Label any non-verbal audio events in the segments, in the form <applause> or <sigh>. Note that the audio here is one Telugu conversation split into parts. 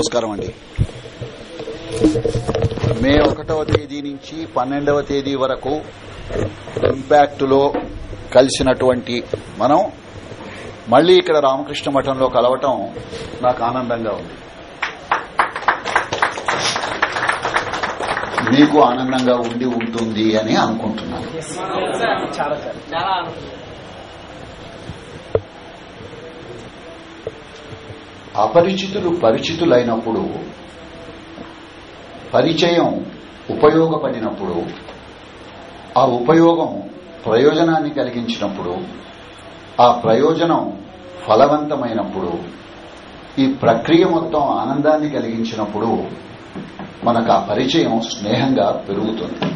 నమస్కారం అండి. మే ఒకటవ తేదీ నుంచి పన్నెండవ తేదీ వరకు ఇంపాక్ట్లో కలిసినటువంటి మనం మళ్ళీ ఇక్కడ రామకృష్ణ మఠంలో కలవటం నాకు ఆనందంగా ఉంది. మీకు ఆనందంగా ఉండి ఉంటుంది అని అనుకుంటున్నాను చాలా చాలా అపరిచితులు పరిచితులైనప్పుడు పరిచయం ఉపయోగపడినప్పుడు ఆ ఉపయోగం ప్రయోజనాన్ని కలిగించినప్పుడు ఆ ప్రయోజనం ఫలవంతమైనప్పుడు ఈ ప్రక్రియ మొత్తం ఆనందాన్ని కలిగించినప్పుడు మనకు ఆ పరిచయం స్నేహంగా పెరుగుతుంది.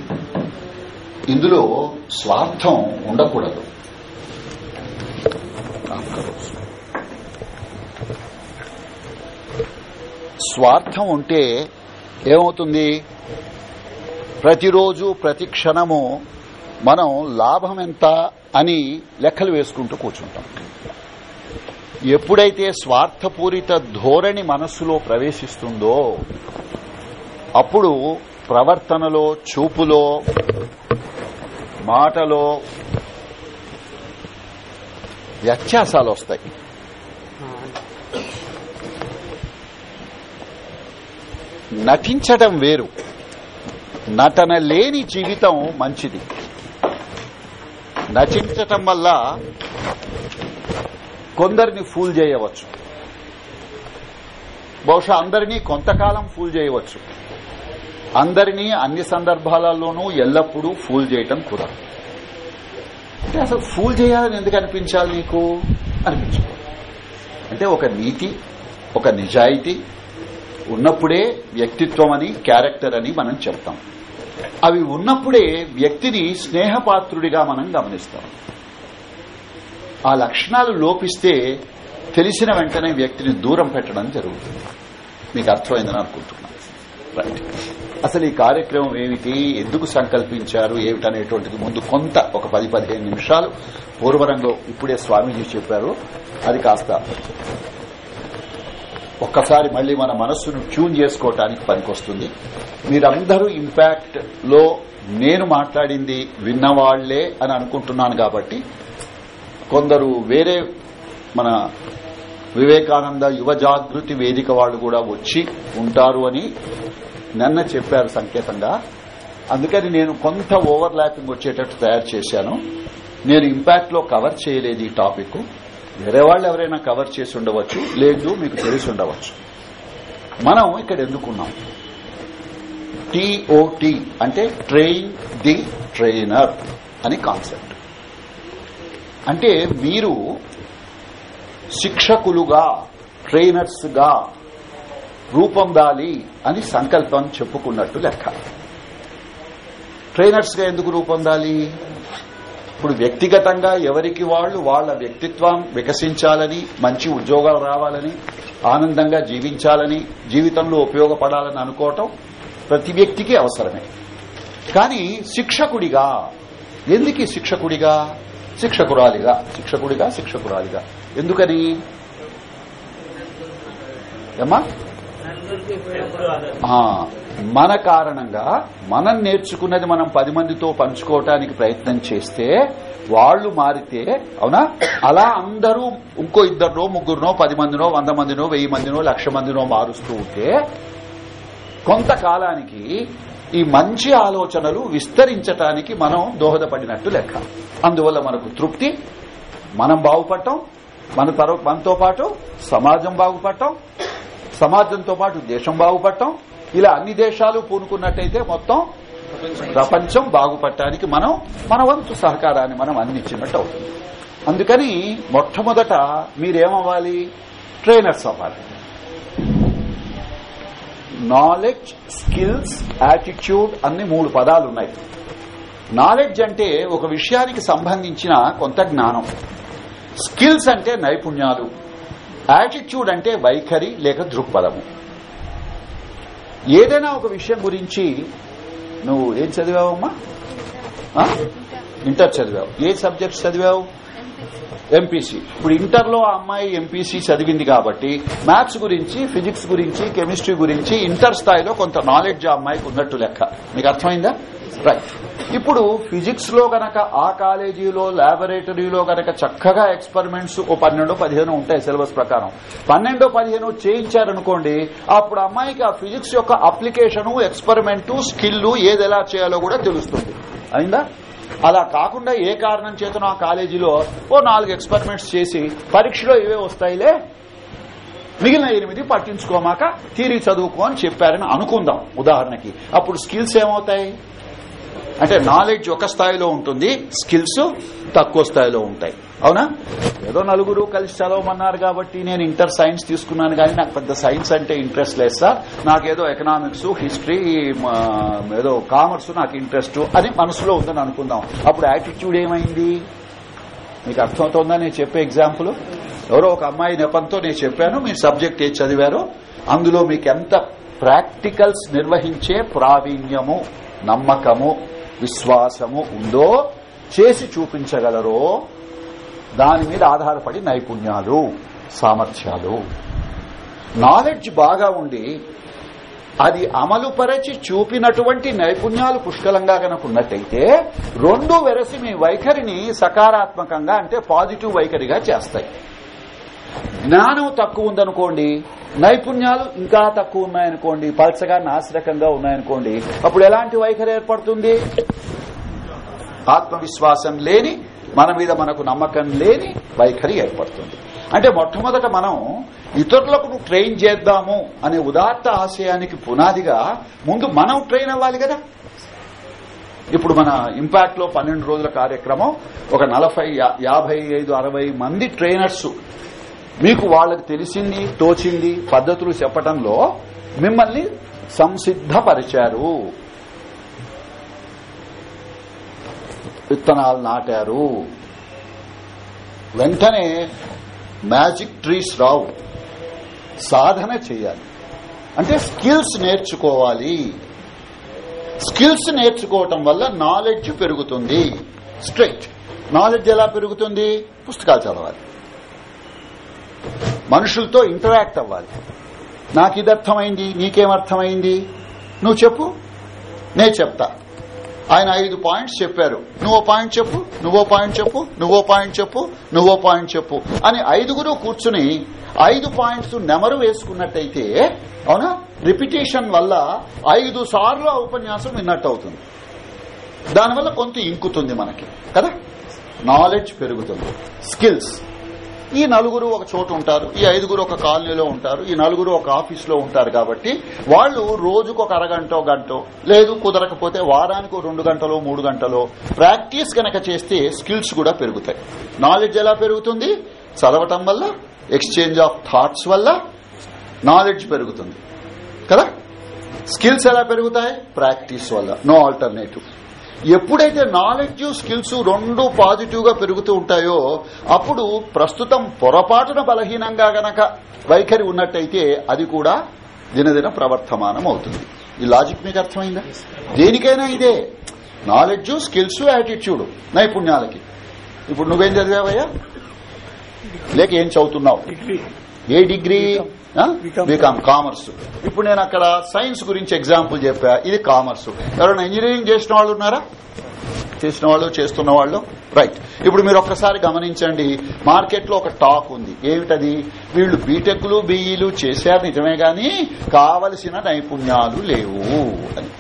ఇందులో స్వార్థం ఉండకూడదు. స్వార్థం ఉంటే ఏమవుతుంది? ప్రతిరోజు ప్రతి క్షణము మనం లాభం ఎంత అని లెక్కలు వేసుకుంటూ కూర్చుంటాం. ఎప్పుడైతే స్వార్థపూరిత ధోరణి మనస్సులో ప్రవేశిస్తుందో అప్పుడు ప్రవర్తనలో చూపులో మాటలో వ్యత్యాసాలు వస్తాయి. నటించడం వేరు. నటన లేని జీవితం మంచిది. నటించటం వల్ల కొందరిని ఫూల్ చేయవచ్చు. బహుశా అందరినీ కొంతకాలం ఫూల్ చేయవచ్చు. అందరినీ అన్ని సందర్భాలలోనూ ఎల్లప్పుడూ ఫూల్ చేయటం కుదరదు. అంటే అసలు ఫూల్ చేయాలని ఎందుకు అనిపించాలి నీకు? అనిపించుకో అంటే ఒక నీతి ఒక నిజాయితీ ఉన్నప్పుడే వ్యక్తిత్వం అని క్యారెక్టర్ అని మనం చెప్తాం. అవి ఉన్నప్పుడే వ్యక్తిని స్నేహపాత్రుడిగా మనం గమనిస్తాం. ఆ లక్షణాలు లోపిస్తే తెలిసిన వెంటనే వ్యక్తిని దూరం పెట్టడం జరుగుతుంది. మీకు అర్థమైందని అనుకుంటున్నాను రైట్ అసలు ఈ కార్యక్రమం ఏమిటి? ఎందుకు సంకల్పించారు? ఏమిటనేటువంటిది ముందు కొంత ఒక పది పదిహేను నిమిషాలు పూర్వరంగం ఇప్పుడే స్వామీజీ చెప్పారు. అది కాస్త ఒక్కసారి మళ్ళీ మన మనస్సును ట్యూన్ చేసుకోవటానికి పనికొస్తుంది. మీరందరూ ఇంపాక్ట్లో నేను మాట్లాడింది విన్నవాళ్ళే అని అనుకుంటున్నాను కాబట్టి కొందరు వేరే మన వివేకానంద యువ జాగృతి వేదిక వాళ్ళు కూడా వచ్చి ఉంటారు అని నిన్న చెప్పారు సంకేతంగా. అందుకని నేను కొంత ఓవర్ ల్యాపింగ్ వచ్చేటట్టు తయారు చేశాను. నేను ఇంపాక్ట్లో కవర్ చేయలేదు ఈ టాపిక్. వేరే వాళ్ళు ఎవరైనా కవర్ చేసి ఉండవచ్చు లేదు మీకు తెలిసి ఉండవచ్చు. మనం ఇక్కడ ఎందుకున్నాం? టిఓటి అంటే ట్రైన్ ది ట్రైనర్ అని కాన్సెప్ట్ అంటే మీరు శిక్షకులుగా ట్రైనర్స్గా రూపొందాలి అని సంకల్పం చెప్పుకున్నట్టు లెక్క. ట్రైనర్స్గా ఎందుకు రూపొందాలి ఇప్పుడు వ్యక్తిగతంగా ఎవరికి వాళ్ళు వాళ్ళ వ్యక్తిత్వం వికసించాలని మంచి ఉద్యోగాలు రావాలని ఆనందంగా జీవించాలని జీవితంలో ఉపయోగపడాలని అనుకోవటం ప్రతి వ్యక్తికి అవసరమే. కానీ శిక్షకుడిగా ఎందుకు శిక్షకుడిగా? శిక్షకురాలిగా శిక్షకుడిగా శిక్షకురాలిగా. ఎందుకని? ఏమా మన కారణంగా మనం నేర్చుకున్నది మనం పది మందితో పంచుకోవటానికి ప్రయత్నం చేస్తే వాళ్ళు మారితే అవునా? అలా అందరూ ఇంకో ఇద్దరినో ముగ్గురునో పది మందినో వంద మందినో వెయ్యి మందినో లక్ష మందినో మారుస్తూ ఉంటే కొంతకాలానికి ఈ మంచి ఆలోచనలు విస్తరించటానికి మనం దోహదపడినట్టు లెక్క. అందువల్ల మనకు తృప్తి మనం బాగుపడటం మన తర మనతో పాటు సమాజం బాగుపడటం సమాజంతో పాటు దేశం బాగుపడటం ఇలా అన్ని దేశాలు పూనుకున్నట్టయితే మొత్తం ప్రపంచం బాగుపడటానికి మనం మన వంతు సహకారాన్ని మనం అందించినట్టు అవుతుంది. అందుకని మొట్టమొదట మీరేమవ్వాలి? ట్రైనర్స్ అవ్వాలి. నాలెడ్జ్ స్కిల్స్ యాటిట్యూడ్ అన్ని మూడు పదాలు ఉన్నాయి నాలెడ్జ్ అంటే ఒక విషయానికి సంబంధించిన కొంత జ్ఞానం. స్కిల్స్ అంటే నైపుణ్యాలు. యాటిట్యూడ్ అంటే వైఖరి లేక దృక్పథము. ఏదైనా ఒక విషయం గురించి నువ్వు ఏం చదివావమ్మా? ఇంటర్ చదివావు. ఏ సబ్జెక్ట్స్ చదివావు? ఎంపీసీ ఇప్పుడు ఇంటర్లో ఆ అమ్మాయి ఎంపీసీ చదివింది కాబట్టి మ్యాథ్స్ గురించి ఫిజిక్స్ గురించి కెమిస్ట్రీ గురించి ఇంటర్ స్థాయిలో కొంత నాలెడ్జ్ ఆ అమ్మాయికి ఉన్నట్టు లెక్క. మీకు అర్థమైందా? రైట్ ఇప్పుడు ఫిజిక్స్లో గనక ఆ కాలేజీలో లాబొరేటరీలో గనక చక్కగా ఎక్స్పెరిమెంట్స్ ఓ పన్నెండో పదిహేను ఉంటాయి సిలబస్ ప్రకారం. పన్నెండో పదిహేను చేయించారనుకోండి అప్పుడు అమ్మాయికి ఆ ఫిజిక్స్ యొక్క అప్లికేషన్ ఎక్స్పెరిమెంట్ స్కిల్ ఏది ఎలా చేయాలో కూడా తెలుస్తుంది. అయిందా? అలా కాకుండా ఏ కారణం చేతనో ఆ కాలేజీలో ఓ నాలుగు ఎక్స్పెరిమెంట్స్ చేసి పరీక్షలో ఇవే వస్తాయిలే? మిగిలిన ఎనిమిది పట్టించుకోమాక తీరి చదువుకో అని చెప్పారని అనుకుందాం ఉదాహరణకి. అప్పుడు స్కిల్స్ ఏమవుతాయి? అంటే నాలెడ్జ్ ఒక స్థాయిలో ఉంటుంది స్కిల్స్ తక్కువ స్థాయిలో ఉంటాయి. అవునా? ఏదో నలుగురు కలిసి చదవమన్నారు కాబట్టి నేను ఇంటర్ సైన్స్ తీసుకున్నాను కానీ నాకు పెద్ద సైన్స్ అంటే ఇంట్రెస్ట్ లేదు సార్. నాకేదో ఎకనామిక్స్ హిస్టరీ ఏదో కామర్స్ నాకు ఇంట్రెస్ట్ అని మనసులో ఉందని అనుకుందాం. అప్పుడు యాటిట్యూడ్ ఏమైంది? మీకు అర్థమవుతోందా నేను చెప్పే ఎగ్జాంపుల్? ఎవరో ఒక అమ్మాయి నెపంతో నేను చెప్పాను మీ సబ్జెక్ట్ ఏ చదివారో? అందులో మీకు ఎంత ప్రాక్టికల్స్ నిర్వహించే ప్రావీణ్యము నమ్మకము విశ్వాసము ఉందో చేసి చూపించగలరో దాని మీద ఆధారపడి నైపుణ్యాలు సామర్థ్యాలు. నాలెడ్జ్ బాగా ఉండి అది అమలుపరచి చూపినటువంటి నైపుణ్యాలు పుష్కలంగా కనుకున్నట్టయితే రెండు వెరసి మీ వైఖరిని సకారాత్మకంగా అంటే పాజిటివ్ వైఖరిగా చేస్తాయి. జ్ఞానం తక్కువ ఉందనుకోండి నైపుణ్యాలు ఇంకా తక్కువ ఉన్నాయనుకోండి పల్చగా నాశరకంగా ఉన్నాయనుకోండి అప్పుడు ఎలాంటి వైఖరి ఏర్పడుతుంది? ఆత్మవిశ్వాసం లేని మన మీద మనకు నమ్మకం లేని వైఖరి ఏర్పడుతుంది. అంటే మొట్టమొదట మనం ఇతరులకు ట్రైన్ చేద్దాము అనే ఉదాత్త ఆశయానికి పునాదిగా ముందు మనం ట్రైన్ అవ్వాలి కదా. ఇప్పుడు మన ఇంపాక్ట్లో పన్నెండు రోజుల కార్యక్రమం ఒక నలభై యాభై ఐదు అరవై మంది ట్రైనర్స్ మీకు వాళ్ళకి తెలిసింది తోచింది పద్ధతులు చెప్పడంలో మిమ్మల్ని సంసిద్ధపరిచారు. విత్తనాలు నాటారు. వెంటనే మ్యాజిక్ ట్రీస్ రావు. సాధన చేయాలి. అంటే స్కిల్స్ నేర్చుకోవాలి. స్కిల్స్ నేర్చుకోవటం వల్ల నాలెడ్జ్ పెరుగుతుంది. స్ట్రైట్ నాలెడ్జ్ ఎలా పెరుగుతుంది? పుస్తకాలు చదవాలి. మనుషులతో ఇంటరాక్ట్ అవ్వాలి. నాకు ఇది అర్థమైంది నీకేమర్థమైంది నువ్వు చెప్పు. నేను చెప్తా. ఆయన ఐదు పాయింట్స్ చెప్పారు. నువ్వో పాయింట్ చెప్పు నువ్వో పాయింట్ చెప్పు నువ్వో పాయింట్ చెప్పు నువ్వో పాయింట్ చెప్పు అని ఐదుగురు కూర్చుని ఐదు పాయింట్స్ నెమరు వేసుకున్నట్టయితే అవునా? రిపిటేషన్ వల్ల ఐదు సార్లు ఆ ఉపన్యాసం విన్నట్టు అవుతుంది. దానివల్ల కొంత ఇంకుతుంది మనకి కదా? నాలెడ్జ్ పెరుగుతుంది. స్కిల్స్ ఈ నలుగురు ఒక చోట ఉంటారు ఈ ఐదుగురు ఒక కాలనీలో ఉంటారు ఈ నలుగురు ఒక ఆఫీస్లో ఉంటారు కాబట్టి వాళ్ళు రోజుకు ఒక అరగంటో గంటో లేదు కుదరకపోతే వారానికి రెండు గంటలో మూడు గంటలో ప్రాక్టీస్ కనుక చేస్తే స్కిల్స్ కూడా పెరుగుతాయి. నాలెడ్జ్ ఎలా పెరుగుతుంది? చదవటం వల్ల ఎక్స్చేంజ్ ఆఫ్ థాట్స్ వల్ల నాలెడ్జ్ పెరుగుతుంది. కదా? స్కిల్స్ ఎలా పెరుగుతాయి? ప్రాక్టీస్ వల్ల నో ఆల్టర్నేటివ్ ఎప్పుడైతే నాలెడ్జ్ స్కిల్స్ రెండు పాజిటివ్గా పెరుగుతూ ఉంటాయో అప్పుడు ప్రస్తుతం పొరపాటున బలహీనంగా గనక వైఖరి ఉన్నట్టయితే అది కూడా దినదిన ప్రవర్తమానం అవుతుంది ఈ లాజిక్ మీకు అర్థమైందా? దేనికైనా ఇదే. నాలెడ్జ్ స్కిల్స్ యాటిట్యూడ్ నైపుణ్యాలకి. ఇప్పుడు నువ్వేం చదివావయ్యా? లేక ఏం చదువుతున్నావు? ఏ డిగ్రీ? బీకామ్ కామర్స్ ఇప్పుడు నేను అక్కడ సైన్స్ గురించి ఎగ్జాంపుల్ చెప్పా. ఇది కామర్స్ ఎవరైనా ఇంజనీరింగ్ చేసిన వాళ్ళు ఉన్నారా? చేసిన వాళ్ళు చేస్తున్న వాళ్ళు? రైట్ ఇప్పుడు మీరు ఒక్కసారి గమనించండి. మార్కెట్లో ఒక టాక్ ఉంది. ఏమిటది? వీళ్ళు బీటెక్లు బీఈలు చేశారు నిజమే గాని కావలసిన నైపుణ్యాలు లేవు అని.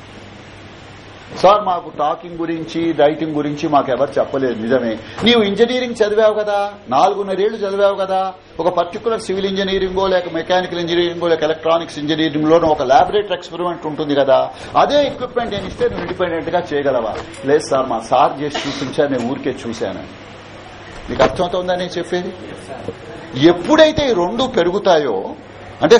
సార్ మాకు టాకింగ్ గురించి రైటింగ్ గురించి మాకు ఎవరు చెప్పలేదు నిజమే. నీవు ఇంజనీరింగ్ చదివావు కదా నాలుగున్నరేళ్ళు చదివావు కదా ఒక పర్టికులర్ సివిల్ ఇంజనీరింగో లేక మెకానికల్ ఇంజనీరింగో లేక ఎలక్ట్రానిక్స్ ఇంజనీరింగ్ లోనో ఒక ల్యాబొరేటరీ ఎక్స్పెరిమెంట్ ఉంటుంది కదా అదే ఎక్విప్మెంట్ నేను ఇస్తే నువ్వు ఇండిపెండెంట్గా చేయగలవా? లేదు సార్ మా సార్ చేసి చూపించా నేను ఊరికే చూశాను. మీకు అర్థమవుతుందా నేను చెప్పేది? ఎప్పుడైతే ఈ రెండు పెరుగుతాయో అంటే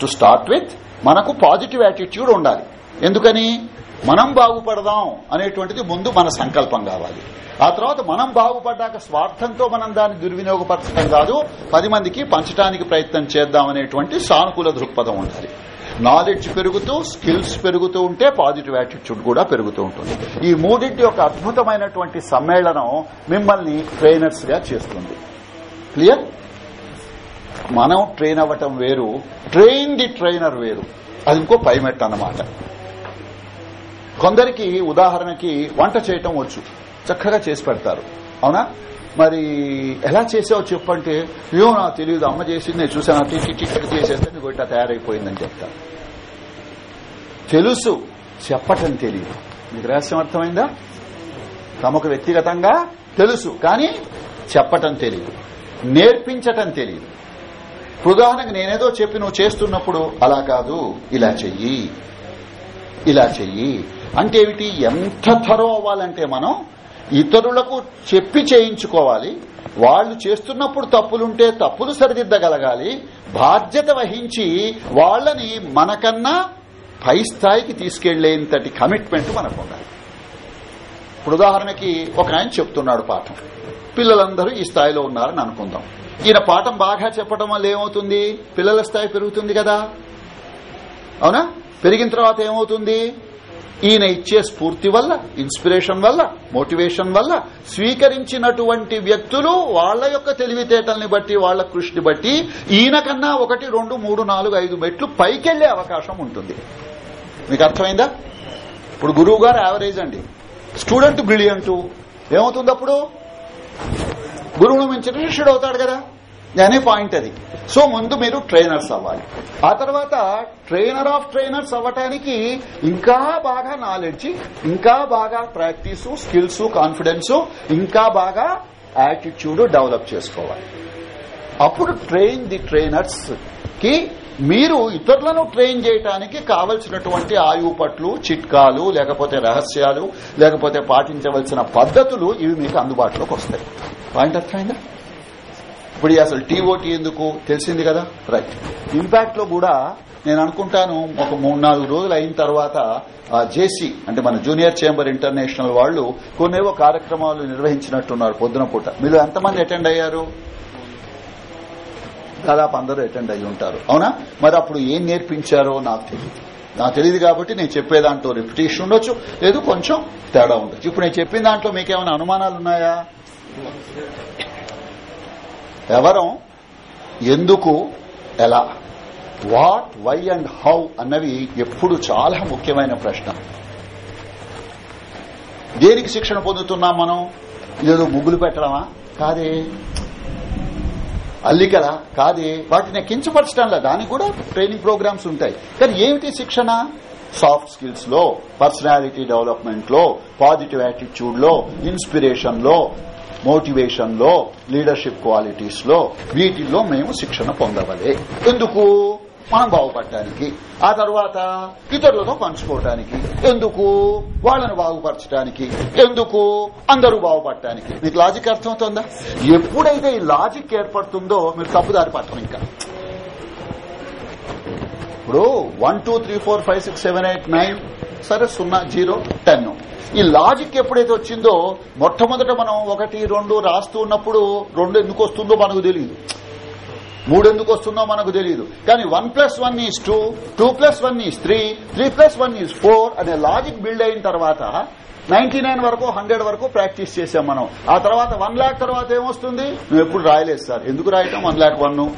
టు స్టార్ట్ విత్ మనకు పాజిటివ్ యాటిట్యూడ్ ఉండాలి. ఎందుకని? మనం బాగుపడదాం అనేటువంటిది ముందు మన సంకల్పం కావాలి. ఆ తర్వాత మనం బాగుపడ్డాక స్వార్థంతో మనం దాన్ని దుర్వినియోగపరచడం కాదు పది మందికి పంచడానికి ప్రయత్నం చేద్దాం అనేటువంటి సానుకూల దృక్పథం ఉండాలి. నాలెడ్జ్ పెరుగుతూ స్కిల్స్ పెరుగుతూ ఉంటే పాజిటివ్ యాటిట్యూడ్ కూడా పెరుగుతూ ఉంటుంది. ఈ మూడింటి యొక్క అద్భుతమైనటువంటి సమ్మేళనం మిమ్మల్ని ట్రైనర్స్గా చేస్తుంది. క్లియర్ మనం ట్రైన్ అవ్వటం వేరు ట్రైన్ ది ట్రైనర్ వేరు. అది ఇంకో పైమెట్ అన్నమాట. కొందరికి ఉదాహరణకి వంట చేయటం వచ్చు. చక్కగా చేసి పెడతారు. అవునా? మరి ఎలా చేసావు చెప్పంటే ఏమో నాకు తెలియదు అమ్మ చేసింది నేను చూసాను టిక్ చేసేస్తే నీకు ఇట్లా తయారైపోయిందని చెప్తాను తెలుసు. చెప్పటం తెలియదు మీకు రహస్యం అర్థమైందా? తమకు వ్యక్తిగతంగా తెలుసు. కానీ చెప్పటం తెలియదు నేర్పించటం తెలియదు ఉదాహరణకు నేనేదో చెప్పి నువ్వు చేస్తున్నప్పుడు అలా కాదు. ఇలా చెయ్యి. ఇలా చెయ్యి. అంటే ఏమిటి ఎంత థరో అవ్వాలంటే మనం ఇతరులకు చెప్పి చేయించుకోవాలి. వాళ్ళు చేస్తున్నప్పుడు తప్పులుంటే తప్పులు సరిదిద్దగలగాలి. బాధ్యత వహించి వాళ్ళని మనకన్నా పై స్థాయికి తీసుకెళ్ళేంతటి కమిట్మెంట్ మనకు ఉండాలి. ఇప్పుడు ఉదాహరణకి ఒక ఆయన చెప్తున్నాడు పాఠం. పిల్లలందరూ ఈ స్థాయిలో ఉన్నారని అనుకుందాం. ఈయన పాఠం బాగా చెప్పడం వల్ల ఏమవుతుంది? పిల్లల స్థాయి పెరుగుతుంది కదా. అవునా? పెరిగిన తర్వాత ఏమవుతుంది? ఈయన ఇచ్చే స్ఫూర్తి వల్ల ఇన్స్పిరేషన్ వల్ల మోటివేషన్ వల్ల స్వీకరించినటువంటి వ్యక్తులు వాళ్ళ యొక్క తెలివితేటల్ని బట్టి వాళ్ళ కృషిని బట్టి ఈయన కన్నా ఒకటి రెండు మూడు నాలుగు ఐదు మెట్లు పైకెళ్ళే అవకాశం ఉంటుంది. మీకు అర్థమైందా? ఇప్పుడు గురువు గారు యావరేజ్ అండి. స్టూడెంట్ బ్రిలియంట్ ఏమవుతుంది అప్పుడు? గురువును మించిన శిష్యుడు అవుతాడు కదా. అనే పాయింట్ అది. సో ముందు మీరు ట్రైనర్స్ అవ్వాలి. ఆ తర్వాత ట్రైనర్ ఆఫ్ ట్రైనర్స్ అవ్వటానికి ఇంకా బాగా నాలెడ్జ్ ఇంకా బాగా ప్రాక్టీస్ స్కిల్స్ కాన్ఫిడెన్స్ ఇంకా బాగా యాటిట్యూడ్ డెవలప్ చేసుకోవాలి. అప్పుడు ట్రైన్ ది ట్రైనర్స్కి మీరు ఇతరులను ట్రైన్ చేయడానికి కావలసినటువంటి ఆయువు పట్లు చిట్కాలు లేకపోతే రహస్యాలు లేకపోతే పాటించవలసిన పద్ధతులు ఇవి మీకు అందుబాటులోకి వస్తాయి. పాయింట్ అర్థమైందా? ఇప్పుడు అసలు టీఓటీ ఎందుకు? తెలిసింది కదా? రైట్ ఇంపాక్ట్లో కూడా నేను అనుకుంటాను ఒక మూడు నాలుగు రోజులు అయిన తర్వాత జేసీ అంటే మన జూనియర్ చేంబర్ ఇంటర్నేషనల్ వాళ్ళు కొన్నేవో కార్యక్రమాలు నిర్వహించినట్టున్నారు పొద్దున పూట. మీరు ఎంతమంది అటెండ్ అయ్యారు? దాదాపు అందరూ అటెండ్ అయ్యి ఉంటారు. అవునా? మరి అప్పుడు ఏం నేర్పించారో నాకు తెలియదు నాకు తెలియదు కాబట్టి నేను చెప్పే దాంట్లో రిపిటేషన్ ఉండొచ్చు లేదు కొంచెం తేడా ఉండొచ్చు. ఇప్పుడు నేను చెప్పిన దాంట్లో మీకేమైనా అనుమానాలు ఉన్నాయా ఎవరం? ఎందుకు? ఎలా? వాట్ వై అండ్ హౌ అన్నవి ఎప్పుడు చాలా ముఖ్యమైన ప్రశ్న. దేనికి శిక్షణ పొందుతున్నాం మనం? ఇదేదో ముగ్గులు పెట్టడమా? కాదే. అల్లికల? కాదే. వాటిని కించపరచడంలా? దానికి కూడా ట్రైనింగ్ ప్రోగ్రామ్స్ ఉంటాయి. కానీ ఏమిటి శిక్షణ? సాఫ్ట్ స్కిల్స్లో పర్సనాలిటీ డెవలప్మెంట్లో పాజిటివ్ యాటిట్యూడ్లో ఇన్స్పిరేషన్లో మోటివేషన్లో లీడర్షిప్ క్వాలిటీస్లో వీటిల్లో మేము శిక్షణ పొందవలే. ఎందుకు? మనం బాగుపడటానికి. ఆ తర్వాత ఇతరులతో పంచుకోవటానికి. ఎందుకు? వాళ్ళను బాగుపరచడానికి ఎందుకు? అందరూ బాగుపడటానికి. మీకు లాజిక్ అర్థమవుతుందా? ఎప్పుడైతే ఈ లాజిక్ ఏర్పడుతుందో మీరు తప్పుదారి పట్టడం ఇంకా. ఇప్పుడు one two three four five six seven eight nine సరే సున్నా జీరో టెన్. ఈ లాజిక్ ఎప్పుడైతే వచ్చిందో మొట్టమొదట మనం ఒకటి రెండు రాస్తూ ఉన్నప్పుడు రెండు ఎందుకు వస్తుందో మనకు తెలియదు మూడు ఎందుకు వస్తుందో మనకు తెలియదు కానీ one plus one is two two plus one is three three plus one is four అనే లాజిక్ బిల్డ్ అయిన తర్వాత నైన్టీ నైన్ వరకు హండ్రెడ్ వరకు ప్రాక్టీస్ చేసాం మనం. ఆ తర్వాత వన్ ల్యాక్ తర్వాత ఏమొస్తుంది? నువ్వు ఎప్పుడు రాయలేదు సార్. ఎందుకు రాయటం? One lakh one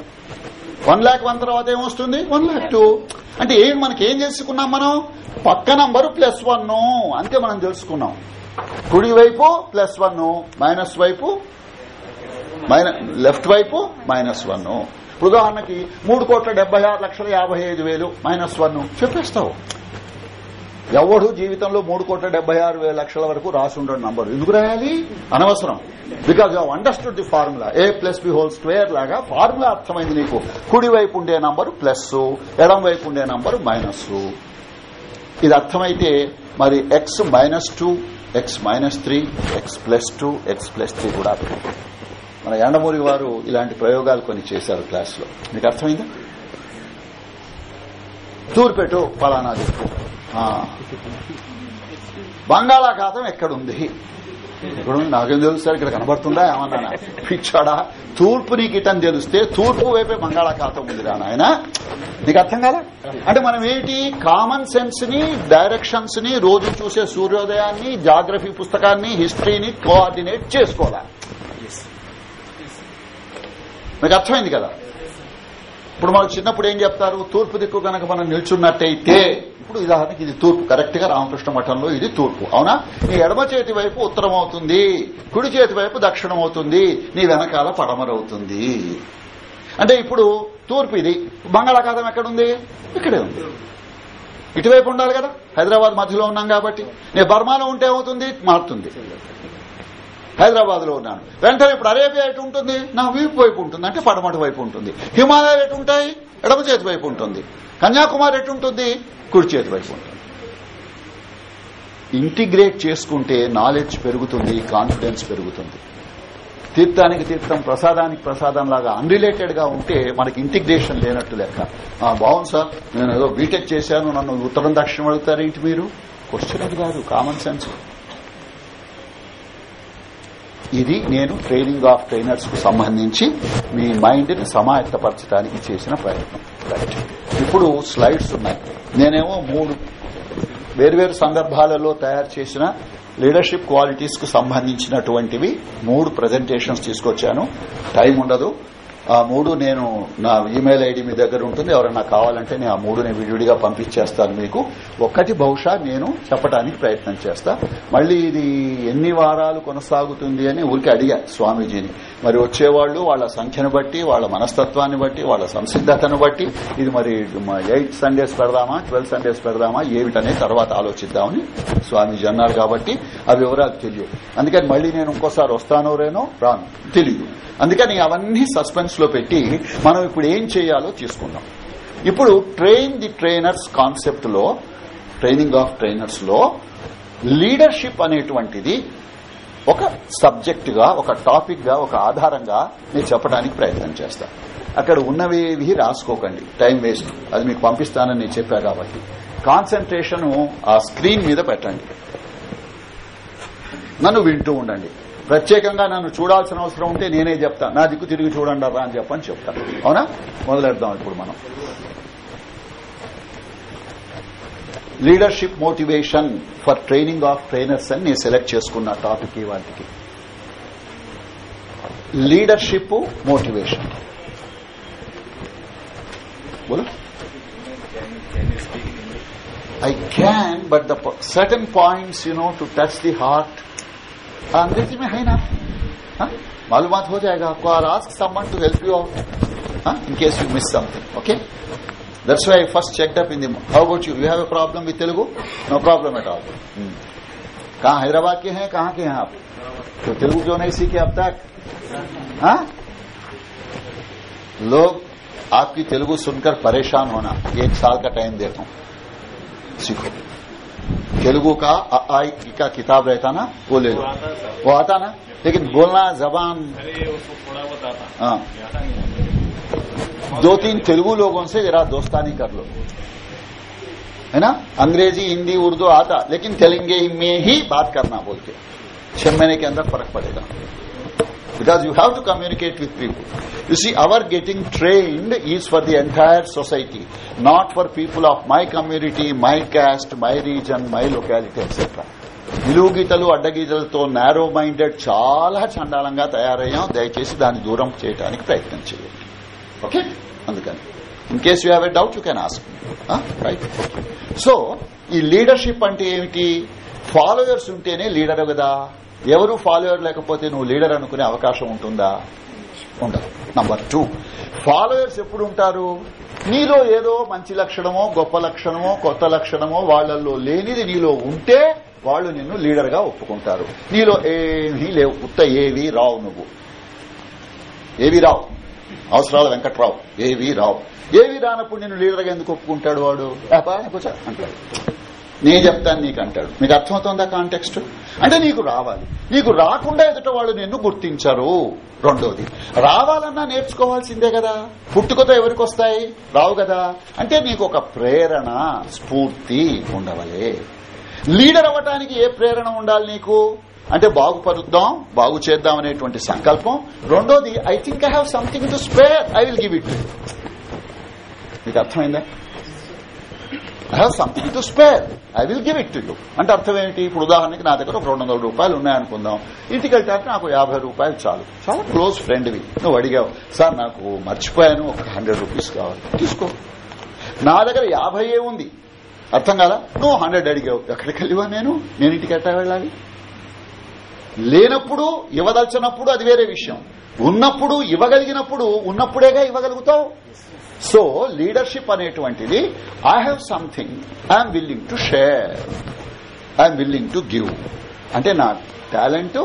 one lakh one తర్వాత ఏమొస్తుంది వన్ ల్యాక్ టూ. అంటే ఏం మనకి ఏం చేసుకున్నాం మనం? పక్క నంబరు ప్లస్ వన్. అంతే మనం తెలుసుకున్నాం. కుడి వైపు ప్లస్ వన్ మైనస్ వైపు లెఫ్ట్ వైపు మైనస్ వన్. ఉదాహరణకి మూడు కోట్ల డెబ్బై ఆరు లక్షల యాభై ఐదు వేలు మైనస్ వన్. చెప్పేస్తావు. ఎవడు జీవితంలో మూడు కోట్ల డెబ్బై ఆరు వేల లక్షల వరకు రాసి నంబర్. ఎందుకు రాయాలి? అనవసరం. Because you understood the formula A plus B whole square లాగా ఫార్ములా అర్థమైంది నీకు. కుడి వైపు ఉండే నంబరు ప్లస్ ఎడం వైపు ఉండే నంబరు మైనస్ ఇది అర్థమైతే మరి X minus two X minus three X plus two X plus three కూడా మన ఎండమూరి వారు ఇలాంటి ప్రయోగాలు కొన్ని చేశారు క్లాస్లో మీకు అర్థమైందా? తూర్పెట్టు ఫలానా చెప్పు బంగాళాఖాతం ఎక్కడుంది? ఇప్పుడు నాకేం తెలుస్తారు ఇక్కడ కనబడుతుందా? ఏమన్నా పిచ్చాడా తూర్పు నీకు ఇటని తెలిస్తే తూర్పు వైపే బంగాళాఖాతం ఉంది రా నాయన. నీకు అర్థం కదా అంటే మనం ఏంటి? కామన్ సెన్స్ని డైరెక్షన్స్ని రోజు చూసే సూర్యోదయాన్ని జాగ్రఫీ పుస్తకాన్ని హిస్టరీని కోఆర్డినేట్ చేసుకోవాలి? మీకు అర్థమైంది కదా? ఇప్పుడు మనం చిన్నప్పుడు ఏం చెప్తారు? తూర్పు దిక్కు కనుక మనం నిల్చున్నట్టయితే ఇప్పుడు ఉదాహరణకి ఇది తూర్పు. కరెక్ట్గా రామకృష్ణ మఠంలో ఇది తూర్పు. అవునా? నీ ఎడమ చేతి వైపు ఉత్తరం అవుతుంది కుడి చేతి వైపు దక్షిణం అవుతుంది నీ వెనకాల పడమరవుతుంది. అంటే ఇప్పుడు తూర్పు ఇది. బంగాళాఖాతం ఎక్కడుంది? ఇక్కడే ఉంది. ఇటువైపు ఉండాలి కదా. హైదరాబాద్ మధ్యలో ఉన్నాం కాబట్టి. నేను బర్మాలో ఉంటే అవుతుంది మారుతుంది. హైదరాబాద్లో ఉన్నాను. వెంటనే ఇప్పుడు అరేబియా ఎటు ఉంటుంది? నా వీపు వైపు ఉంటుంది. అంటే పడమటి వైపు ఉంటుంది. హిమాలయాలు ఎటు ఉంటాయి? ఎడమ చేతి వైపు ఉంటుంది. కన్యాకుమారి ఎటు ఉంటుంది? కుడి చేతి వైపు ఉంటుంది. ఇంటిగ్రేట్ చేసుకుంటే నాలెడ్జ్ పెరుగుతుంది కాన్ఫిడెన్స్ పెరుగుతుంది. తీర్థానికి తీర్థం ప్రసాదానికి ప్రసాదం లాగా అన్రిలేటెడ్గా ఉంటే మనకి ఇంటిగ్రేషన్ లేనట్టు లెక్క. బాగుంది సార్. నేను ఏదో బీటెక్ చేశాను నన్ను ఉత్తరం దక్షిణం అడుగుతారేంటి మీరు? క్వశ్చన్ అది కాదు కామన్ సెన్స్ ఇది నేను ట్రైనింగ్ ఆఫ్ ట్రైనర్స్కు సంబంధించి మీ మైండ్ని సమాయత్తపరచడానికి చేసిన ప్రయత్నం. ఇప్పుడు స్లైడ్స్ ఉన్నాయి. నేనేమో మూడు వేర్వేరు సందర్భాలలో తయారు చేసిన లీడర్షిప్ క్వాలిటీస్కు సంబంధించినటువంటివి మూడు ప్రజెంటేషన్స్ తీసుకొచ్చాను. టైం ఉండదు. ఆ మూడు నేను నా ఇమెయిల్ ఐడి మీ దగ్గర ఉంటుంది. ఎవరైనా కావాలంటే నేను ఆ మూడు నేను విడివిడిగా పంపించేస్తాను మీకు. ఒక్కటి బహుశా నేను చెప్పడానికి ప్రయత్నం చేస్తా. మళ్ళీ ఇది ఎన్ని వారాలు కొనసాగుతుంది అని ఊరికి అడిగా స్వామీజీని. మరి వచ్చేవాళ్ళు వాళ్ళ సంఖ్యను బట్టి వాళ్ళ మనస్తత్వాన్ని బట్టి వాళ్ళ సంసిద్ధతను బట్టి ఇది మరి ఎయిట్ సండేస్ పెడదామా ట్వెల్వ్ సండేస్ పెడదామా ఏమిటనే తర్వాత ఆలోచిద్దామని స్వామీజీ అన్నారు కాబట్టి ఆ వివరాలు తెలియదు అందుకని మళ్ళీ నేను ఇంకోసారి వస్తానో రేనో రాను తెలియదు అందుకని అవన్నీ సస్పెన్స్లో పెట్టి మనం ఇప్పుడు ఏం చేయాలో తీసుకుందాం. ఇప్పుడు ట్రైన్ ది ట్రైనర్స్ కాన్సెప్ట్లో ట్రైనింగ్ ఆఫ్ ట్రైనర్స్లో లీడర్షిప్ అనేటువంటిది ఒక సబ్జెక్ట్గా ఒక టాపిక్గా ఒక ఆధారంగా నేను చెప్పడానికి ప్రయత్నం చేస్తా. అక్కడ ఉన్నవేవి రాసుకోకండి. టైం వేస్ట్ అది మీకు పంపిస్తానని నేను చెప్పా కాబట్టి. కాన్సన్ట్రేషన్ ఆ స్క్రీన్ మీద పెట్టండి. నన్ను వింటూ ఉండండి. ప్రత్యేకంగా నన్ను చూడాల్సిన అవసరం ఉంటే నేనే చెప్తాను నా దిక్కు తిరిగి చూడండి రా అని చెప్పని చెప్తాను అవునా? మొదలెడదాం ఇప్పుడు మనం. Leadership motivation for training of trainers అని నేను సెలెక్ట్ చేసుకున్న టాపిక్ వాటికి లీడర్షిప్ మోటివేషన్ बोलो I can, but the po- certain points, you know, to touch the heart. अंग्रेजी में है ना हाँ? मालूमात हो जाएगा आपको और ask someone to help you out huh? in case you miss something. That's why I first checked up in the. How about you? You have a problem with Telugu? No problem at all. Hmm. कहाँ हैदराबाद के हैं कहाँ के हैं आप तो तेलुगु क्यों नहीं सीखे अब तक हाँ? लोग आपकी तेलुगु सुनकर परेशान होना एक साल का टाइम देता हूँ सीखो तेलुगु का अ, आ, इ, ई का किताब रहता ना वो ले लो वो आता ना लेकिन बोलना जबान हाँ दो तीन तेलुगु लोगों से जरा दोस्तानी कर लो है ना अंग्रेजी हिंदी उर्दू आता लेकिन तेलंगे में ही बात करना बोल के छह महीने के अंदर फर्क पड़ेगा because you have to communicate with people. You see, our getting trained is for the entire society, not for people of my community, my caste, my region, my locality, etc. నిలువు గీతలు అడ్డగీతలతో నారో మైండెడ్ చాలా చండాలంగా తయారయ్యాం దయచేసి దాన్ని దూరం చేయడానికి ప్రయత్నం చేయండి ఓకే అందుకని. In case you have a doubt you can ask right so ఈ లీడర్షిప్ అంటే ఏమిటి? ఫాలోయర్స్ ఉంటేనే లీడర్ కదా. ఎవరు ఫాలోయర్ లేకపోతే నువ్వు లీడర్ అనుకునే అవకాశం ఉంటుందా? ఉండదు. నంబర్ టూ ఫాలోయర్స్ ఎప్పుడు ఉంటారు? నీలో ఏదో మంచి లక్షణమో గొప్ప లక్షణమో కొత్త లక్షణమో వాళ్ళల్లో లేనిది నీలో ఉంటే వాళ్ళు నిన్ను లీడర్గా ఒప్పుకుంటారు. నీలో ఏమీ లేవు. ఉత్త ఏవి రావు నువ్వు. ఏవి రావు. అవసరాల వెంకట్రావు. ఏవి రావు. ఏవి రానప్పుడు నేను లీడర్గా ఎందుకు ఒప్పుకుంటాడు వాడు? కూర్చో" అంటాడు. నేను చెప్తాను నీకు అంటాడు. మీకు అర్థమవుతుందా కాంటెక్స్ట్ అంటే నీకు రావాలి. నీకు రాకుండా ఎదుట వాళ్ళు నిన్ను గుర్తించరు. రెండోది రావాలన్నా నేర్చుకోవాల్సిందే కదా. పుట్టుకతో ఎవరికి వస్తాయి? రావు కదా. అంటే నీకు ఒక ప్రేరణ స్ఫూర్తి ఉండవలే. లీడర్ అవ్వటానికి ఏ ప్రేరణ ఉండాలి నీకు? అంటే బాగుపరుద్దాం బాగు చేద్దాం అనేటువంటి సంకల్పం రెండోది I think I have something to spare I will give it మీకు అర్థమైందా? I have something to spare I will give it you అంటే అర్థం ఏంటి ఇప్పుడు ఉదాహరణకి నా దగ్గర ఒక రెండు వందల రూపాయలు ఉన్నాయనుకుందాం. ఇంటికి వెళ్తాక నాకు యాభై రూపాయలు చాలు. చాలా క్లోజ్ ఫ్రెండ్వి. నువ్వు అడిగావు సార్ నాకు మర్చిపోయాను ఒక హండ్రెడ్ రూపీస్ కావాలి. తీసుకో. నా దగ్గర యాభై ఏ ఉంది. అర్థం కాదా నువ్వు హండ్రెడ్ అడిగావు ఎక్కడికి వెళ్ళివా నేను? నేను ఇంటికి ఎట్టా వెళ్ళాలి? లేనప్పుడు ఇవ్వదలచినప్పుడు అది వేరే విషయం. ఉన్నప్పుడు ఇవ్వగలిగినప్పుడు ఉన్నప్పుడేగా ఇవ్వగలుగుతావు? సో లీడర్షిప్ అనేటువంటిది I have something I'm willing to share I'm willing to give అంటే నా టాలెంట్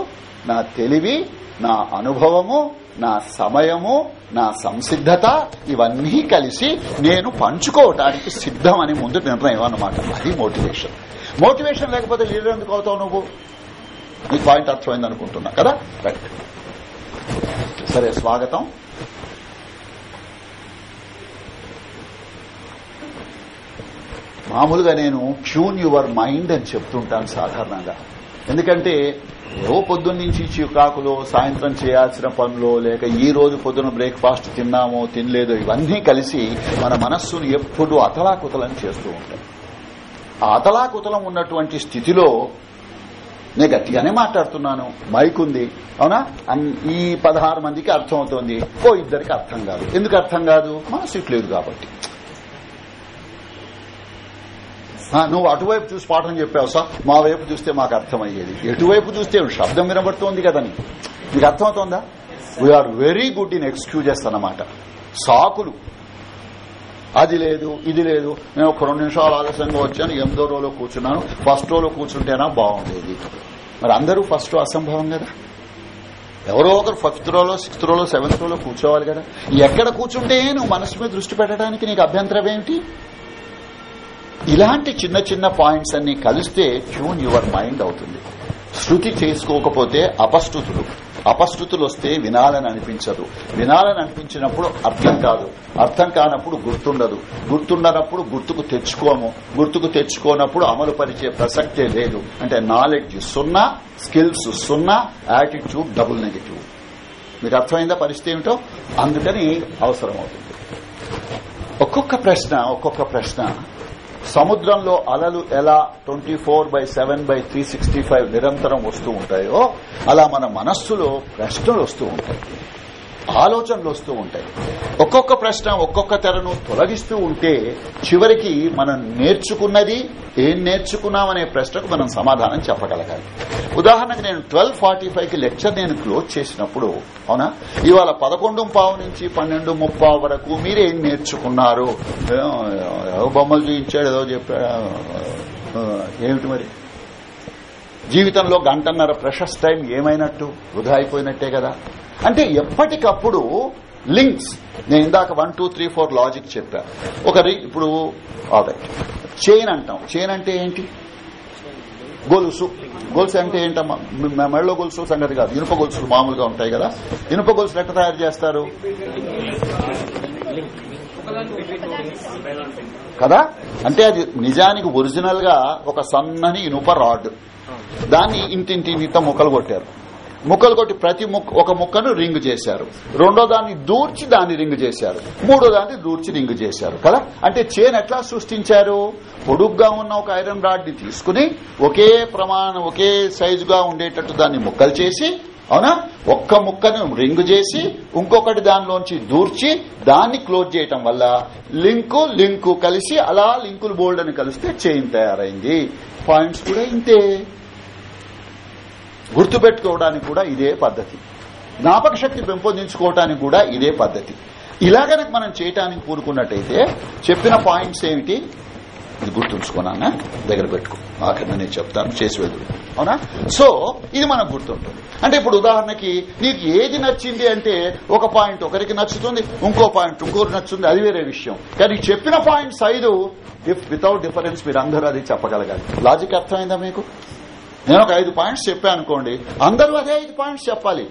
నా తెలివి నా అనుభవము నా సమయము నా సంసిద్ధత ఇవన్నీ కలిసి నేను పంచుకోవటానికి సిద్ధం అని ముందు నిర్ణయం అన్నమాట. అది మోటివేషన్ మోటివేషన్ లేకపోతే లీడర్ ఎందుకు అవుతావు నువ్వు? మీ పాయింట్ అర్థమైంది అనుకుంటున్నా కదా? రైట్ సరే స్వాగతం. మామూలుగా నేను ట్యూన్ యువర్ మైండ్ అని చెప్తుంటాను సాధారణంగా. ఎందుకంటే ఏవో పొద్దున్న నుంచి చికాకులో సాయంత్రం చేయాల్సిన పనులు లేక ఈ రోజు పొద్దున బ్రేక్ఫాస్ట్ తిన్నామో తినలేదో ఇవన్నీ కలిసి మన మనస్సును ఎప్పుడు అతలాకుతలం చేస్తూ ఉంటాయి. ఆ అతలాకుతలం ఉన్నటువంటి స్థితిలో నేను గట్టిగానే మాట్లాడుతున్నాను. మైక్ ఉంది. అవునా? ఈ పదహారు మందికి అర్థం అవుతోంది ఓ ఇద్దరికి అర్థం కాదు. ఎందుకు అర్థం కాదు? మనసు ఇట్లేదు కాబట్టి. నువ్వు అటువైపు చూసి పాఠం చెప్పావు సార్. మా వైపు చూస్తే మాకు అర్థమయ్యేది. ఎటువైపు చూస్తే శబ్దం వినబడుతోంది కదా నీకు అర్థమవుతోందా? We're very good in excuses అన్నమాట. సాకులు. అది లేదు ఇది లేదు. నేను ఒక రెండు నిమిషాలు ఆలస్యంగా వచ్చాను. ఎనిమిదో రోజులో కూర్చున్నాను. ఫస్ట్ రోజులో కూర్చుంటేనా బాగుండేది. మరి అందరూ ఫస్ట్ అసంభవం కదా? ఎవరో ఒకరు ఫిఫ్త్ రోలో సిక్స్త్ రోలో సెవెంత్ రోలో కూర్చోవాలి కదా? ఎక్కడ కూర్చుంటే నువ్వు మనసు మీద దృష్టి పెట్టడానికి నీకు అభ్యంతరం ఏంటి? ఇలాంటి చిన్న చిన్న పాయింట్స్ అన్ని కలిస్తే ట్యూన్ యువర్ మైండ్ అవుతుంది. శృతి చేసుకోకపోతే అపస్థుతులు అపశృతులు వస్తే వినాలని అనిపించదు. వినాలని అనిపించినప్పుడు అర్థం కాదు. అర్థం కానప్పుడు గుర్తుండదు. గుర్తుండనప్పుడు గుర్తుకు తెచ్చుకోము. గుర్తుకు తెచ్చుకోనప్పుడు అమలు పరిచే ప్రసక్తే లేదు. అంటే నాలెడ్జ్ సున్నా స్కిల్స్ సున్నా యాటిట్యూడ్ డబుల్ నెగిటివ్ మీకు అర్థమైందా పరిస్థితి ఏమిటో? అందుకని అవసరం అవుతుంది ఒక్కొక్క ప్రశ్న ఒక్కొక్క ప్రశ్న సముద్రంలో అలలు ఎలా twenty four by seven by three sixty five నిరంతరం వస్తూ ఉంటాయో అలా మన మనస్సులో ప్రశ్నలు వస్తూ ఉంటాయి. ఆలోచనలు వస్తూ ఉంటాయి. ఒక్కొక్క ప్రశ్న ఒక్కొక్క తెరను తొలగిస్తూ ఉంటే చివరికి మనం నేర్చుకున్నది ఏం నేర్చుకున్నామనే ప్రశ్నకు మనం సమాధానం చెప్పగలగాలి. ఉదాహరణకు నేను ట్వెల్వ్ ఫార్టీ కి లెక్చర్ నేను క్లోజ్ చేసినప్పుడు అవునా? ఇవాళ పదకొండు పావు నుంచి పన్నెండు ముప్పా వరకు మీరేం నేర్చుకున్నారు? బొమ్మలు చూపించాడు ఏదో చెప్పాడు ఏమిటి మరి? జీవితంలో గంటన్నర ప్రెషస్ టైం ఏమైనట్టు? వృధా అయిపోయినట్టే కదా? అంటే ఎప్పటికప్పుడు లింక్స్. నేను ఇందాక one two three four logic చెప్పా. ఒక ఇప్పుడు ఆల్రైట్ చైన్ అంటాం. చైన్ అంటే ఏంటి? గొలుసు. గొలుసు అంటే ఏంటమ్మా? మ- మెడలో గొలుసు సంగతి కాదు. ఇనుప గొలుసులు మామూలుగా ఉంటాయి కదా. ఇనుప గొలుసులు ఎట్లా తయారు చేస్తారు? కదా? అంటే అది నిజానికి ఒరిజినల్గా ఒక సన్నని ఇనుప రాడ్. దాన్ని ఇంటింటి ఇంత ముక్కలు కొట్టారు. ముక్కలు కొట్టి ప్రతి ముక్క ఒక ముక్కను రింగ్ చేశారు. రెండో దాన్ని దూర్చి దాన్ని రింగ్ చేశారు. మూడో దాన్ని దూర్చి రింగ్ చేశారు. కదా? అంటే చేన్ ఎట్లా సృష్టించారు? పొడుగ్గా ఉన్న ఒక ఐరన్ రాడ్ని తీసుకుని ఒకే ప్రమాణం ఒకే సైజుగా ఉండేటట్టు దాన్ని ముక్కలు చేసి అవునా? ఒక్క ముక్కను రింగ్ చేసి ఇంకొకటి దానిలోంచి దూర్చి దాన్ని క్లోజ్ చేయటం వల్ల లింకు లింకు కలిసి అలా లింకులు బోల్డ్ అని కలిస్తే చైన్ తయారైంది. పాయింట్స్ కూడా ఇంతే. గుర్తుపెట్టుకోవడానికి కూడా ఇదే పద్ధతి. జ్ఞాపక శక్తి పెంపొందించుకోవడానికి కూడా ఇదే పద్ధతి. ఇలా కనుక మనం చేయటానికి కూరుకున్నట్టయితే చెప్పిన పాయింట్స్ ఏమిటి? ఇది గుర్తుంచుకున్నానా? దగ్గర పెట్టుకో. ఆఖరి నేను చెప్తాను. చేసి వెళ్ళు. అవునా? సో ఇది మనకు గుర్తుంటుంది. అంటే ఇప్పుడు ఉదాహరణకి నీకు ఏది నచ్చింది అంటే ఒక పాయింట్ ఒకరికి నచ్చుతుంది ఇంకో పాయింట్ ఇంకోరు నచ్చుతుంది అది వేరే విషయం. కానీ చెప్పిన పాయింట్స్ ఐదు ఇఫ్ వితౌట్ డిఫరెన్స్ మీరు అందరూ అది చెప్పగలగాలి. లాజిక్ అర్థమైందా మీకు? నేను ఒక ఐదు పాయింట్స్ చెప్పాను అనుకోండి. అందరూ అదే ఐదు పాయింట్స్ చెప్పాలి.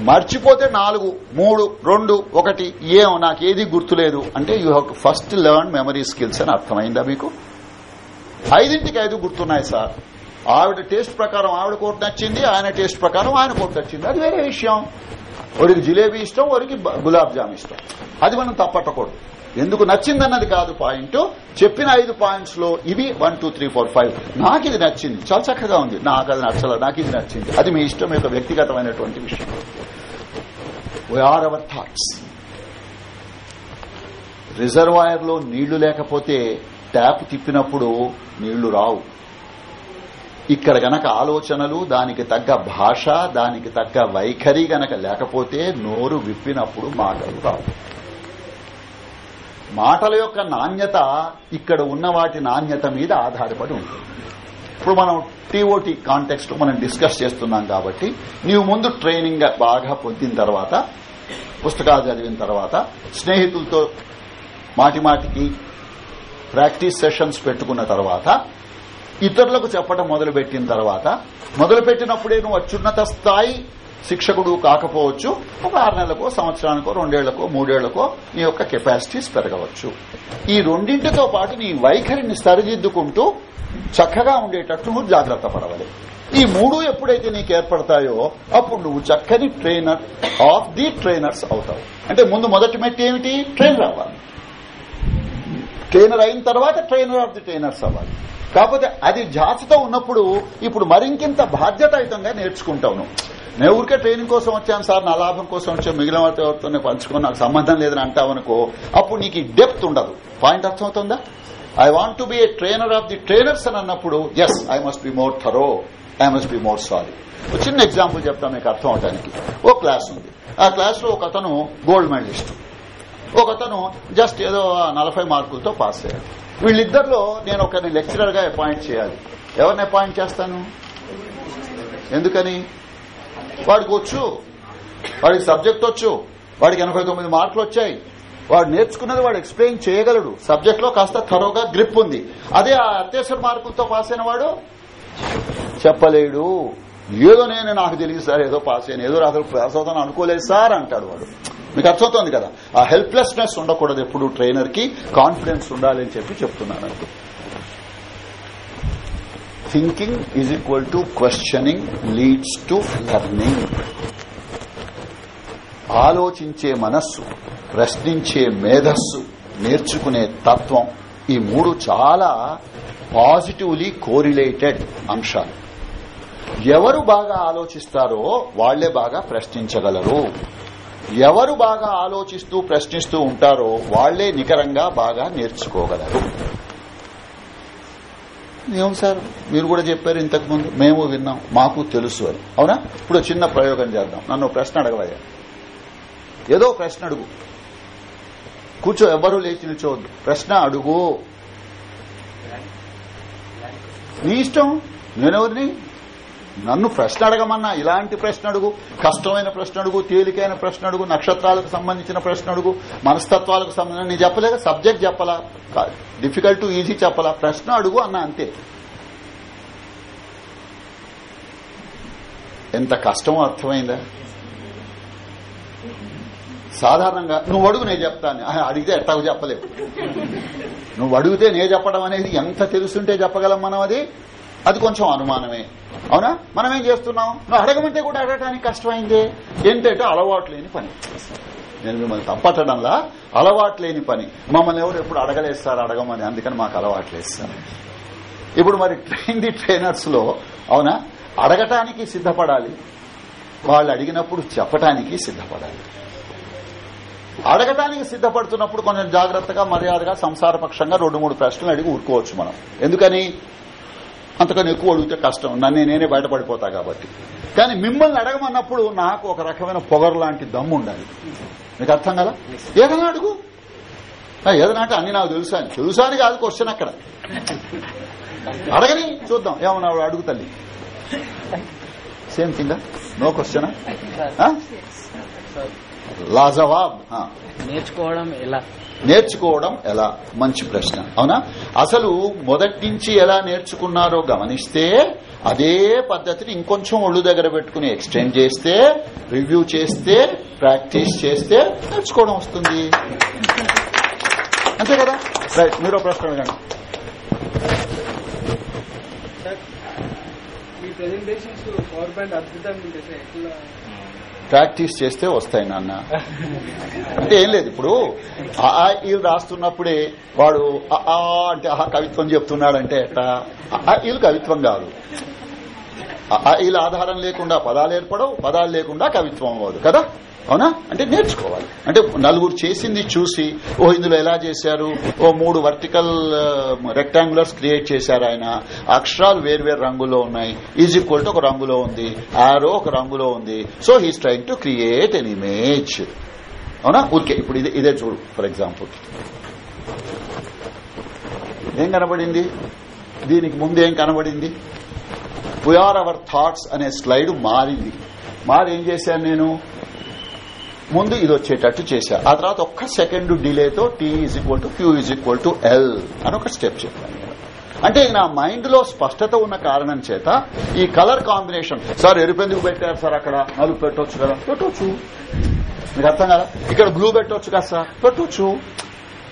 మర్చిపోతే నాలుగు మూడు రెండు ఒకటి ఏమో నాకు ఏది గుర్తులేదు అంటే you have first learn memory skills అని అర్థమైందా మీకు? ఐదింటికి ఐదు గుర్తున్నాయి సార్. ఆవిడ టేస్ట్ ప్రకారం ఆవిడ కోట్ నచ్చింది ఆయన టేస్ట్ ప్రకారం ఆయన కోట్ నచ్చింది. అది వేరే విషయం. ఒడికి జిలేబీ ఇష్టం బ- గులాబ్ జామ్ ఇష్టం. అది మనం తప్పట్టకూడదు. ఎందుకు నచ్చిందన్నది కాదు పాయింట్. చెప్పిన ఐదు పాయింట్స్లో ఇవి one two three four five. నాకు ఇది నచ్చింది. చాలా చక్కగా ఉంది. నాకు అది నచ్చలేదు నాకు ఇది నచ్చింది. అది మీ ఇష్టం యొక్క వ్యక్తిగతమైనటువంటి విషయం. ఆర్ అవర్ థాట్స్ రిజర్వాయర్లో నీళ్ళు లేకపోతే ట్యాప్ తిప్పినప్పుడు నీళ్ళు రావు. ఇక్కడ గనక ఆలోచనలు దానికి తగ్గ భాష దానికి తగ్గ వైఖరి గనక లేకపోతే నోరు విప్పినప్పుడు మాటలు రావు. మాటల యొక్క నాణ్యత ఇక్కడ ఉన్న వాటి నాణ్యత మీద ఆధారపడి ఉంటుంది. ఇప్పుడు మనం టీఓటీ కాంటెక్స్ట్లో మనం డిస్కస్ చేస్తున్నాం కాబట్టి నీవు ముందు ట్రైనింగ్ బాగా పొందిన తర్వాత పుస్తకాలు చదివిన తర్వాత స్నేహితులతో మాటి మాటికి ప్రాక్టీస్ సెషన్స్ పెట్టుకున్న తర్వాత ఇతరులకు చెప్పడం మొదలుపెట్టిన తర్వాత మొదలుపెట్టినప్పుడే నువ్వు అత్యున్నత స్థాయి శిక్షకుడు కాకపోవచ్చు ఒక ఆరు నెలలకో సంవత్సరానికో రెండేళ్ళకో మూడేళ్ళకో నీ యొక్క కెపాసిటీస్ పెరగవచ్చు. ఈ రెండింటితో పాటు నీ వైఖరిని సరిదిద్దుకుంటూ చక్కగా ఉండేటట్లు నువ్వు జాగ్రత్త పడవాలి. ఈ మూడు ఎప్పుడైతే నీకు ఏర్పడతాయో అప్పుడు నువ్వు చక్కని ట్రైనర్ ఆఫ్ ది ట్రైనర్స్ అవుతావు. అంటే ముందు మొదటి మెట్టి ఏమిటి? ట్రైనర్ అవ్వాలి. ట్రైనర్ అయిన తర్వాత ట్రైనర్ ఆఫ్ ది ట్రైనర్స్ అవ్వాలి. కాకపోతే అది జాతితో ఉన్నప్పుడు ఇప్పుడు మరింకింత బాధ్యతాయుతంగా నేర్చుకుంటావు నువ్వు. నేను ఊరికే ట్రైనింగ్ కోసం వచ్చాను సార్ నా లాభం కోసం వచ్చాను మిగిలిన వారితో ఎవరితోనే పంచుకొని నాకు సంబంధం లేదని అంటావు అనుకో అప్పుడు నీకు ఈ డెప్త్ ఉండదు. పాయింట్ అర్థమవుతుందా? I want to be a trainer of the trainers అని అన్నప్పుడు yes I must be more thorough I must be more sorry ఒక చిన్న ఎగ్జాంపుల్ చెప్తాను మీకు అర్థం అవడానికి ఓ క్లాస్ ఉంది. ఆ క్లాస్లో ఒక అతను గోల్డ్ మెడలిస్ట్ ఒక అతను జస్ట్ ఏదో నలభై మార్కులతో పాస్ అయ్యాడు. వీళ్ళిద్దరిలో నేను ఒకరిని లెక్చరర్గా అపాయింట్ చేయాలి. ఎవరిని అపాయింట్ చేస్తాను? ఎందుకని? వాడికి వచ్చు. వాడికి సబ్జెక్ట్ వచ్చు. వాడికి ఎనభై తొమ్మిది మార్కులు వచ్చాయి. వాడు నేర్చుకున్నది వాడు ఎక్స్ప్లెయిన్ చేయగలడు. సబ్జెక్ట్లో కాస్త థరోగా గ్రిప్ ఉంది. అదే ఆ అత్యవసర మార్కులతో పాస్ అయిన వాడు? చెప్పలేడు. ఏదో నేను నాకు తెలియదు సార్ ఏదో పాస్ అయ్యాను. ఏదో అసలు పాస్ అవుతాను అనుకోలేదు సార్ అంటాడు వాడు. మీకు అర్థమవుతుంది కదా? ఆ హెల్ప్లెస్నెస్ ఉండకూడదు ఎప్పుడు ట్రైనర్కి. కాన్ఫిడెన్స్ ఉండాలి అని చెప్పి చెప్తున్నాను thinking is equal to questioning leads to learning ఆలోచించే మనస్సు ప్రశ్నించే మేధస్సు నేర్చుకునే తత్వం ఈ మూడు చాలా పాజిటివ్లీ కోరిలేటెడ్ అంశాలు. ఎవరు బాగా ఆలోచిస్తారో వాళ్ళే బాగా ప్రశ్నించగలరు. ఎవరు బాగా ఆలోచిస్తూ ప్రశ్నిస్తూ ఉంటారో వాళ్ళే నికరంగా బాగా నేర్చుకోగలరు. ఏం సార్? మీరు కూడా చెప్పారు ఇంతకుముందు మేము విన్నాం. మాకు తెలుసు అని. అవునా? ఇప్పుడు చిన్న ప్రయోగం చేద్దాం. నన్ను ప్రశ్న అడగవయ్యా. ఏదో ప్రశ్న అడుగు. కూర్చో ఎవరు లేచి నిల్చోవద్దు. ప్రశ్న అడుగు. నీ ఇష్టం? నేనెవరిని నన్ను ప్రశ్న అడగమన్నా. ఇలాంటి ప్రశ్న అడుగు. కష్టమైన ప్రశ్న అడుగు. తేలికైన ప్రశ్న అడుగు. నక్షత్రాలకు సంబంధించిన ప్రశ్న అడుగు. మనస్తత్వాలకు సంబంధించిన నేను చెప్పలేక సబ్జెక్ట్ చెప్పలా? డిఫికల్ట్ ఈజీ చెప్పలా? ప్రశ్న అడుగు అన్న అంతే. ఎంత కష్టం అర్థమైందా? సాధారణంగా నువ్వు అడుగు నేను చెప్తాను. అడిగితే ఎట్టాకు చెప్పలేవు. నువ్వు అడిగితే నే చెప్పడం అనేది ఎంత తెలుసుంటే చెప్పగలం మనం అది? అది కొంచెం అనుమానమే. అవునా? మనం ఏం చేస్తున్నాం? నువ్వు అడగమంటే కూడా అడగటానికి కష్టమైందే. ఏంటంటే అలవాటు లేని పని. నేను మిమ్మల్ని తప్పట్టడంలా అలవాటు లేని పని. మమ్మల్ని ఎవరు ఎప్పుడు అడగలేస్తారు అడగమని. అందుకని మాకు అలవాటు లేదు ఇప్పుడు మరి ట్రైన్ ది ట్రైనర్స్లో అవునా? అడగటానికి సిద్ధపడాలి. వాళ్ళు అడిగినప్పుడు చెప్పటానికి సిద్ధపడాలి. అడగటానికి సిద్ధపడుతున్నప్పుడు కొంచెం జాగ్రత్తగా మర్యాదగా సంసారపక్షంగా రెండు మూడు ప్రశ్నలు అడిగి ఊరుకోవచ్చు మనం. ఎందుకని? అంతకని ఎక్కువ అడిగితే కష్టం. నన్ను నేనే బయటపడిపోతా కాబట్టి. కానీ మిమ్మల్ని అడగమన్నప్పుడు నాకు ఒక రకమైన పొగరు లాంటి దమ్ము ఉండాలి. మీకు అర్థం కదా? ఏదైనా అడుగు. ఏదైనా అంటే అన్ని నాకు తెలుసా అని. తెలుసా అని కాదు క్వశ్చన్ అక్కడ. అడగని చూద్దాం. ఏమన్నా అడుగు తల్లి. సేమ్ థింగ్ నో క్వశ్చన్ లాజవాబ్. నేర్చుకోవడం ఎలా? నేర్చుకోవడం ఎలా? మంచి ప్రశ్న. అవునా? అసలు మొదటి నుంచి ఎలా నేర్చుకున్నారో గమనిస్తే అదే పద్ధతిని ఇంకొంచెం ఒళ్ళు దగ్గర పెట్టుకుని ఎక్స్టెండ్ చేస్తే రివ్యూ చేస్తే ప్రాక్టీస్ చేస్తే నేర్చుకోవడం వస్తుంది. అంతే కదా? రైట్ మీరు ప్రశ్న అడగండి. మీ ప్రెజెంటేషన్స్ పవర్ పాయింట్ అద్భుతంగా ఉంటాయి సార్ ఎట్లా ప్రాక్టీస్ చేస్తే వస్తాయి నాన్న. అంటే ఏం లేదు ఇప్పుడు ఆ ఆ రాస్తున్నప్పుడే వాడు ఆ ఆ అంటే ఆహా కవిత్వం చెప్తున్నాడంటే ఎట్టా ఆ ఈలు కవిత్వం కాదు. ఆ ఈల ఆధారం లేకుండా పదాలు ఏర్పడవు పదాలు లేకుండా కవిత్వం అవ్వదు కదా? అవునా? అంటే నేర్చుకోవాలి. అంటే నలుగురు చేసింది చూసి ఓ ఇందులో ఎలా చేశారు? ఓ మూడు వర్టికల్ రెక్టాంగులర్స్ క్రియేట్ చేశారు ఆయన. అక్షరాలు వేర్వేరు రంగులో ఉన్నాయి. ఈజ్ ఈక్వల్ టు ఒక రంగులో ఉంది. ఆరో ఒక రంగులో ఉంది. So he's trying to create an image. అవునా? ఊరికే ఇప్పుడు ఇదే ఇదే చూడు ఫర్ ఎగ్జాంపుల్. ఏం కనబడింది? దీనికి ముందు ఏం కనబడింది? వీఆర్ అవర్ థాట్స్ అనే స్లైడ్ మారింది. మారి ఏం చేశాను నేను? ముందు ఇది వచ్చేటట్టు చేశారు ఆ తర్వాత ఒక్క second డిలేతో T is equal to Q is equal to L అని ఒక స్టెప్ చెప్పాను అంటే నా మైండ్లో స్పష్టత ఉన్న కారణం చేత ఈ కలర్ కాంబినేషన్ సార్ ఎరుపెందుకు పెట్టారు సార్ అక్కడ? నలుపు పెట్టవచ్చు కదా? పెట్టవచ్చు మీకు అర్థం కదా? ఇక్కడ బ్లూ పెట్టవచ్చు కదా సార్? పెట్టవచ్చు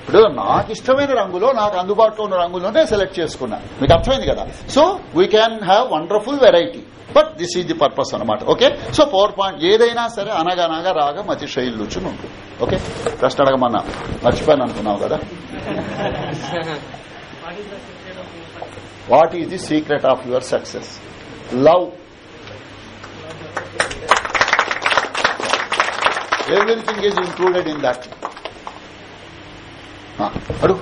ఇప్పుడు నాకు ఇష్టమైన రంగులో నాకు అందుబాటులో ఉన్న రంగులోనే సెలెక్ట్ చేసుకున్నా. మీకు అర్థమైంది కదా? So we can have wonderful variety but this is the purpose అనమాట ఓకే సో పవర్ పాయింట్ ఏదైనా సరే అనగనగా రాగా మతి శైలుచుని ఉంటుంది. ఓకే ప్రశ్న అడగమన్నా? మర్చిపోయాను అనుకున్నావు కదా? What is the secret of your success love everything is included in that అడు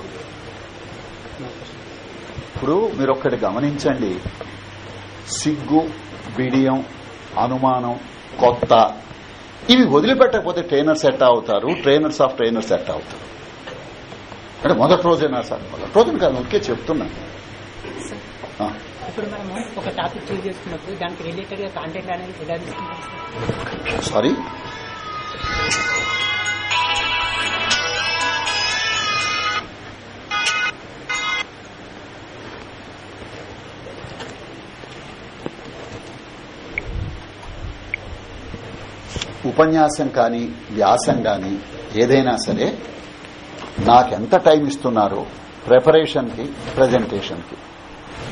ఇప్పుడు మీరు ఒక్కటి గమనించండి. సిగ్గు బిడియం అనుమానం కొత్త. ఇవి వదిలిపెట్టకపోతే ట్రైనర్స్ ఎట్టా అవుతారు? ట్రైనర్స్ ఆఫ్ ట్రైనర్స్ ఎట్టా అవుతారు? అంటే మొదటి రోజేనా సార్ మొదటి రోజున కాదు ఓకే చెప్తున్నా. ఆ, ఇప్పుడు మనము ఒక టాపిక్ చూస్ చేసుకున్నప్పుడు దానికి రిలేటెడ్గా కాంటెంట్ అనేది ఎలా తీసుకుంటాం సార్? ఉపన్యాసం కానీ వ్యాసం కానీ ఏదైనా సరే నాకెంత టైం ఇస్తున్నారో ప్రిపరేషన్కి ప్రజెంటేషన్కి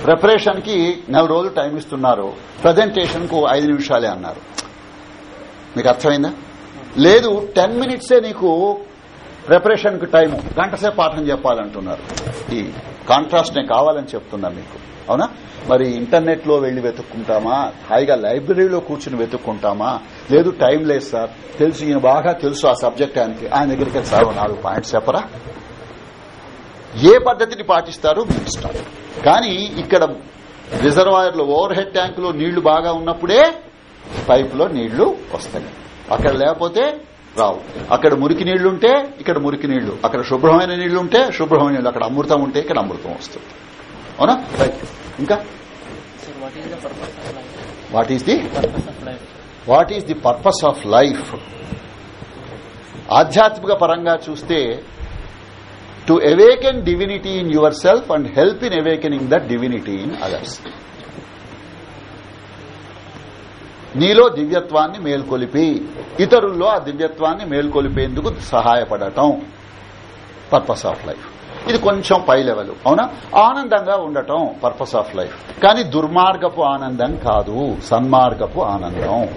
ప్రిపరేషన్కి నెల రోజులు టైం ఇస్తున్నారు ప్రజెంటేషన్కు ఐదు నిమిషాలే అన్నారు. మీకు అర్థమైందా? లేదు టెన్ మినిట్సే నీకు ప్రిపరేషన్కి టైం గంట సేపు పాఠం చెప్పాలంటున్నారు. ఈ కాంట్రాస్ట్ నేను కావాలని చెప్తున్నా మీకు. అవునా? మరి ఇంటర్నెట్లో వెళ్ళి వెతుక్కుంటామా? హాయిగా లైబ్రరీలో కూర్చుని వెతుక్కుంటామా? లేదు టైం లేదు సార్. తెలుసు ఈయన బాగా తెలుసు ఆ సబ్జెక్ట్ ఆయనకి. ఆయన దగ్గరికి సార్ నాలుగు పాయింట్స్ చెప్పరా? ఏ పద్ధతిని పాటిస్తారు? మీ ఇష్టం. కానీ ఇక్కడ రిజర్వాయర్లో ఓవర్ హెడ్ ట్యాంక్లో నీళ్ళు బాగా ఉన్నప్పుడే పైప్లో నీళ్ళు వస్తాయి. అక్కడ లేకపోతే రావు. అక్కడ మురికి నీళ్ళుంటే ఇక్కడ మురికి నీళ్ళు. అక్కడ శుభ్రమైన నీళ్ళుంటే శుభ్రమైన నీళ్ళు. అక్కడ అమృతం ఉంటే ఇక్కడ అమృతం వస్తుంది. అవునా? రైట్ ఇంకా? What is the what is the purpose of life ఆధ్యాత్మిక పరంగా చూస్తే to awaken divinity in yourself and help in awakening that divinity in others నీలో దివ్యత్వాన్ని మేల్కొలిపి. ఇతరుల్లో ఆ దివ్యత్వాన్ని మేల్కొలిపేందుకు సహాయపడటం. పర్పస్ ఆఫ్ లైఫ్ ఇది కొంచెం పై లెవెల్. అవునా? ఆనందంగా ఉండటం పర్పస్ ఆఫ్ లైఫ్ కానీ దుర్మార్గపు ఆనందం కాదు. సన్మార్గపు ఆనందం.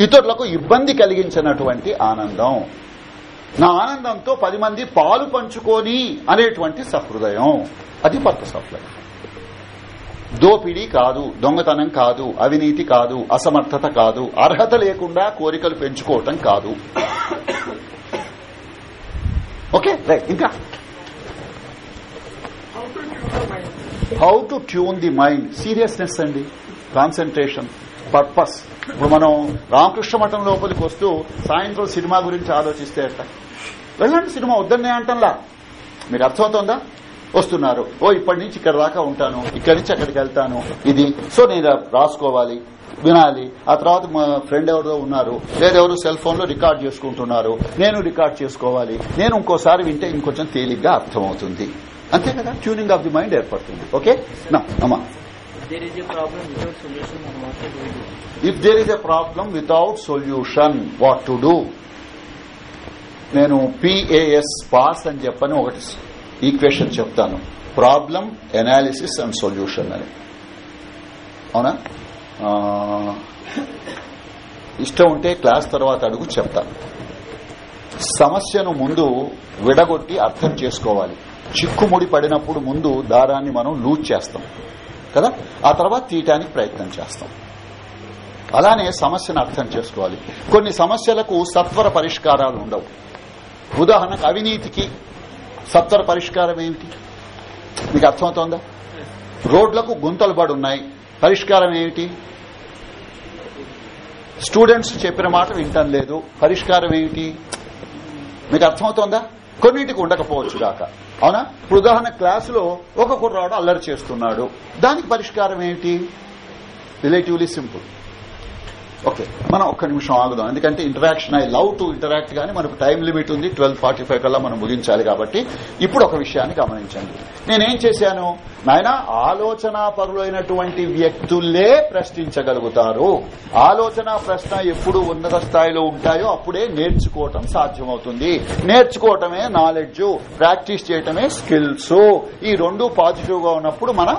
ఇతరులకు ఇబ్బంది కలిగించినటువంటి ఆనందం. నా ఆనందంతో పది మంది పాలు పంచుకొని అనేటువంటి సహృదయం. అది పర్పస్ ఆఫ్ లైఫ్ దోపిడీ కాదు దొంగతనం కాదు అవినీతి కాదు అసమర్థత కాదు అర్హత లేకుండా కోరికలు పెంచుకోవటం కాదు. ఓకే? రైట్ ఇంకా? How to tune the mind seriousness అండి. కాన్సన్ట్రేషన్ పర్పస్ ఇప్పుడు మనం రామకృష్ణ మఠం లోపలికి వస్తూ సాయంత్రం సినిమా గురించి ఆలోచిస్తే అట్ట వెళ్ళండి సినిమా వద్దన్నే అంటంలా. మీరు అర్థమవుతోందా? వస్తున్నారు. ఓ ఇప్పటి నుంచి ఇక్కడ దాకా ఉంటాను. ఇక్కడి నుంచి అక్కడికి వెళ్తాను. ఇది సో నేను రాసుకోవాలి వినాలి. ఆ తర్వాత మా ఫ్రెండ్ ఎవరో ఉన్నారు. లేదెవరు సెల్ ఫోన్లో రికార్డ్ చేసుకుంటున్నారు. నేను రికార్డ్ చేసుకోవాలి. నేను ఇంకోసారి వింటే ఇంకొంచెం తేలిగ్గా అర్థమవుతుంది. అంతే కదా? ట్యూనింగ్ ఆఫ్ ది మైండ్ ఏర్పడుతుంది. ఓకే? నా అమ్మా. If there is a problem without solution what to do నేను పిఏఎస్ పాస్ అని చెప్పని ఒకటి ఈక్వేషన్ చెప్తాను. ప్రాబ్లం ఎనాలిసిస్ అండ్ సొల్యూషన్ అని. అవునా? ఇష్టం ఉంటే క్లాస్ తర్వాత అడుగు చెప్తాను సమస్యను ముందు విడగొట్టి అర్థం చేసుకోవాలి. చిక్కుముడి పడినప్పుడు ముందు దారాన్ని మనం లూజ్ చేస్తాం. కదా? ఆ తర్వాత తీయటానికి ప్రయత్నం చేస్తాం. అలానే సమస్యను అర్థం చేసుకోవాలి. కొన్ని సమస్యలకు సత్వర పరిష్కారాలు ఉండవు. ఉదాహరణకు అవినీతికి సత్వర పరిష్కారం ఏమిటి మీకు అర్థమవుతోందా? రోడ్లకు గుంతలు పడున్నాయి. పరిష్కారం ఏమిటి? స్టూడెంట్స్ చెప్పిన మాట వింటం లేదు. పరిష్కారం ఏమిటి? మీకు అర్థమవుతోందా? కొన్నింటికి ఉండకపోవచ్చు కాక అవునా? ఇప్పుడు ఉదాహరణ క్లాసులో ఒక కుర్రాడు అల్లరి చేస్తున్నాడు. దానికి పరిష్కారం ఏమిటి? Relatively simple. ఓకే మనం ఒక్క నిమిషం ఆగుదాం. ఎందుకంటే interaction I love to interact గానీ మనకు టైం లిమిట్ ఉంది. ట్వెల్వ్ ఫార్టీ ఫైవ్ కల్లా మనం ముగించాలి కాబట్టి ఇప్పుడు ఒక విషయాన్ని గమనించండి. నేనేం చేశాను? నాయన ఆలోచన పరులైనటువంటి వ్యక్తులే ప్రశ్నించగలుగుతారు. ఆలోచన ప్రశ్న ఎప్పుడు ఉన్నత స్థాయిలో ఉంటాయో అప్పుడే నేర్చుకోవటం సాధ్యమవుతుంది. నేర్చుకోవటమే నాలెడ్జ్ ప్రాక్టీస్ చేయటమే స్కిల్స్ ఈ రెండు పాజిటివ్గా ఉన్నప్పుడు మన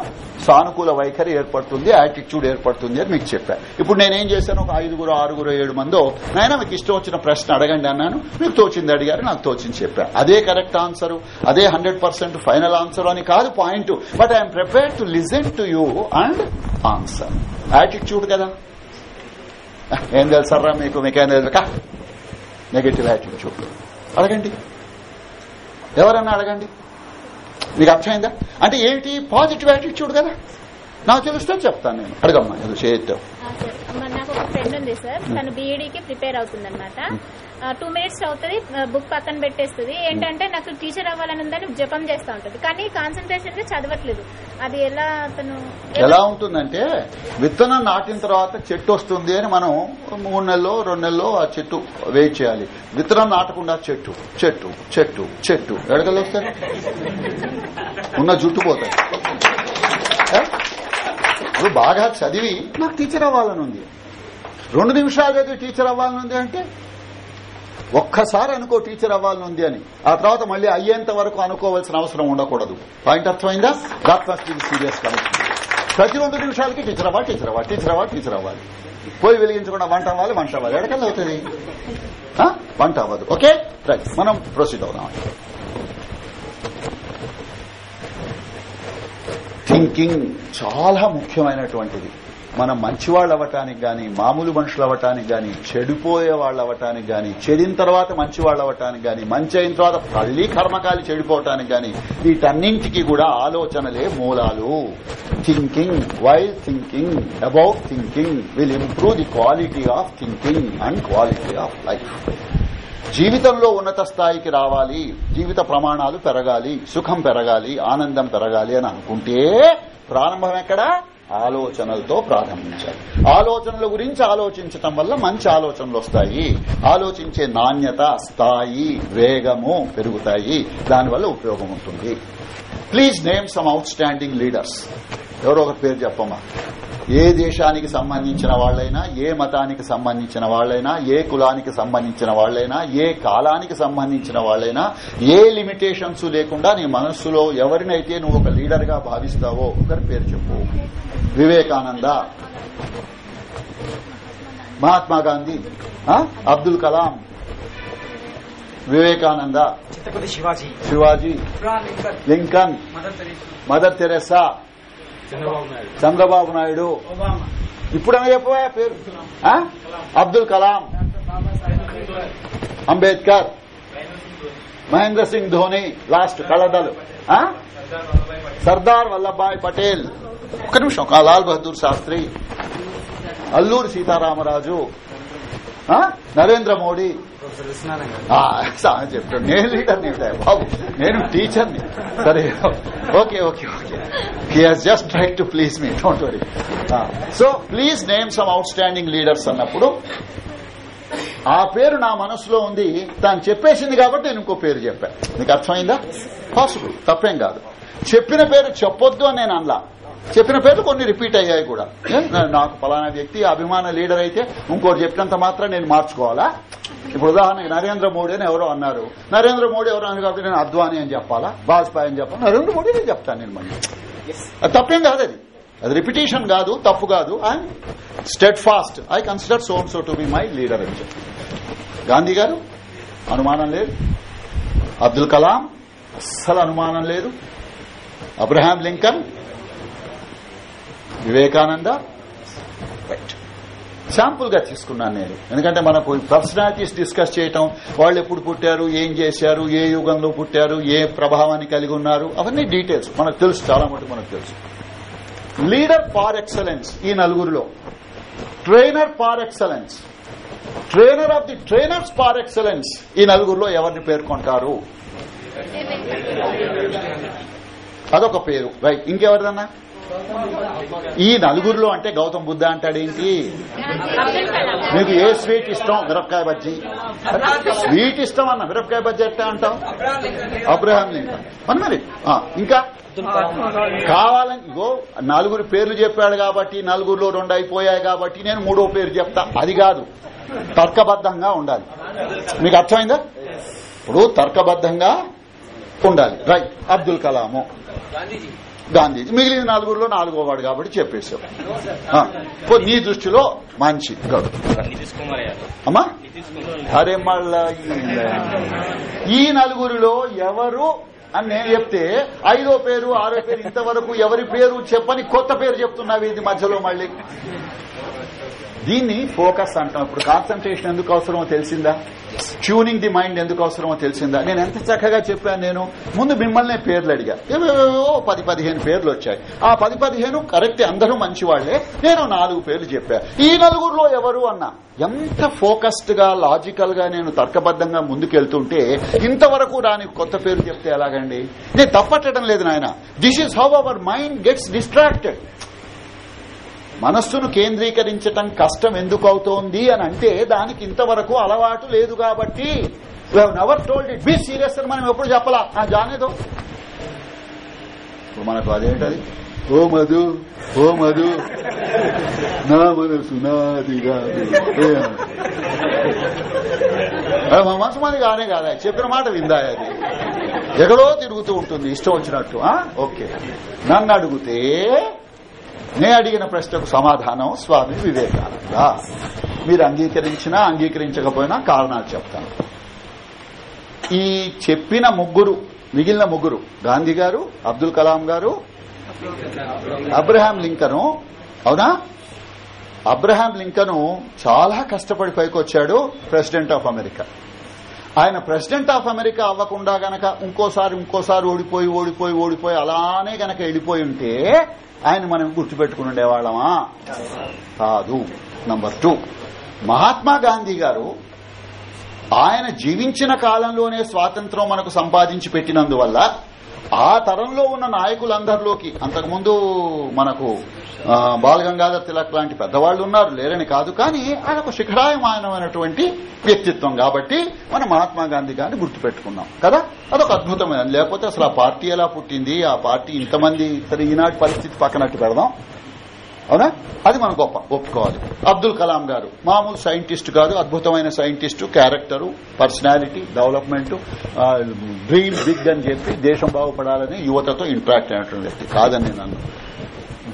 సానుకూల వైఖరి ఏర్పడుతుంది యాటిట్యూడ్ ఏర్పడుతుంది అని మీకు చెప్పాను ఇప్పుడు నేనేం చేశాను? ఒక ఐదుగురు ఆరుగురు ఏడు మందో నాయన మీకు ఇష్టం వచ్చిన ప్రశ్న అడగండి అన్నాను. మీకు తోచింది అడిగారు నాకు తోచింది చెప్పాను అదే కరెక్ట్ ఆన్సర్ అదే హండ్రెడ్ పర్సెంట్ ఫైనల్ ఆన్సర్ అని కాదు point but I'm prepare to listen to you and answer attitude కదా ఏం తెలుసర్రా మీకు? మీకేం తెలుక నెగటివ్ యాటిట్యూడ్ అడగండి. ఎవరన్నా అడగండి? మీకు అర్థమైందా? అంటే ఏమిటి? పాజిటివ్ యాటిట్యూడ్ కదా? నాకు తెలిస్తే చెప్తాను నేను. అడగమ్మా నాకు ఒక ఫ్రెండ్ ఉంది సార్. తను బీఈడీకి ప్రిపేర్ అవుతుంది అనమాట టూ మినిట్స్ అవుతుంది బుక్ పక్కన పెట్టేస్తుంది. ఏంటంటే నాకు టీచర్ అవ్వాలని ఉందని జపం చేస్తూ ఉంటుంది. కానీ కాన్సన్ట్రేషన్గా చదవట్లేదు. అది ఎలా అతను ఎలా ఉంటుందంటే విత్తనం నాటిన తర్వాత చెట్టు వస్తుంది అని మనం మూడు నెలలో రెండు నెలలో ఆ చెట్టు వెయిట్ చేయాలి. విత్తనం నాటకుండా చెట్టు చెట్టు చెట్టు చెట్టు. ఎడగలు వస్తారు? ఉన్న జుట్టు పోతాయి. నువ్వు బాగా చదివి నాకు టీచర్ అవ్వాలని ఉంది. రెండు నిమిషాలు చదివి టీచర్ అవ్వాలని ఉంది అంటే ఒక్కసారి అనుకో టీచర్ అవ్వాలని ఉంది అని. ఆ తర్వాత మళ్ళీ అయ్యేంత వరకు అనుకోవాల్సిన అవసరం ఉండకూడదు. పాయింట్ అర్థమైందా? That must be serious connection ప్రతి రెండు నిమిషాలకి టీచర్ అవ్వాలి టీచర్ అవ్వాలి టీచర్ అవ్వాలి టీచర్ అవ్వాలి. పోయి వెలిగించకుండా వంట అవ్వాలి వంట అవ్వాలి. ఎడకల్లా అవుతుంది? వంట అవ్వదు. ఓకే? రైట్ మనం ప్రొసీడ్ అవుదాం. థింకింగ్ చాలా ముఖ్యమైనటువంటిది. మనం మంచివాళ్ళు అవ్వటానికి గాని మామూలు మనుషులు అవ్వటానికి గాని చెడిపోయే వాళ్ళు అవ్వటానికి గాని చెడిన తర్వాత మంచివాళ్ళు అవ్వటానికి గాని మంచి అయిన తర్వాత మళ్ళీ కర్మకాలి చెడిపోవటానికి గాని వీటన్నింటికి కూడా ఆలోచనలే మూలాలు. Thinking while thinking about thinking will improve the quality of thinking and quality of life జీవితంలో ఉన్నత స్థాయికి రావాలి జీవిత ప్రమాణాలు పెరగాలి సుఖం పెరగాలి ఆనందం పెరగాలి అని అనుకుంటే ప్రారంభం ఎక్కడ? ఆలోచనలతో ప్రారంభించాలి. ఆలోచనల గురించి ఆలోచించటం వల్ల మంచి ఆలోచనలు వస్తాయి. ఆలోచించే నాణ్యత స్థాయి వేగము పెరుగుతాయి. దానివల్ల ఉపయోగం ఉంటుంది. Please name some outstanding leaders ఎవరో ఒక పేరు చెప్పమ్మా. ఏ దేశానికి సంబంధించిన వాళ్ళైనా ఏ మతానికి సంబంధించిన వాళ్ళైనా ఏ కులానికి సంబంధించిన వాళ్ళైనా ఏ కాలానికి సంబంధించిన వాళ్ళైనా ఏ లిమిటేషన్స్ లేకుండా నీ మనస్సులో ఎవరినైతే నువ్వు ఒక లీడర్గా భావిస్తావో ఒకరి పేరు చెప్పు Vivekananda Mahatma Gandhi? Abdul Kalam Vivekananda Shivaji Shivaji Lincoln Mother Teresa Chandrababu Naidu. ఇప్పుడు చెప్పవా పేరు? అబ్దుల్ కలాం. అంబేద్కర్. మహేంద్ర సింగ్ ధోని లాస్ట్ కళదలు? సర్దార్ వల్లభాయ్ పటేల్. ఒక్క నిమిషం లాల్ బహదూర్ శాస్త్రి. అల్లూరి సీతారామరాజు? నరేంద్ర మోడీ. చెప్పాడు. నేను లీడర్ బాబు నేను టీచర్ని సరే okay okay okay. He has just right to please me don't worry so please name some outstanding leaders అన్నప్పుడు ఆ పేరు నా మనసులో ఉంది. తాను చెప్పేసింది కాబట్టి నేను ఇంకో పేరు చెప్పా. నీకు అర్థమైందా? పాసిబుల్ తప్పేం కాదు. చెప్పిన పేరు చెప్పొద్దు అని నేను అనలా. చెప్పిన పేర్లు కొన్ని రిపీట్ అయ్యాయి కూడా. నాకు ఫలానా వ్యక్తి అభిమాన లీడర్ అయితే ఇంకోటి చెప్పినంత మాత్రం నేను మార్చుకోవాలా? ఇప్పుడు ఉదాహరణకి నరేంద్ర మోడీ అని ఎవరో అన్నారు. నరేంద్ర మోడీ ఎవరో అని కాబట్టి నేను అద్వానీ అని చెప్పాలా? వాజ్పేయి అని చెప్పాలి? నరేంద్ర మోడీ నేను చెప్తాను నేను మళ్ళీ. అది తప్పేం కాదు అది. అది రిపిటేషన్ కాదు తప్పు కాదు. And steadfast I consider so so to be my leader అని చెప్పి. గాంధీ గారు అనుమానం లేదు. అబ్దుల్ కలాం అస్సలు అనుమానం లేదు. అబ్రహాం లింకన్ వివేకానంద రైట్ శాంపుల్గా తీసుకున్నాను నేను. ఎందుకంటే మనకు పర్సనాలిటీస్ డిస్కస్ చేయటం వాళ్ళు ఎప్పుడు పుట్టారు ఏం చేశారు ఏ యుగంలో పుట్టారు ఏ ప్రభావాన్ని కలిగి ఉన్నారు అవన్నీ డీటెయిల్స్ మనకు తెలుసు చాలా మటు మనకు తెలుసు. లీడర్ ఫార్ ఎక్సలెన్స్ ఈ నలుగురిలో. Trainer par excellence trainer of the trainers par excellence ఈ నలుగురిలో ఎవరిని పేర్కొంటారు? అదొక పేరు. రైట్ ఇంకెవరిదన్నా? ఈ నలుగురిలో అంటే గౌతమ్ బుద్ధ అంటాడేంటి అబ్దుల్ మీకు ఏ స్వీట్ ఇష్టం? మిరపకాయ బజ్జీ. స్వీట్ ఇష్టం అన్న మిరపకాయ బజ్జీ ఎట్టా అంటాం అబ్రహాం లింకన్. మన మరి ఇంకా? కావాలని ఇగో నలుగురు పేర్లు చెప్పాడు కాబట్టి నలుగురులో రెండు అయిపోయాయి కాబట్టి నేను మూడో పేరు చెప్తా. అది కాదు తర్కబద్ధంగా ఉండాలి. మీకు అర్థమైందా? ఇప్పుడు తర్కబద్ధంగా ఉండాలి. రైట్ అబ్దుల్ కలాము. గాంధీజీ మిగిలిన నలుగురిలో నాలుగో వాడు కాబట్టి చెప్పేశావు. పో, నీ దృష్టిలో మంచి. గడు అమ్మా? అరే మళ్ళా ఈ- ఈ నలుగురిలో ఎవరు అని నేను చెప్తే ఐదో పేరు ఆరో పేరు ఇంతవరకు ఎవరి పేరు చెప్పని కొత్త పేరు చెప్తున్నావు ఇది మధ్యలో మళ్ళీ. దీన్ని ఫోకస్ అంటాం. ఇప్పుడు కాన్సన్ట్రేషన్ ఎందుకు అవసరమో తెలిసిందా? ట్యూనింగ్ ది మైండ్ ఎందుకు అవసరమో తెలిసిందా? నేను ఎంత చక్కగా చెప్పాను నేను? ముందు మిమ్మల్ని పేర్లు అడిగా. ఏవేవో పది పదిహేను పేర్లు వచ్చాయి. ఆ పది పదిహేను కరెక్ట్ అందరూ మంచి వాళ్ళే నేను నాలుగు పేర్లు చెప్పా. ఈ నలుగురిలో ఎవరు అన్నా? ఎంత ఫోకస్డ్గా లాజికల్గా నేను తర్కబద్ధంగా ముందుకెళ్తుంటే ఇంతవరకు రాని కొత్త పేరు చెప్తే ఎలాగండి? నేను తప్పట్టడం లేదు నాయన. This is how our mind gets distracted మనస్సును కేంద్రీకరించటం కష్టం ఎందుకు అవుతోంది అని అంటే దానికి ఇంతవరకు అలవాటు లేదు కాబట్టి. Never told it be serious అని మనం ఎప్పుడు చెప్పలా? ఆ జానేదో. ఇప్పుడు మనకు అదేంటది? ఓ మధు ఓ మధు నా మనసు నాదిగా కాదు. మా మనసు మాది కానే కాదా. చెప్పిన మాట విందా అది? ఎక్కడో తిరుగుతూ ఉంటుంది. ఇష్టం వచ్చినట్టు. ఓకే. నన్ను అడిగితే నే అడిగిన ప్రశ్నకు సమాధానం స్వామి వివేకానంద. మీరు అంగీకరించినా అంగీకరించకపోయినా కారణాలు చెప్తాను. ఈ చెప్పిన ముగ్గురు మిగిలిన ముగ్గురు గాంధీ గారు అబ్దుల్ కలాం గారు అబ్రహాం లింకను అవునా? అబ్రహాం లింకను చాలా కష్టపడి పైకొచ్చాడు ప్రెసిడెంట్ ఆఫ్ అమెరికా. ఆయన ప్రెసిడెంట్ ఆఫ్ అమెరికా అవ్వకుండా గనక ఇంకోసారి ఇంకోసారి ఓడిపోయి ఓడిపోయి ఓడిపోయి అలానే గనక వెళ్ళిపోయి ఉంటే ఆయన మనం గుర్తుపెట్టుకుని ఉండేవాళ్ళమా? కాదు. నంబర్ టూ మహాత్మా గాంధీ గారు ఆయన జీవించిన కాలంలోనే స్వాతంత్రం మనకు సంపాదించి పెట్టినందువల్ల ఆ తరంలో ఉన్న నాయకులందరిలోకి అంతకుముందు మనకు ఆ, బాల గంగాధర్ తిలక్ లాంటి పెద్దవాళ్ళు ఉన్నారు లేరని కాదు కానీ ఆయన ఒక శిఖరాయమానమైనటువంటి వ్యక్తిత్వం కాబట్టి మనం మహాత్మా గాంధీ గారిని గుర్తుపెట్టుకున్నాం కదా? అదొక అద్భుతమైన లేకపోతే అసలు ఆ పార్టీ ఎలా పుట్టింది ఆ పార్టీ ఇంతమంది సరే ఈనాటి పరిస్థితి పక్కనట్టు పెడదాం. అవునా? అది మన గొప్ప ఒప్పుకోవాలి. అబ్దుల్ కలాం గారు మామూలు సైంటిస్ట్ కాదు అద్భుతమైన scientist character personality development dream big అని చెప్పి దేశం బాగుపడాలని యువతతో ఇంటరాక్ట్ అయినటువంటి వ్యక్తి. కాదని నన్ను.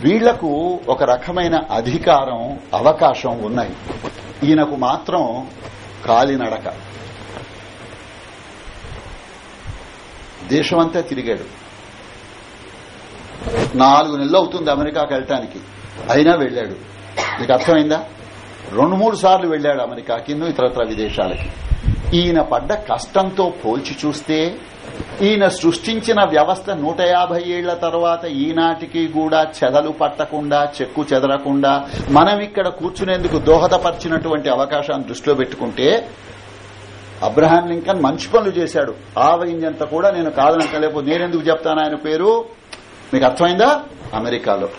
వీళ్ళకు ఒక రకమైన అధికారం అవకాశం ఉన్నాయి. ఈయనకు మాత్రం కాలినడక దేశమంతా తిరిగాడు. నాలుగు నెలలు అవుతుంది అమెరికాకి వెళ్ళటానికి. అయినా వెళ్ళాడు. మీకు అర్థమైందా? రెండు మూడు సార్లు వెళ్ళాడు అమెరికాకి ఇతరత్ర విదేశాలకి. ఈయన పడ్డ కష్టంతో పోల్చి చూస్తే ఈయన సృష్టించిన వ్యవస్థ నూట యాభై ఏళ్ళ తర్వాత ఈనాటికి కూడా చెదలు పట్టకుండా చెక్కు చెదరకుండా మనం ఇక్కడ కూర్చునేందుకు దోహదపరిచినటువంటి అవకాశాన్ని దృష్టిలో పెట్టుకుంటే అబ్రహాం లింకన్ మంచి పనులు చేశాడు. ఆవగింజంత కూడా నేను కాదనకలేకపోతే నేనెందుకు చెప్తాను ఆయన పేరు? మీకు అర్థమైందా? అమెరికాలో.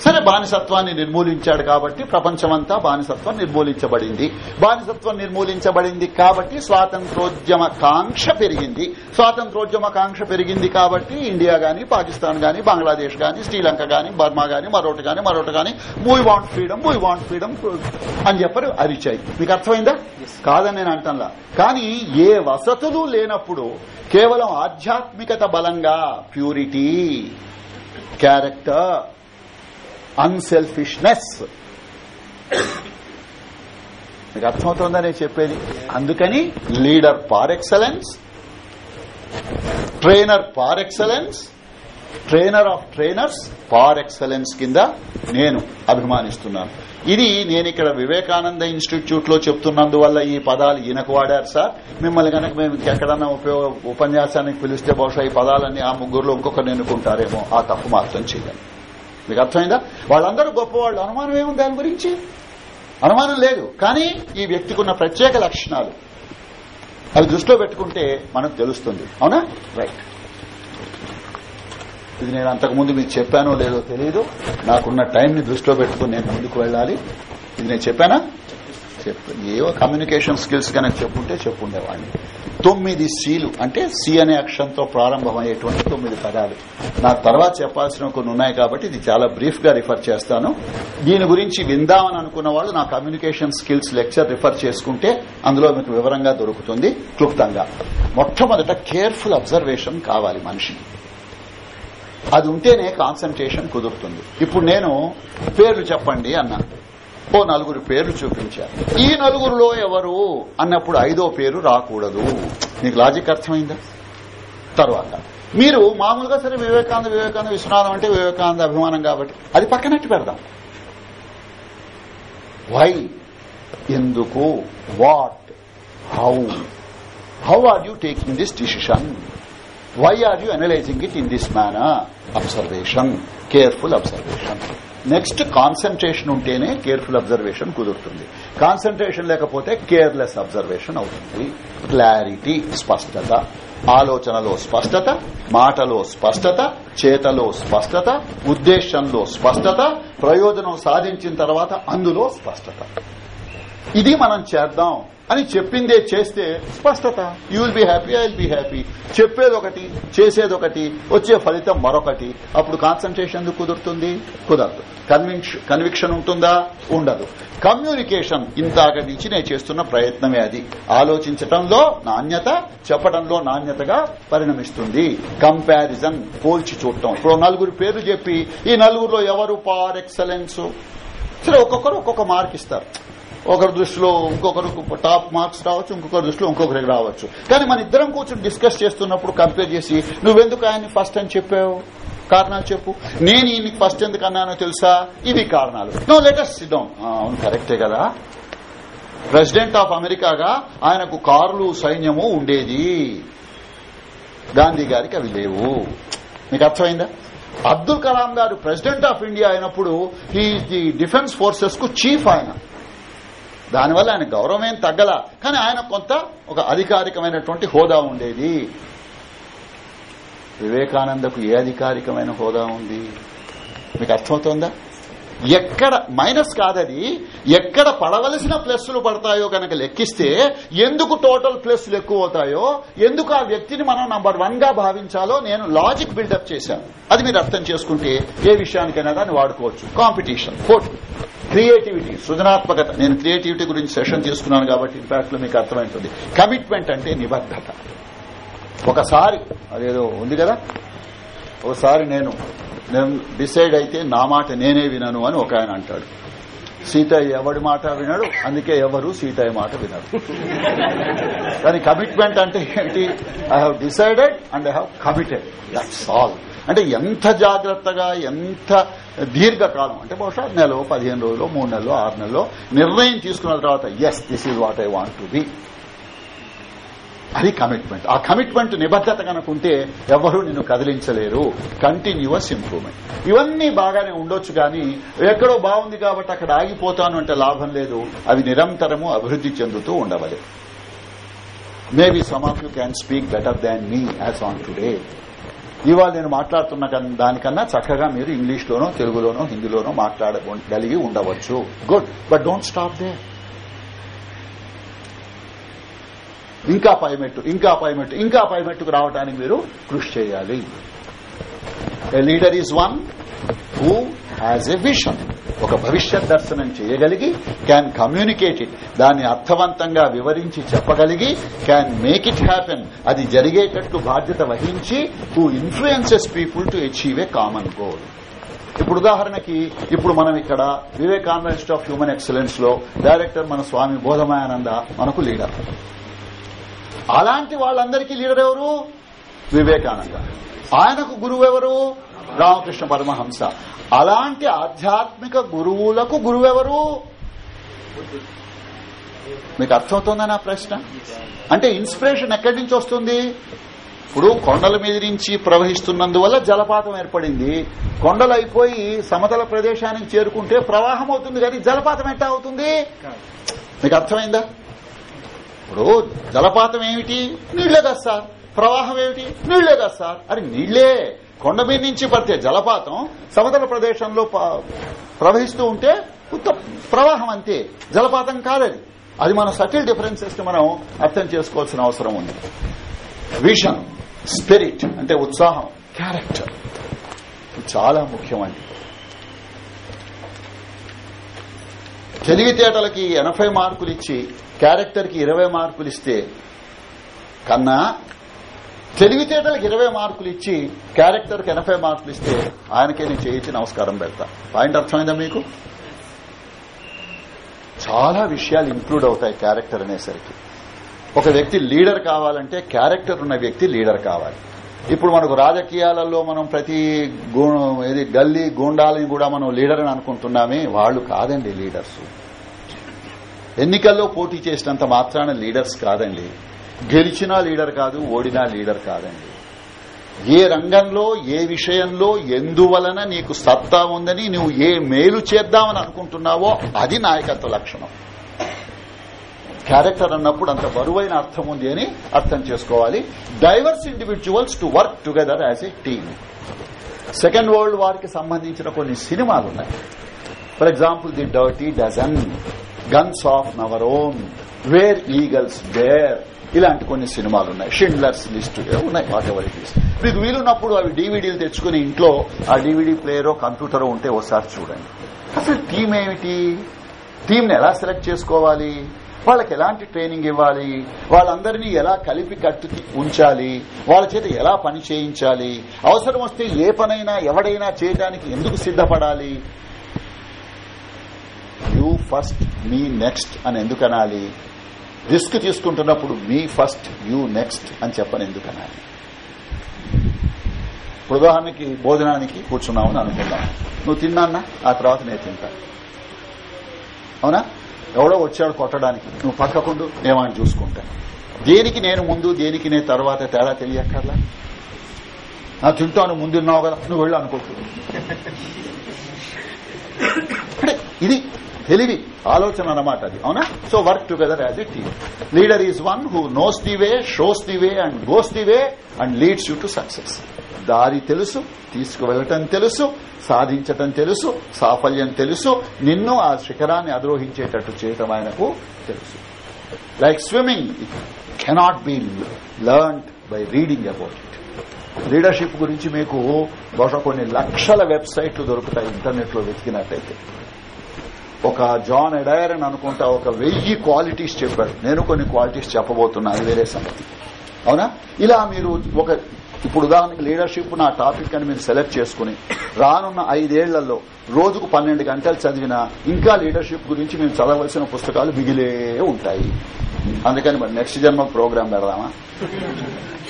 సరే బానిసత్వాన్ని నిర్మూలించాడు కాబట్టి ప్రపంచమంతా బానిసత్వం నిర్మూలించబడింది. బానిసత్వం నిర్మూలించబడింది కాబట్టి స్వాతంత్రోద్యమ కాంక్ష పెరిగింది. స్వాతంత్రోద్యమ కాంక్ష పెరిగింది కాబట్టి ఇండియా గాని పాకిస్తాన్ గాని బంగ్లాదేశ్ గాని శ్రీలంక గాని బర్మా గాని మరొకటి గాని మరొకటి గాని we want freedom we want freedom అని చెప్పరు అరిచాయి. మీకు అర్థమైందా? కాదని నేను అంటంలా. కానీ ఏ వసతులు లేనప్పుడు కేవలం ఆధ్యాత్మికత బలంగా ప్యూరిటీ క్యారెక్టర్ అన్సెల్ఫిష్నెస్ మీకు అర్థమవుతుందని చెప్పేది అందుకని leader par excellence trainer par excellence trainer of trainers par excellence కింద నేను అభిమానిస్తున్నాను. ఇది నేను ఇక్కడ వివేకానంద ఇన్స్టిట్యూట్లో చెప్తున్నందువల్ల ఈ పదాలు ఈయనకు వాడారు సార్. మిమ్మల్ని కనుక మేము ఎక్కడన్నా ఉపయోగ ఉపన్యాసానికి పిలిస్తే బహుశా ఈ పదాలన్నీ ఆ ముగ్గురులో ఇంకొకరు ఎన్నుకుంటారేమో ఆ తప్పు మాత్రం చేయాలి. మీకు అర్థమైందా? వాళ్ళందరూ గొప్పవాళ్ళు. అనుమానం ఏముంది దాని గురించి? అనుమానం లేదు. కానీ ఈ వ్యక్తికి ఉన్న ప్రత్యేక లక్షణాలు. అవి దృష్టిలో పెట్టుకుంటే మనకు తెలుస్తుంది. అవునా? రైట్ ఇది నేను అంతకుముందు మీకు చెప్పానో లేదో తెలియదు నాకున్న టైంని దృష్టిలో పెట్టుకుని నేను ముందుకు వెళ్ళాలి. ఇది నేను చెప్పానా? ఏవో కమ్యూనికేషన్ స్కిల్స్ కనుక చెప్పుంటే చెప్పుండేవాడిని. తొమ్మిది సీలు అంటే సి అనే అక్షరంతో ప్రారంభమయ్యేటువంటి తొమ్మిది పదాలు. నాకు తర్వాత చెప్పాల్సిన కొన్ని ఉన్నాయి కాబట్టి ఇది చాలా బ్రీఫ్గా రిఫర్ చేస్తాను. దీని గురించి విందామని అనుకున్న వాళ్ళు నా కమ్యూనికేషన్ స్కిల్స్ లెక్చర్ రిఫర్ చేసుకుంటే అందులో మీకు వివరంగా దొరుకుతుంది క్లుప్తంగా. మొట్టమొదట కేర్ఫుల్ అబ్జర్వేషన్ కావాలి మనిషి అది ఉంటేనే కాన్సన్ట్రేషన్ కుదురుతుంది. ఇప్పుడు నేను పేర్లు చెప్పండి అన్నాను ఓ నలుగురు పేర్లు చూపించారు. ఈ నలుగురులో ఎవరు? అన్నప్పుడు ఐదో పేరు రాకూడదు. నీకు లాజిక్ అర్థమైందా? తర్వాత. మీరు మామూలుగా సరే వివేకానంద వివేకానంద విశ్వనాథం అంటే వివేకానంద అభిమానం కాబట్టి అది పక్కనట్టు పెడదాం. వై ఎందుకు? What how how are you taking this decision why are you analysing it in this manner observation careful observation next concentration ఉంటేనే కేర్ఫుల్ అబ్జర్వేషన్ కుదురుతుంది. కాన్సన్ట్రేషన్ లేకపోతే కేర్లెస్ అబ్జర్వేషన్ అవుతుంది. క్లారిటీ స్పష్టత. ఆలోచనలో స్పష్టత మాటలో స్పష్టత చేతలో స్పష్టత ఉద్దేశంలో స్పష్టత ప్రయోజనం సాధించిన తర్వాత అందులో స్పష్టత. ఇది మనం చేద్దాం అని చెప్పిందే చేస్తే స్పష్టత. You will be happy I will be happy చెప్పేది ఒకటి చేసేది ఒకటి వచ్చే ఫలితం మరొకటి. అప్పుడు కాన్సన్ట్రేషన్ ఎందుకు కుదురుతుంది? కుదరదు. కన్విక్షన్ ఉంటుందా? ఉండదు. కమ్యూనికేషన్ ఇంతాక నుంచి నేను చేస్తున్న ప్రయత్నమే అది. ఆలోచించటంలో నాణ్యత చెప్పడంలో నాణ్యతగా పరిణమిస్తుంది. కంపారిజన్ పోల్చి చూడటం. ఇప్పుడు నలుగురు పేర్లు చెప్పి ఈ నలుగురులో ఎవరు పార్ ఎక్సలెన్స్ సరే ఒక్కొక్కరు ఒక్కొక్క మార్క్ ఇస్తారు. ఒకరి దృష్టిలో ఇంకొకరు టాప్ మార్క్స్ రావచ్చు ఇంకొకరి దృష్టిలో ఇంకొకరికి రావచ్చు. కానీ మన ఇద్దరం కూర్చొని డిస్కస్ చేస్తున్నప్పుడు కంపేర్ చేసి నువ్వెందుకు ఆయన్ని ఫస్ట్ అని చెప్పావు? కారణాలు చెప్పు. నేను ఈయన ఫస్ట్ ఎందుకు అన్నానో తెలుసా? ఇవి కారణాలు. నో లెటెస్ట్ సిద్ధం అవును కరెక్టే కదా. ప్రెసిడెంట్ ఆఫ్ అమెరికాగా ఆయనకు కార్లు సైన్యము ఉండేది. గాంధీ గారికి అవి లేవు. మీకు అర్థమైందా? Abdul Kalam garu president of India అయినప్పుడు ఈ డిఫెన్స్ ఫోర్సెస్కు చీఫ్ ఆయన. దానివల్ల ఆయన గౌరవం ఏం తగ్గల. కానీ ఆయన కొంత ఒక అధికారికమైనటువంటి హోదా ఉండేది. వివేకానందకు ఏ అధికారికమైన హోదా ఉంది? మీకు అర్థమవుతోందా? ఎక్కడ మైనస్ కాదది ఎక్కడ పడవలసిన ప్లస్లు పడతాయో కనుక లెక్కిస్తే ఎందుకు టోటల్ ప్లస్లు ఎక్కువ అవుతాయో ఎందుకు ఆ వ్యక్తిని మనం నంబర్ వన్గా భావించాలో నేను లాజిక్ బిల్డప్ చేశాను. అది మీరు అర్థం చేసుకుంటే ఏ విషయానికైనా దాన్ని వాడుకోవచ్చు. కాంపిటీషన్ పోటీ క్రియేటివిటీ సృజనాత్మకత. నేను క్రియేటివిటీ గురించి సెషన్ చేసుకున్నాను కాబట్టి ఇంపాక్ట్లో మీకు అర్థమైంటుంది కమిట్మెంట్ అంటే నిబద్ధత. ఒకసారి అదేదో ఉంది కదా? ఒకసారి నేను నేను డిసైడ్ అయితే నా మాట నేనే వినను అని ఒక ఆయన అంటాడు. సీతయ్య ఎవడి మాట వినడు అందుకే ఎవరు సీతయ్య మాట వినరు. దాని కమిట్మెంట్ అంటే ఏంటి? I have decided and I have committed that's all అంటే ఎంత జాగ్రత్తగా ఎంత దీర్ఘకాలం అంటే బహుశా నెల పదిహేను రోజులు మూడు నెలలు ఆరు నెలలో నిర్ణయం తీసుకున్న తర్వాత yes this is what I want to be అది కమిట్మెంట్ ఆ కమిట్మెంట్ నిబద్దత కనుకుంటే ఎవరు నిన్ను కదిలించలేరు. కంటిన్యూస్ ఇంప్రూవ్మెంట్ ఇవన్నీ బాగానే ఉండొచ్చు కానీ ఎక్కడో బాగుంది కాబట్టి అక్కడ ఆగిపోతాను అంటే లాభం లేదు. అవి నిరంతరము అభివృద్ది చెందుతూ ఉండవలే. Maybe some of you can speak better than me as on today ఇవాళ నేను మాట్లాడుతున్న దానికన్నా చక్కగా మీరు ఇంగ్లీష్లోనో తెలుగులోనో హిందీలోనో మాట్లాడగలిగి ఉండవచ్చు. Good but don't stop there ఇంకా పైమెట్టు ఇంకా పైమెట్టు ఇంకా పైమెట్టుకు రావడానికి మీరు కృషి చేయాలి. A leader is one who has a vision ఒక భవిష్యత్ దర్శనం చేయగలిగి క్యాన్ కమ్యూనికేట్ ఇట్ దాన్ని అర్థవంతంగా వివరించి చెప్పగలిగి క్యాన్ మేక్ ఇట్ హ్యాపెన్ అది జరిగేటట్టు బాధ్యత వహించి who influences people to achieve a common goal ఇప్పుడు ఉదాహరణకి ఇప్పుడు మనం ఇక్కడ వివేకానంద ఇన్స్టిట్యూట్ ఆఫ్ హ్యూమన్ ఎక్సలెన్స్లో డైరెక్టర్ మన స్వామి బోధమాయానంద మనకు లీడర్. అలాంటి వాళ్ళందరికీ లీడర్ ఎవరు? వివేకానంద. ఆయనకు గురువు ఎవరు? రామకృష్ణ పరమహంస. అలాంటి ఆధ్యాత్మిక గురువులకు గురువెవరు మీకు అర్థమవుతుందా నా ప్రశ్న? అంటే ఇన్స్పిరేషన్ ఎక్కడి నుంచి వస్తుంది? ఇప్పుడు కొండల మీద నుంచి ప్రవహిస్తున్నందువల్ల జలపాతం ఏర్పడింది. కొండలు అయిపోయి సమతల ప్రదేశానికి చేరుకుంటే ప్రవాహం అవుతుంది కానీ జలపాతం ఎట్టా అవుతుంది? మీకు అర్థమైందా? ఇప్పుడు జలపాతం ఏమిటి? నీళ్ళే కదా సార్. ప్రవాహం ఏమిటి? నీళ్ళే కదా సార్. అది నీళ్ళే. కొండ మీద నుంచి పడితే జలపాతం సమతల ప్రదేశంలో ప్రవహిస్తూ ఉంటే ఉత్త ప్రవాహం అంతే. జలపాతం కాదది. అది మన సటిల్ డిఫరెన్సెస్ని మనం అర్థం చేసుకోవాల్సిన అవసరం ఉంది. విషన్ స్పిరిట్ అంటే ఉత్సాహం క్యారెక్టర్. చాలా ముఖ్యమండి. తెలివితేటలకి ఎనభై మార్కులు ఇచ్చి క్యారెక్టర్కి ఇరవై మార్కులు ఇస్తే కన్నా తెలివితేటలకు ఇరవై మార్కులు ఇచ్చి క్యారెక్టర్కి ఎనభై మార్కులు ఇస్తే ఆయనకే నేను చేయించి నమస్కారం పెడతా. పాయింట్ అర్థమైందా మీకు? చాలా విషయాలు ఇంక్లూడ్ అవుతాయి క్యారెక్టర్ అనేసరికి. ఒక వ్యక్తి లీడర్ కావాలంటే క్యారెక్టర్ ఉన్న వ్యక్తి లీడర్ కావాలి. ఇప్పుడు మనకు రాజకీయాలలో మనం ప్రతి గు- ఇది గల్లీ గూండాలని కూడా మనం లీడర్ అని అనుకుంటున్నామే. వాళ్ళు కాదండి లీడర్స్. ఎన్నికల్లో పోటీ చేసినంత మాత్రాన లీడర్స్ కాదండి. గెలిచినా లీడర్ కాదు ఓడినా లీడర్ కాదండి. ఏ రంగంలో ఏ విషయంలో ఎందువలన నీకు సత్తా ఉందని నువ్వు ఏ మేలు చేద్దామని అనుకుంటున్నావో అది నాయకత్వ లక్షణం. క్యారెక్టర్ అన్నప్పుడు అంత బరువైన అర్థం ఉంది అని అర్థం చేసుకోవాలి. Diverse individuals to work together as a team. Second world వార్కి సంబంధించిన కొన్ని సినిమాలు ఉన్నాయి for example the dirty dozen. Guns of Navarone where eagles dare ఇలాంటి కొన్ని సినిమాలు ఉన్నాయి. షిండ్లర్స్ లిస్ట్ ఉన్నాయి వాట్ ఎవర్ ఇట్ ఈస్ మీకు వీలున్నప్పుడు అవి డీవీడీలు తెచ్చుకుని ఇంట్లో ఆ డీవీడీ ప్లేయరో కంప్యూటరో ఉంటే ఒకసారి చూడండి. అసలు టీం ఏమిటి? టీంని ఎలా సెలెక్ట్ చేసుకోవాలి? వాళ్ళకి ఎలాంటి ట్రైనింగ్ ఇవ్వాలి? వాళ్ళందరినీ ఎలా కలిపి కట్టు ఉంచాలి? వాళ్ళ చేత ఎలా పని చేయించాలి? అవసరం వస్తే ఏ పనైనా ఎవడైనా చేయడానికి ఎందుకు సిద్ధపడాలి? యూ ఫస్ట్ మీ నెక్స్ట్ అని ఎందుకు అనాలి రిస్క్ తీసుకుంటున్నప్పుడు మీ ఫస్ట్ యూ నెక్స్ట్ అని చెప్పని ఎందుకు అనాలి ఇప్పుడు ఉదాహరణకి భోజనానికి కూర్చున్నామని అనుకుందాం. నువ్వు తిన్నా ఆ తర్వాత నేను తింటా. అవునా? ఎవడో వచ్చాడు కొట్టడానికి. నువ్వు పక్కకుండు ఏమని చూసుకుంటా. దేనికి నేను ముందు దేనికి నేను తర్వాత తేడా తెలియక్కర్లా? నా తింటాను ముందున్నావు కదా నువ్వు వెళ్ళు అనుకోకు. <coughs> ఇది తెలివి ఆలోచన అన్నమాట అది అవునా? So work together as a team leader is one who knows the way shows the way and goes the way and leads you to success దారి తెలుసు తీసుకువెళ్ళటం తెలుసు సాధించటం తెలుసు సాఫల్యం తెలుసు నిన్ను ఆ శిఖరాన్ని అధిరోహించేటట్టు చేయటం ఆయనకు తెలుసు. Like swimming cannot be learned by reading about it leadership గురించి మీకు బహుశా కొన్ని లక్షల వెబ్సైట్లు దొరుకుతాయి ఇంటర్నెట్లో వెతికినట్టయితే. ఒక జాన్ ఎడైర్ అని అనుకుంటా ఒక వెయ్యి క్వాలిటీస్ చెప్పాడు. నేను కొన్ని క్వాలిటీస్ చెప్పబోతున్నా అది వేరే సంగతి. అవునా? ఇలా మీరు ఒక ఇప్పుడు ఉదాహరణకి లీడర్షిప్ నా టాపిక్ అని మీరు సెలెక్ట్ చేసుకుని రానున్న ఐదేళ్ళలో రోజుకు పన్నెండు గంటలు చదివినా ఇంకా లీడర్షిప్ గురించి మేము చదవలసిన పుస్తకాలు మిగిలే ఉంటాయి. అందుకని మరి నెక్స్ట్ జన్మ ప్రోగ్రాం పెడదామా?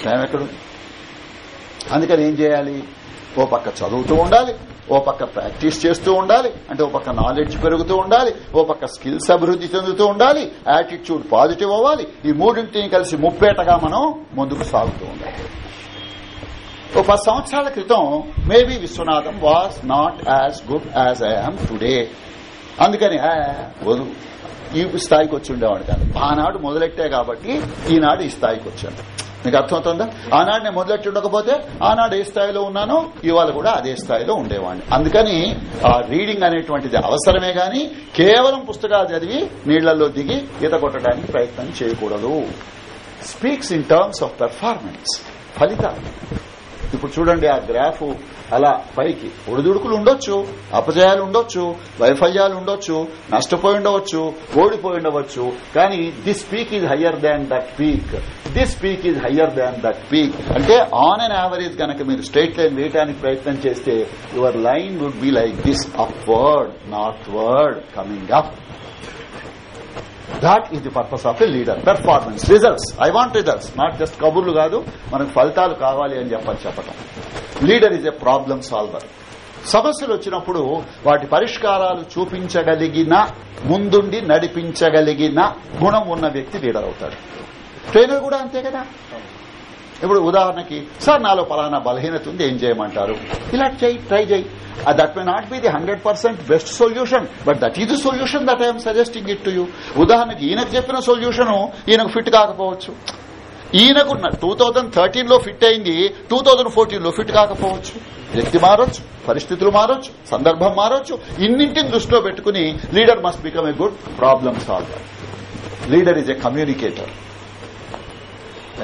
టైం ఎక్కడు అందుకని ఏం చేయాలి? ఓ పక్క చదువుతూ ఉండాలి. ఓ పక్క ప్రాక్టీస్ చేస్తూ ఉండాలి అంటే ఓ పక్క నాలెడ్జ్ పెరుగుతూ ఉండాలి ఓ పక్క స్కిల్స్ అభివృద్ధి చెందుతూ ఉండాలి యాటిట్యూడ్ పాజిటివ్ అవ్వాలి. ఈ మూడింటిని కలిసి ముప్పేటగా మనం ముందుకు సాగుతూ ఉండాలి. ఓ పది సంవత్సరాల క్రితం maybe Viswanatham was not as good as I'm today అందుకని ఆ, వదు. ఈ స్థాయికి వచ్చి ఉండేవాడు కాదు. ఆనాడు మొదలెట్టే కాబట్టి ఈనాడు ఈ స్థాయికి వచ్చాడు. మీకు అర్థమవుతుందా? ఆనాడు నేను మొదలెట్టి ఉండకపోతే ఆనాడు ఏ స్థాయిలో ఉన్నానో ఇవాళ కూడా అదే స్థాయిలో ఉండేవాడిని. అందుకని ఆ రీడింగ్ అనేటువంటిది అవసరమే గాని కేవలం పుస్తకాలు చదివి నీళ్ళలో దిగి ఈత కొట్టడానికి ప్రయత్నం చేయకూడదు. Speaks in terms of performance ఫలితాలు. ఇప్పుడు చూడండి ఆ గ్రాఫ్ అలా పైకి. ఒడిదుడుకులు ఉండొచ్చు అపజయాలు ఉండొచ్చు వైఫల్యాలు ఉండొచ్చు నష్టపోయి ఉండవచ్చు ఓడిపోయి ఉండవచ్చు. కానీ this peak is higher than that peak. This peak is higher than that peak. అంటే ఆన్ అండ్ యావరేజ్ కనుక మీరు స్ట్రైట్ లైన్ వేయడానికి ప్రయత్నం చేస్తే your line would be like this upward northward coming up. That is the purpose of a leader performance results I want results not just కబుర్లు కాదు మనకు ఫలితాలు కావాలి అని చెప్పని చెప్పటం leader is a problem solver సమస్యలు వచ్చినప్పుడు వాటి పరిష్కారాలు చూపించగలిగిన ముందుండి నడిపించగలిగిన గుణం ఉన్న వ్యక్తి లీడర్ అవుతాడు. ట్రైనర్ కూడా అంతే కదా? ఇప్పుడు ఉదాహరణకి సార్ నాలో పలానా బలహీనత ఉంది ఏం చేయమంటారు? ఇలా చేయి ట్రై చేయి. That may not be the hundred percent best solution but that is solution that I'm suggesting it to you ఉదాహరణకి ఈయనకు చెప్పిన సొల్యూషన్ ఈయనకు ఫిట్ కాకపోవచ్చు. ఈయనకు టూ థౌజండ్ థర్టీన్లో ఫిట్ అయింది టూ థౌజండ్ ఫోర్టీన్లో ఫిట్ కాకపోవచ్చు. వ్యక్తి మారొచ్చు పరిస్థితులు మారొచ్చు సందర్భం మారొచ్చు ఇన్నింటిని దృష్టిలో పెట్టుకుని leader must become a good problem solver leader is a communicator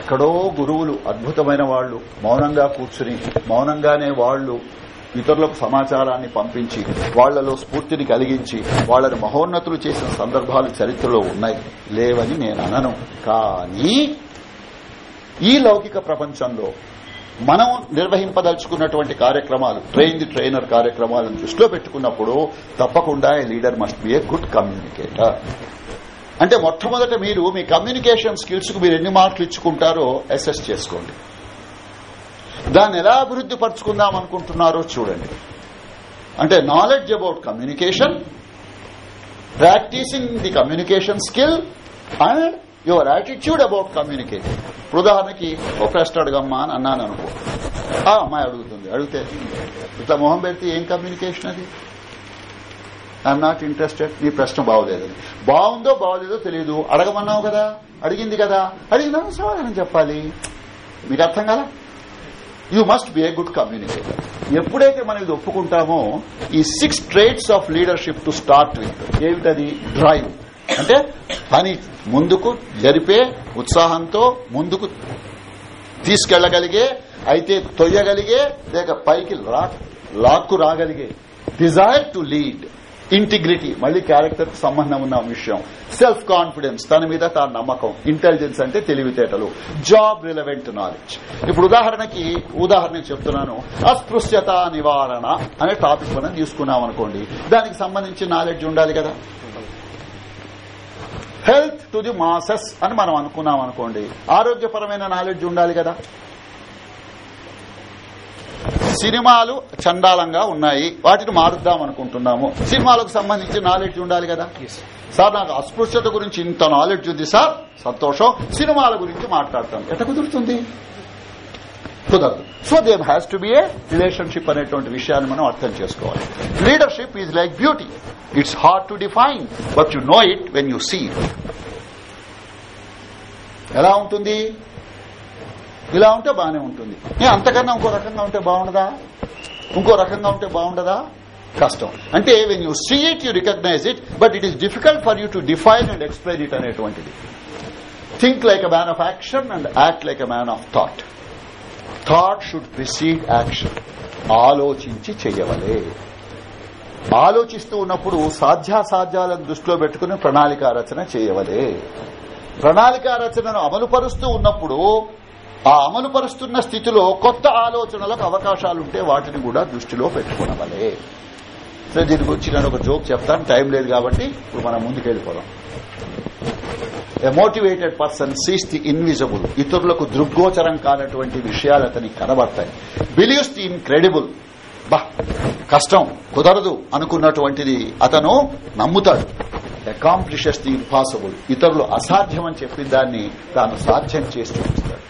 ఎక్కడో గురువులు అద్భుతమైన వాళ్ళు మౌనంగా కూర్చుని మౌనంగానే వాళ్ళు ఇతరులకు సమాచారాన్ని పంపించి వాళ్ళలో స్ఫూర్తిని కలిగించి వాళ్ళను మహోన్నతులు చేసిన సందర్భాలు చరిత్రలో ఉన్నాయి. లేవని నేను అనను. కానీ ఈ లౌకిక ప్రపంచంలో మనం నిర్వహింపదలుచుకున్నటువంటి కార్యక్రమాలు ట్రైన్ ది ట్రైనర్ కార్యక్రమాలను దృష్టిలో పెట్టుకున్నప్పుడు తప్పకుండా a leader must be a good communicator. అంటే మొట్టమొదట మీరు మీ కమ్యూనికేషన్ స్కిల్స్కు మీరు ఎన్ని మార్కులు ఇచ్చుకుంటారో అసెస్ చేసుకోండి. దాన్ని ఎలా అభివృద్ది పరుచుకుందాం అనుకుంటున్నారో చూడండి. అంటే knowledge about communication practising the communication skill and your attitude about communication ఉదాహరణకి ఓ ప్రశ్న అడగమ్మా అని అన్నాను అనుకో. ఆ అమ్మాయి అడుగుతుంది. అడిగితే ఇట్లా మొహం పెడితే ఏం కమ్యూనికేషన్ అది? ఐఎమ్ నాట్ ఇంట్రెస్టెడ్ నీ ప్రశ్న బాగోలేదని బాగుందో బాగోలేదో తెలియదు అడగమన్నావు కదా. అడిగింది కదా. అడిగినా సమాధానం చెప్పాలి. మీకు అర్థం కదా you must be a good communicator ఎప్పుడైతే మనం ఇది ఒప్పుకుంటామో ఈ six traits of leadership to start with ఏమిటది? డ్రైవ్ అంటే పని ముందుకు జరిపే ఉత్సాహంతో ముందుకు తీసుకెళ్ళగలిగే అయితే తొయ్యగలిగే లేక పైకి లాక్కు రాగలిగే. డిజైర్ టు లీడ్ ఇంటిగ్రిటీ మళ్ళీ క్యారెక్టర్ సంబంధం ఉన్న విషయం. సెల్ఫ్ కాన్ఫిడెన్స్ తన మీద తాను నమ్మకం. ఇంటెలిజెన్స్ అంటే తెలివితేటలు. జాబ్ రిలవెంట్ నాలెడ్జ్ ఇప్పుడు ఉదాహరణకి ఉదాహరణకి చెప్తున్నాను. అస్పృశ్యత నివారణ అనే టాపిక్ మనం తీసుకున్నాం అనుకోండి. దానికి సంబంధించి నాలెడ్జ్ ఉండాలి కదా. హెల్త్ టు ది మాసెస్ అని మనం అనుకున్నాం అనుకోండి. ఆరోగ్యపరమైన నాలెడ్జ్ ఉండాలి కదా. సినిమాలు చండాలంగా ఉన్నాయి. వాటిని మారుద్దాం అనుకుంటున్నాము. సినిమాలకు సంబంధించి నాలెడ్జ్ ఉండాలి కదా? సార్ నాకు అస్పృశ్యత గురించి ఇంత నాలెడ్జ్ ఉంది సార్. సంతోషం. సినిమాల గురించి మాట్లాడతాం ఎట్లా కుదురుతుంది? కుదరదు. So them has to be a relationship అనేటువంటి విషయాన్ని మనం అర్థం చేసుకోవాలి. Leadership is like beauty it's hard to define but you know it when you see ఎలా ఉంటుంది? ఇలా ఉంటే బాగానే ఉంటుంది. అంతకన్నా ఇంకో రకంగా ఉంటే బాగుండదా? ఇంకో రకంగా ఉంటే బాగుండదా? కష్టం. అంటే when you see it you recognise it but it is difficult for you to define and explain it అనేటువంటిది. Think like a man of action and act like a man of thought thought should precede action ఆలోచించి చెయ్యవలే ఆలోచిస్తూ ఉన్నప్పుడు సాధ్యాసాధ్యాలను దృష్టిలో పెట్టుకుని ప్రణాళిక రచన చేయవలే. ప్రణాళిక రచనను అమలుపరుస్తూ ఉన్నప్పుడు ఆ అమలుపరుస్తున్న స్థితిలో కొత్త ఆలోచనలకు అవకాశాలుంటే వాటిని కూడా దృష్టిలో పెట్టుకునవలే. సరే దీని గురించి నేను ఒక జోక్ చెప్తాను. టైం లేదు కాబట్టి ఇప్పుడు మనం ముందుకెళ్ళిపోదాం. A motivated person sees the invisible ఇతరులకు దృగ్గోచరం కానటువంటి విషయాలు అతనికి కనబడతాయి. బిలీవ్స్ ది ఇన్క్రెడిబుల్ బా కష్టం కుదరదు అనుకున్నటువంటిది అతను నమ్ముతాడు. అకాంప్లిషెస్ ది ఇంపాసిబుల్ ఇతరులు అసాధ్యం అని చెప్పిన దాన్ని తాను సాధ్యం చేసి చూపిస్తాడు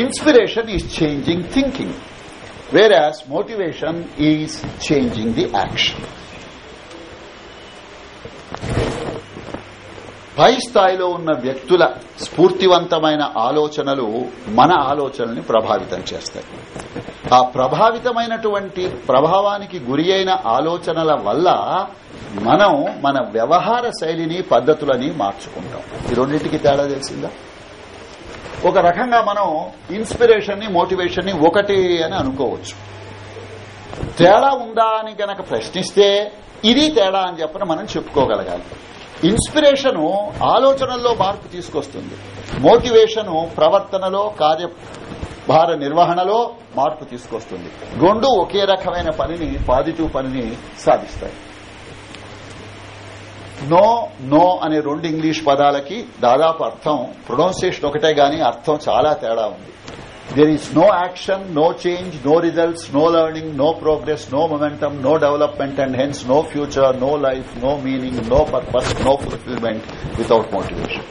inspiration is changing thinking whereas motivation is changing the action పై స్థాయిలో ఉన్న వ్యక్తుల స్ఫూర్తివంతమైన ఆలోచనలు మన ఆలోచనల్ని ప్రభావితం చేస్తాయి. ఆ ప్రభావితమైనటువంటి ప్రభావానికి గురి అయిన ఆలోచనల వల్ల మనం మన వ్యవహార శైలిని పద్ధతులని మార్చుకుంటాం. ఈ రెండింటికి తేడా తెలిసిందా? ఒక రకంగా మనం ఇన్స్పిరేషన్ని మోటివేషన్ని ఒకటి అని అనుకోవచ్చు. తేడా ఉందా అని గనక ప్రశ్నిస్తే ఇది తేడా అని చెప్పని మనం చెప్పుకోగలగాలి. ఇన్స్పిరేషన్ ఆలోచనల్లో మార్పు తీసుకొస్తుంది. మోటివేషను ప్రవర్తనలో కార్యభార నిర్వహణలో మార్పు తీసుకొస్తుంది. రెండు ఒకే రకమైన పనిని పాజిటివ్ పనిని సాధిస్తాయి. నో నో అనే రెండు ఇంగ్లీష్ పదాలకి దాదాపు అర్థం ప్రొనౌన్సియేషన్ ఒకటే గాని అర్థం చాలా తేడా ఉంది. There is no action no change no results no learning no progress no momentum no development and hence no future no life no meaning no purpose no fulfilment without motivation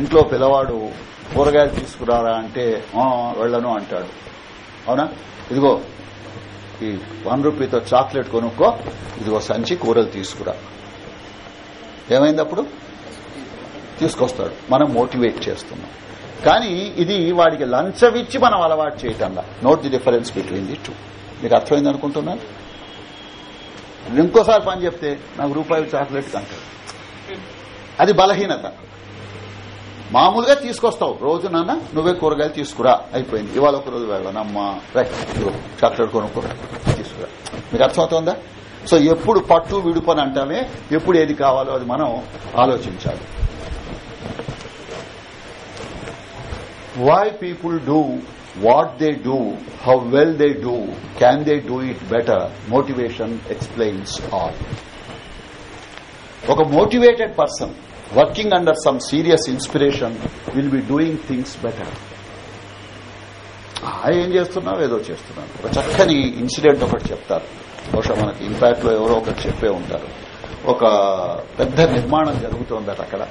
ఇంట్లో పిల్లవాడు కూరగాయలు తీసుకురారా అంటే వెళ్ళను అంటాడు. అవునా? ఇదిగో ఈ వన్ రూపీతో చాక్లెట్ కొనుక్కో. ఇదిగో సంచి కూరలు తీసుకురా. ఏమైంది అప్పుడు? తీసుకొస్తాడు. మనం మోటివేట్ చేస్తున్నాం. కానీ ఇది వాడికి లంచవిచ్చి మనం అలవాటు చేయటంలా note the difference between the two మీకు అర్థమైంది అనుకుంటున్నాను ఇంకోసారి పని చెప్తే నాకు రూపాయి చాక్లెట్ అంటాడు అది బలహీనత. మామూలుగా తీసుకొస్తావు. రోజు నాన్న నువ్వే కూరగాయలు తీసుకురా. అయిపోయింది. ఇవాళ ఒక రోజు వెళ్ళనమ్మా రైట్ చాక్లెట్ కొనుక్కోరా. తీసుకురా. మీకు అర్థమవుతుందా? సో ఎప్పుడు పట్టు విడుపని అంటామే. ఎప్పుడు ఏది కావాలో అది మనం ఆలోచించాలి. Why people do what they do, how well they do, can they do it better, motivation explains all. ఒక motivated person working under some serious inspiration will be doing things better ఏం చేస్తున్నావు? ఏదో చేస్తున్నాను ఒక చక్కని ఇన్సిడెంట్ ఒకటి చెప్తారు. బహుశా మనకి ఇంపాక్ట్లో ఎవరో ఒకటి చెప్పే ఉంటారు. ఒక పెద్ద నిర్మాణం జరుగుతోందట అక్కడ.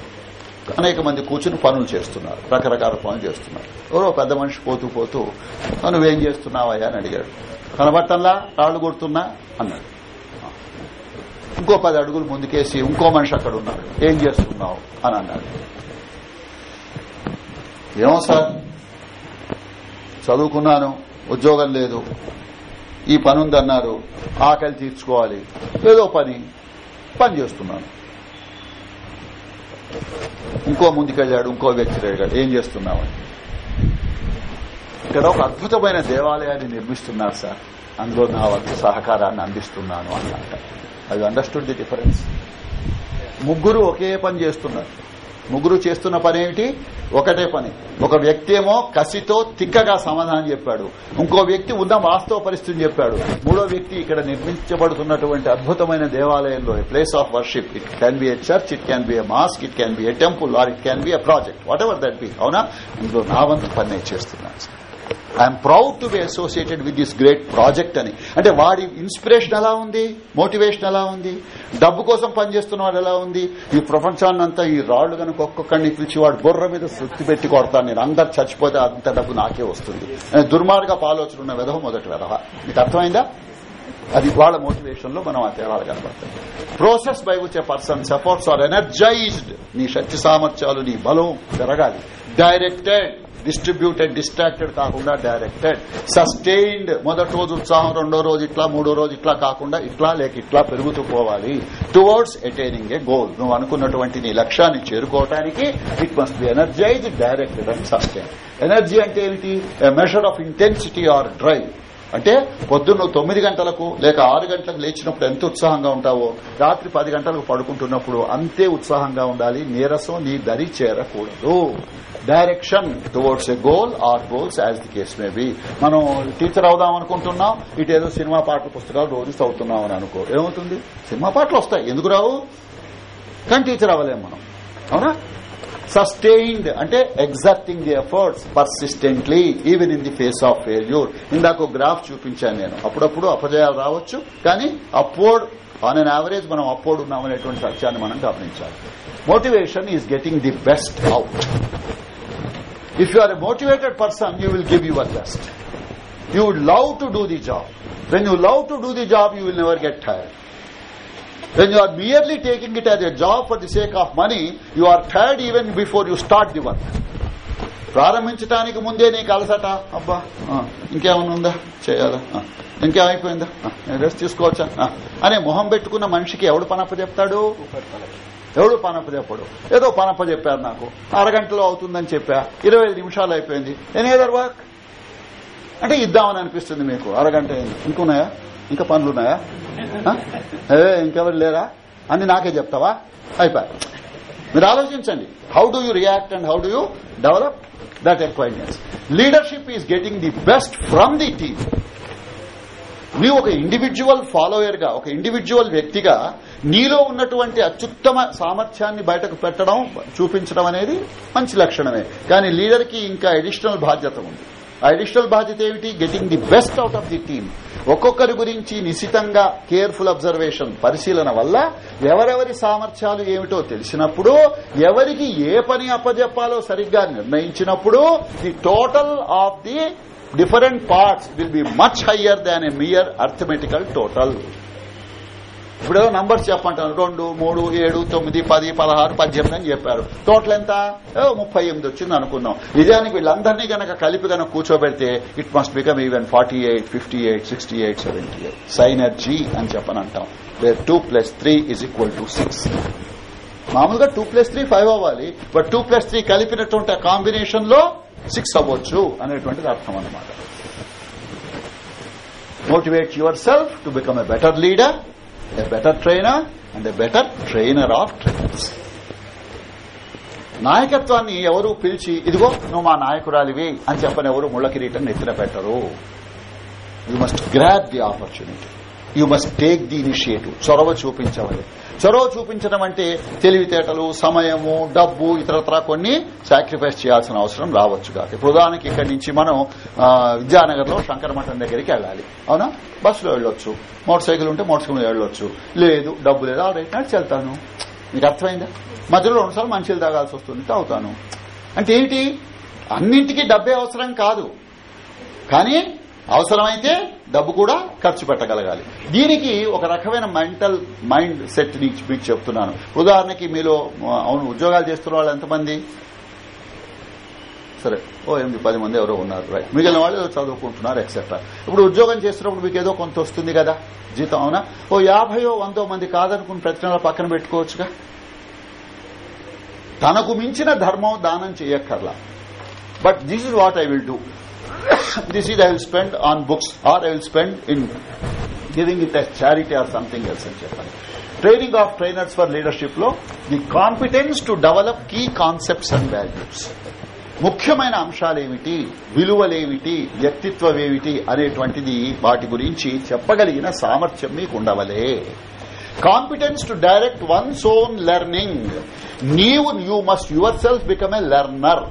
అనేక మంది కూర్చుని పనులు చేస్తున్నారు. రకరకాల పనులు చేస్తున్నారు. ఎవరో పెద్ద మనిషి పోతూ పోతూ నువ్వేం చేస్తున్నావయ్యా? అని అడిగాడు. కనబట్టంలా రాళ్ళు కొడుతున్నా? అన్నాడు. ఇంకో పది అడుగులు ముందుకేసి ఇంకో మనిషి అక్కడ ఉన్నాడు. ఏం చేస్తున్నావు? అని అన్నాడు. ఏమో సార్ చదువుకున్నాను ఉద్యోగం లేదు ఈ పని ఉందన్నారు ఆకలి తీర్చుకోవాలి ఏదో పని పని చేస్తున్నాను. ఇంకో ముందుకెళ్ళాడు ఇంకో వ్యక్తి అడిగాడు ఏం చేస్తున్నామని ఇక్కడ ఒక అద్భుతమైన దేవాలయాన్ని నిర్మిస్తున్నారు సార్. అందులో నా వద్ద సహకారాన్ని అందిస్తున్నాను అన్నమాట అది అండర్స్టూడ్ ది డిఫరెన్స్ ముగ్గురు ఒకే పని చేస్తున్నారు. ముగ్గురు చేస్తున్న పని ఏమిటి? ఒకటే పని. ఒక వ్యక్తి ఏమో కసితో తిక్కగా సమాధానం చెప్పాడు. ఇంకో వ్యక్తి ఉన్న వాస్తవ పరిస్థితిని చెప్పాడు. మూడో వ్యక్తి ఇక్కడ నిర్మించబడుతున్నటువంటి అద్భుతమైన దేవాలయంలో place of worship it can be a church it can be a mosque it can be a temple or it can be a project whatever that be అవునా? ఇందులో నా వంతు పని చేస్తున్నాను. Sir I'm proud to be associated with this great project అని. అంటే వాడి ఇన్స్పిరేషన్ ఎలా ఉంది? మోటివేషన్ ఎలా ఉంది? డబ్బు కోసం పనిచేస్తున్నవాడు ఎలా ఉంది? ఈ ప్రపంచాన్నంతా ఈ రాళ్ళు కనుక ఒక్కొక్కడిని పిలిచి వాడు బుర్ర మీద సుత్తి పెట్టి కొడతాను. నేను అందరు చచ్చిపోతే అంత డబ్బు నాకే వస్తుంది. అనే దుర్మార్గపు ఆలోచన ఉన్న విధవ మొదటి విధవ. మీకు అర్థమైందా? అది వాళ్ళ మోటివేషన్లో మనం ఆ తేడాలు కనబడతాం process by which a person supports or energized నీ శక్తి సామర్థ్యాలు నీ బలం పెరగాలి. డైరెక్టెడ్ డిస్ట్రిబ్యూటెడ్ డిస్ట్రాక్టెడ్ కాకుండా డైరెక్టెడ్ సస్టైన్డ్ మొదటి రోజు ఉత్సాహం రెండో రోజు ఇట్లా మూడో రోజు ఇట్లా కాకుండా ఇట్లా లేక ఇట్లా పెరుగుతూ పోవాలి. టువర్డ్స్ అటైనింగ్ ఏ గోల్ నువ్వు అనుకున్నటువంటి నీ లక్ష్యాన్ని చేరుకోవడానికి it must be energise directed and sustain energy అంటే ఏమిటి? Measure of intensity or drive అంటే పొద్దున్న తొమ్మిది గంటలకు లేక ఆరు గంటలకు లేచినప్పుడు ఎంత ఉత్సాహంగా ఉంటావో రాత్రి పది గంటలకు పడుకుంటున్నప్పుడు అంతే ఉత్సాహంగా ఉండాలి. నీరసం నీ దరి చేరకూడదు. Direction towards a goal or goals as the case may be మనం టీచర్ అవుదాం అనుకుంటున్నాం ఇటేదో సినిమా పాటల పుస్తకాలు రోజు చదువుతున్నాం అని అనుకో. ఏమవుతుంది? సినిమా పాటలు వస్తాయి. ఎందుకు రావు? కానీ టీచర్ అవ్వలేము మనం. అవునా? సస్టైన్డ్ అంటే exerting the efforts persistently even in the face of failure ఇందాక గ్రాఫ్ చూపించాను నేను. అప్పుడప్పుడు అపజయాలు రావచ్చు కానీ అప్వర్డ్ ఆన్ అన్ యావరేజ్ మనం అప్వర్డ్ ఉన్నామనేటువంటి సత్యాన్ని మనం గమనించాలి. Motivation is getting the best out if you are a motivated person you will give your best you would love to do the job when you love to do the job you will never get tired when you are merely taking it as a job for the sake of money, you are tired even before you start the work. ప్రారంభించడానికి ముందే నీకు అలసట? అబ్బా ఇంకేమన్నా ఉందా? చేయాలా? ఇంకేమైపోయిందా? నేను రెస్ట్ తీసుకోవచ్చా? అనే మొహం పెట్టుకున్న మనిషికి ఎవడు పనప్ప చెప్తాడు ఎవడు పనప్ప చెప్పడు ఏదో పనప్ప చెప్పారు నాకు. అరగంటలో అవుతుందని చెప్పా. ఇరవై ఐదు నిమిషాలు అయిపోయింది. నేను ఏదర్ వర్క్ అంటే ఇద్దామని అనిపిస్తుంది మీకు. అరగంట అయింది. ఇంకున్నాయా ఇంకా పనులున్నాయా? ఏ ఇంకెవరు లేరా? అని నాకే చెప్తావా? అయిపోయి. మీరు ఆలోచించండి. How do you react and how do you develop that awareness leadership is getting the best from the team నీవు ఒక ఇండివిజువల్ ఫాలోయర్గా ఒక ఇండివిజువల్ వ్యక్తిగా నీలో ఉన్నటువంటి అత్యుత్తమ సామర్థ్యాన్ని బయటకు పెట్టడం చూపించడం అనేది మంచి లక్షణమే. కానీ లీడర్కి ఇంకా అడిషనల్ బాధ్యత ఉంది. ఆ అడిషనల్ బాధ్యత ఏమిటి? Getting the best out of the team ఒక్కొక్కరి గురించి నిశితంగా కేర్ఫుల్ అబ్జర్వేషన్ పరిశీలన వల్ల ఎవరెవరి సామర్థ్యాలు ఏమిటో తెలిసినప్పుడు ఎవరికి ఏ పని అప్పజెప్పాలో సరిగ్గా నిర్ణయించినప్పుడు the total of the different parts will be much higher than a mere arithmetical total ఇప్పుడు నంబర్స్ చెప్పంటాను రెండు మూడు ఏడు తొమ్మిది పది పదహారు పద్దెనిమిది అని చెప్పారు. టోటల్ ఎంత? ముప్పై ఎనిమిది వచ్చింది అనుకుందాం. నిజానికి వీళ్ళందరినీ గనక కలిపి గనక కూర్చోబెడితే it must become even forty eight fifty eight sixty eight seventy eight synergy అని చెప్పని అంటాం where two plus three is equal to six మామూలుగా టూ ప్లస్ త్రీ ఫైవ్ అవ్వాలి. బట్ టూ ప్లస్ త్రీ కలిపినటువంటి కాంబినేషన్లో సిక్స్ అవ్వచ్చు అనేటువంటిది అర్థం అన్నమాట. Motivate yourself to become a better leader a better trainer and a better trainer of trainers. నాయకత్వాన్ని ఎవరు పిలిచి ఇదిగో నువ్వు మా నాయకురాలివి అని చెప్పని ఎవరు ముళ్ళ కిరీటం నెత్తిన పెట్టరు. You must grab the opportunity you must take the initiative చొరవ చూపించవాలి. చొరవ చూపించడం అంటే తెలివితేటలు సమయము డబ్బు ఇతరత్ర కొన్ని సాక్రిఫైస్ చేయాల్సిన అవసరం రావచ్చు కాదు ఇప్పుడు ఉదాహరణకి ఇక్కడి నుంచి మనం విద్యానగర్లో శంకర మఠం దగ్గరికి వెళ్ళాలి. అవునా? బస్సులో వెళ్ళొచ్చు. మోటార్ సైకిల్ ఉంటే మోటార్ సైకిల్ వెళ్ళొచ్చు. లేదు డబ్బు లేదు. ఆల్ రైట్ నడిచి వెళ్తాను. మీకు అర్థమైందా? మధ్యలో రెండుసార్లు మంచిలు తాగాల్సి వస్తుంది తాగుతాను. అంటే ఏంటి అన్నింటికీ డబ్బే అవసరం కాదు. కానీ అవసరమైతే డబ్బు కూడా ఖర్చు పెట్టగలగాలి. దీనికి ఒక రకమైన మెంటల్ మైండ్ సెట్ని మీకు చెప్తున్నాను. ఉదాహరణకి మీలో అవును ఉద్యోగాలు చేస్తున్న వాళ్ళు ఎంతమంది? సరే ఓ ఎనిమిది పది మంది ఎవరో ఉన్నారు రైట్. మిగిలిన వాళ్ళు చదువుకుంటున్నారు ఎక్సెట్రా ఇప్పుడు ఉద్యోగం చేస్తున్నప్పుడు మీకు ఏదో కొంత వస్తుంది కదా జీతం అవునా? ఓ యాభయో వందో మంది కాదనుకుని ప్రతి నెల పక్కన పెట్టుకోవచ్చుగా? తనకు మించిన ధర్మం దానం చేయక్కర్లా. But this is what I will do <coughs> this is I will spend on books or I will spend in giving it as charity or something else అని చెప్పాలి training of trainers for లీడర్షిప్లో the competence to develop key concepts and values ముఖ్యమైన అంశాలేమిటి విలువలేమిటి? వ్యక్తిత్వమేమిటి? అనేటువంటిది వాటి గురించి చెప్పగలిగిన సామర్థ్యం మీకు ఉండవలే. Competence to direct one's own learning నీవు you must yourself become a learner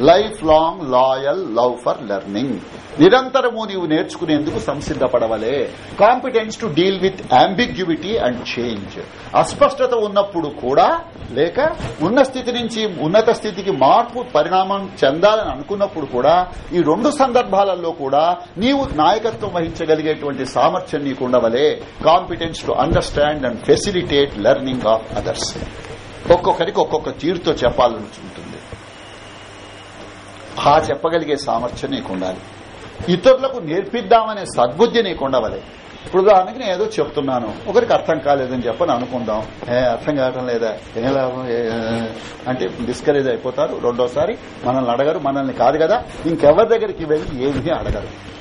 lifelong loyal love for learning. నిరంతరము నీవు నేర్చుకునేందుకు సంసిద్ధపడవలే. Competence to deal with ambiguity and change. అస్పష్టత ఉన్నప్పుడు కూడా లేక ఉన్న స్థితి నుంచి ఉన్నత స్థితికి మార్పు పరిణామం చెందాలని అనుకున్నప్పుడు కూడా ఈ రెండు సందర్భాలలో కూడా నీవు నాయకత్వం వహించగలిగేటువంటి సామర్థ్యం నీకు ఉండవలే. Competence to understand and facilitate learning of others. ఒక్కొక్కరికి ఒక్కొక్క తీరుతో చెప్పాలని ఉంటుంది ఆ చెప్పగలిగే సామర్థ్యం నీకు ఉండాలి ఇతరులకు నేర్పిద్దామనే సద్బుద్ధి నీకు ఉండవలే ఇప్పుడు ఉదాహరణకి నేను ఏదో చెప్తున్నాను. ఒకరికి అర్థం కాలేదని చెప్పని అనుకుందాం. ఏ అర్థం కావటం లేదా? ఏ లాభం? అంటే డిస్కరేజ్ అయిపోతారు. రెండోసారి మనల్ని అడగరు. మనల్ని కాదు కదా. ఇంకెవరి దగ్గరికి వెళ్ళి ఏమీ అడగరు.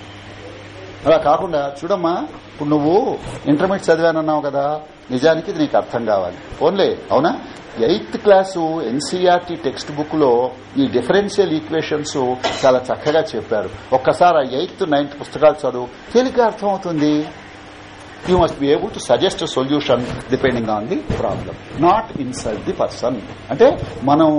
అలా కాకుండా చూడమ్మా ఇప్పుడు నువ్వు ఇంటర్మీడియట్ చదివానన్నావు కదా నిజానికి ఇది నీకు అర్థం కావాలి. ఓన్లే అవునా? ఎయిత్ క్లాసు ఎన్సీఆర్టీ టెక్స్ట్ బుక్లో ఈ డిఫరెన్షియల్ ఈక్వేషన్స్ చాలా చక్కగా చెప్పారు. ఒక్కసారి ఆ ఎయిత్ నైన్త్ పుస్తకాలు చదువు. తేలిక అర్థమవుతుంది you must be able to suggest solution depending on the problem not insult the person అంటే మనం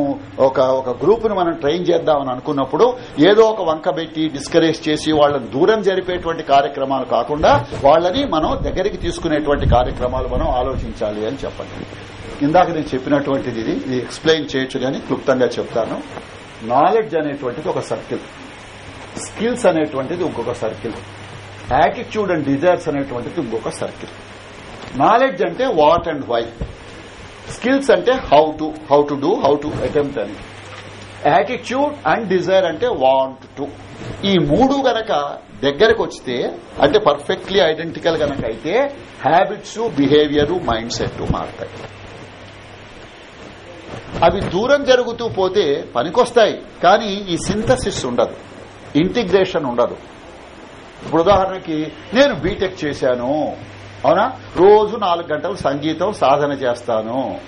ఒక ఒక గ్రూప్ను మనం ట్రైన్ చేద్దామని అనుకున్నప్పుడు ఏదో ఒక వంక పెట్టి డిస్కరేజ్ చేసి వాళ్ళని దూరం జరిపేటువంటి కార్యక్రమాలు కాకుండా వాళ్ళని మనం దగ్గరికి తీసుకునేటువంటి కార్యక్రమాలు మనం ఆలోచించాలి అని చెప్పండి. ఇందాక నేను చెప్పినటువంటిది ఇది ఇది ఎక్స్ప్లెయిన్ చేయొచ్చు కానీ క్లుప్తంగా చెప్తాను. నాలెడ్జ్ అనేటువంటిది ఒక సర్కిల్ స్కిల్స్ అనేటువంటిది ఇంకొక సర్కిల్ యాటిట్యూడ్ అండ్ డిజైర్స్ అనేటువంటిది ఇంకొక సర్కిల్ నాలెడ్జ్ అంటే వాట్ అండ్ వై స్కిల్స్ అంటే how to how to do how to attempt అని. యాటిట్యూడ్ అండ్ డిజైర్ అంటే వాంట్ టు ఈ మూడు గనక దగ్గరకు వస్తే అంటే పర్ఫెక్ట్లీ ఐడెంటికల్ గనక అయితే హ్యాబిట్స్ బిహేవియర్ మైండ్ సెట్ మారుతాయి. అవి దూరం జరుగుతూ పోతే పనికొస్తాయి కానీ ఈ సింథసిస్ ఉండదు. ఇంటిగ్రేషన్ ఉండదు. ఇప్పుడు ఉదాహరణకి నేను బీటెక్ చేశాను. అవునా? రోజు నాలుగు గంటలు సంగీతం సాధన చేస్తాను.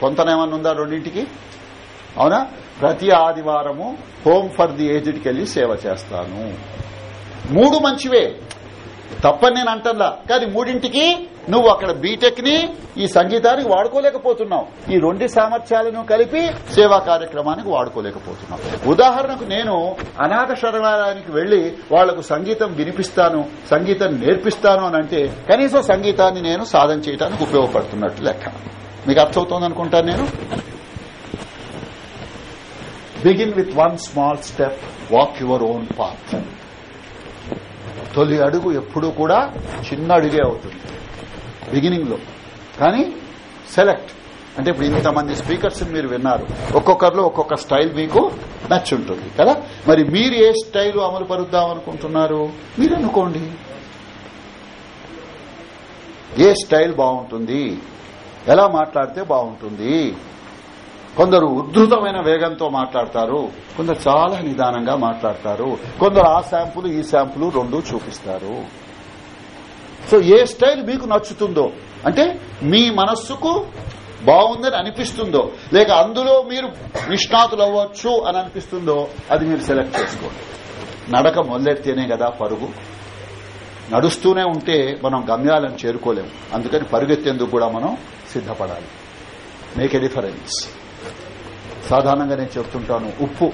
కొంతనేమన్నా ఉందా రెండింటికి? అవునా? ప్రతి ఆదివారము హోమ్ ఫర్ ది ఏజ్డ్కి వెళ్ళి సేవ చేస్తాను. మూడు మంచివే. తప్పని నేను అంటల్లా కానీ మూడింటికి నువ్వు అక్కడ బీటెక్ని ఈ సంగీతానికి వాడుకోలేకపోతున్నావు. ఈ రెండు సామర్థ్యాలను కలిపి సేవా కార్యక్రమానికి వాడుకోలేకపోతున్నావు. ఉదాహరణకు నేను అనాథ శరణాలయానికి వెళ్ళి వాళ్ళకు సంగీతం వినిపిస్తాను సంగీతం నేర్పిస్తాను అని అంటే కనీసం సంగీతాన్ని నేను సాధన చేయడానికి ఉపయోగపడుతున్నట్లు లెక్క. మీకు అర్థమవుతోంది అనుకుంటాను నేను? Begin with one small step walk your own path తొలి అడుగు ఎప్పుడూ కూడా చిన్న అడుగే అవుతుంది. బిగినింగ్లో కానీ సెలెక్ట్. అంటే ఇప్పుడు ఇంతమంది స్పీకర్స్ మీరు విన్నారు. ఒక్కొక్కరిలో ఒక్కొక్క స్టైల్ మీకు నచ్చుంటుంది కదా? మరి మీరు ఏ స్టైల్ అమలు పరుద్దాం అనుకుంటున్నారు? మీరు అనుకోండి. ఏ స్టైల్ బాగుంటుంది? ఎలా మాట్లాడితే బాగుంటుంది? కొందరు ఉద్ధృతమైన వేగంతో మాట్లాడతారు. కొందరు చాలా నిదానంగా మాట్లాడతారు. కొందరు ఆ శాంపుల్ ఈ శాంపుల్ రెండు చూపిస్తారు. సో ఏ స్టైల్ మీకు నచ్చుతుందో అంటే మీ మనస్సుకు బాగుందని అనిపిస్తుందో లేక అందులో మీరు నిష్ణాతులు అవ్వచ్చు అని అనిపిస్తుందో అది మీరు సెలెక్ట్ చేసుకోండి. నడక మొదలెడితేనే కదా పరుగు. నడుస్తూనే ఉంటే మనం గమ్యాలను చేరుకోలేము. అందుకని పరుగెత్తేందుకు కూడా మనం సిద్ధపడాలి. మేక్ ఎ డిఫరెన్స్ సాధారణంగా నేను చెప్తుంటాను ఉప్పు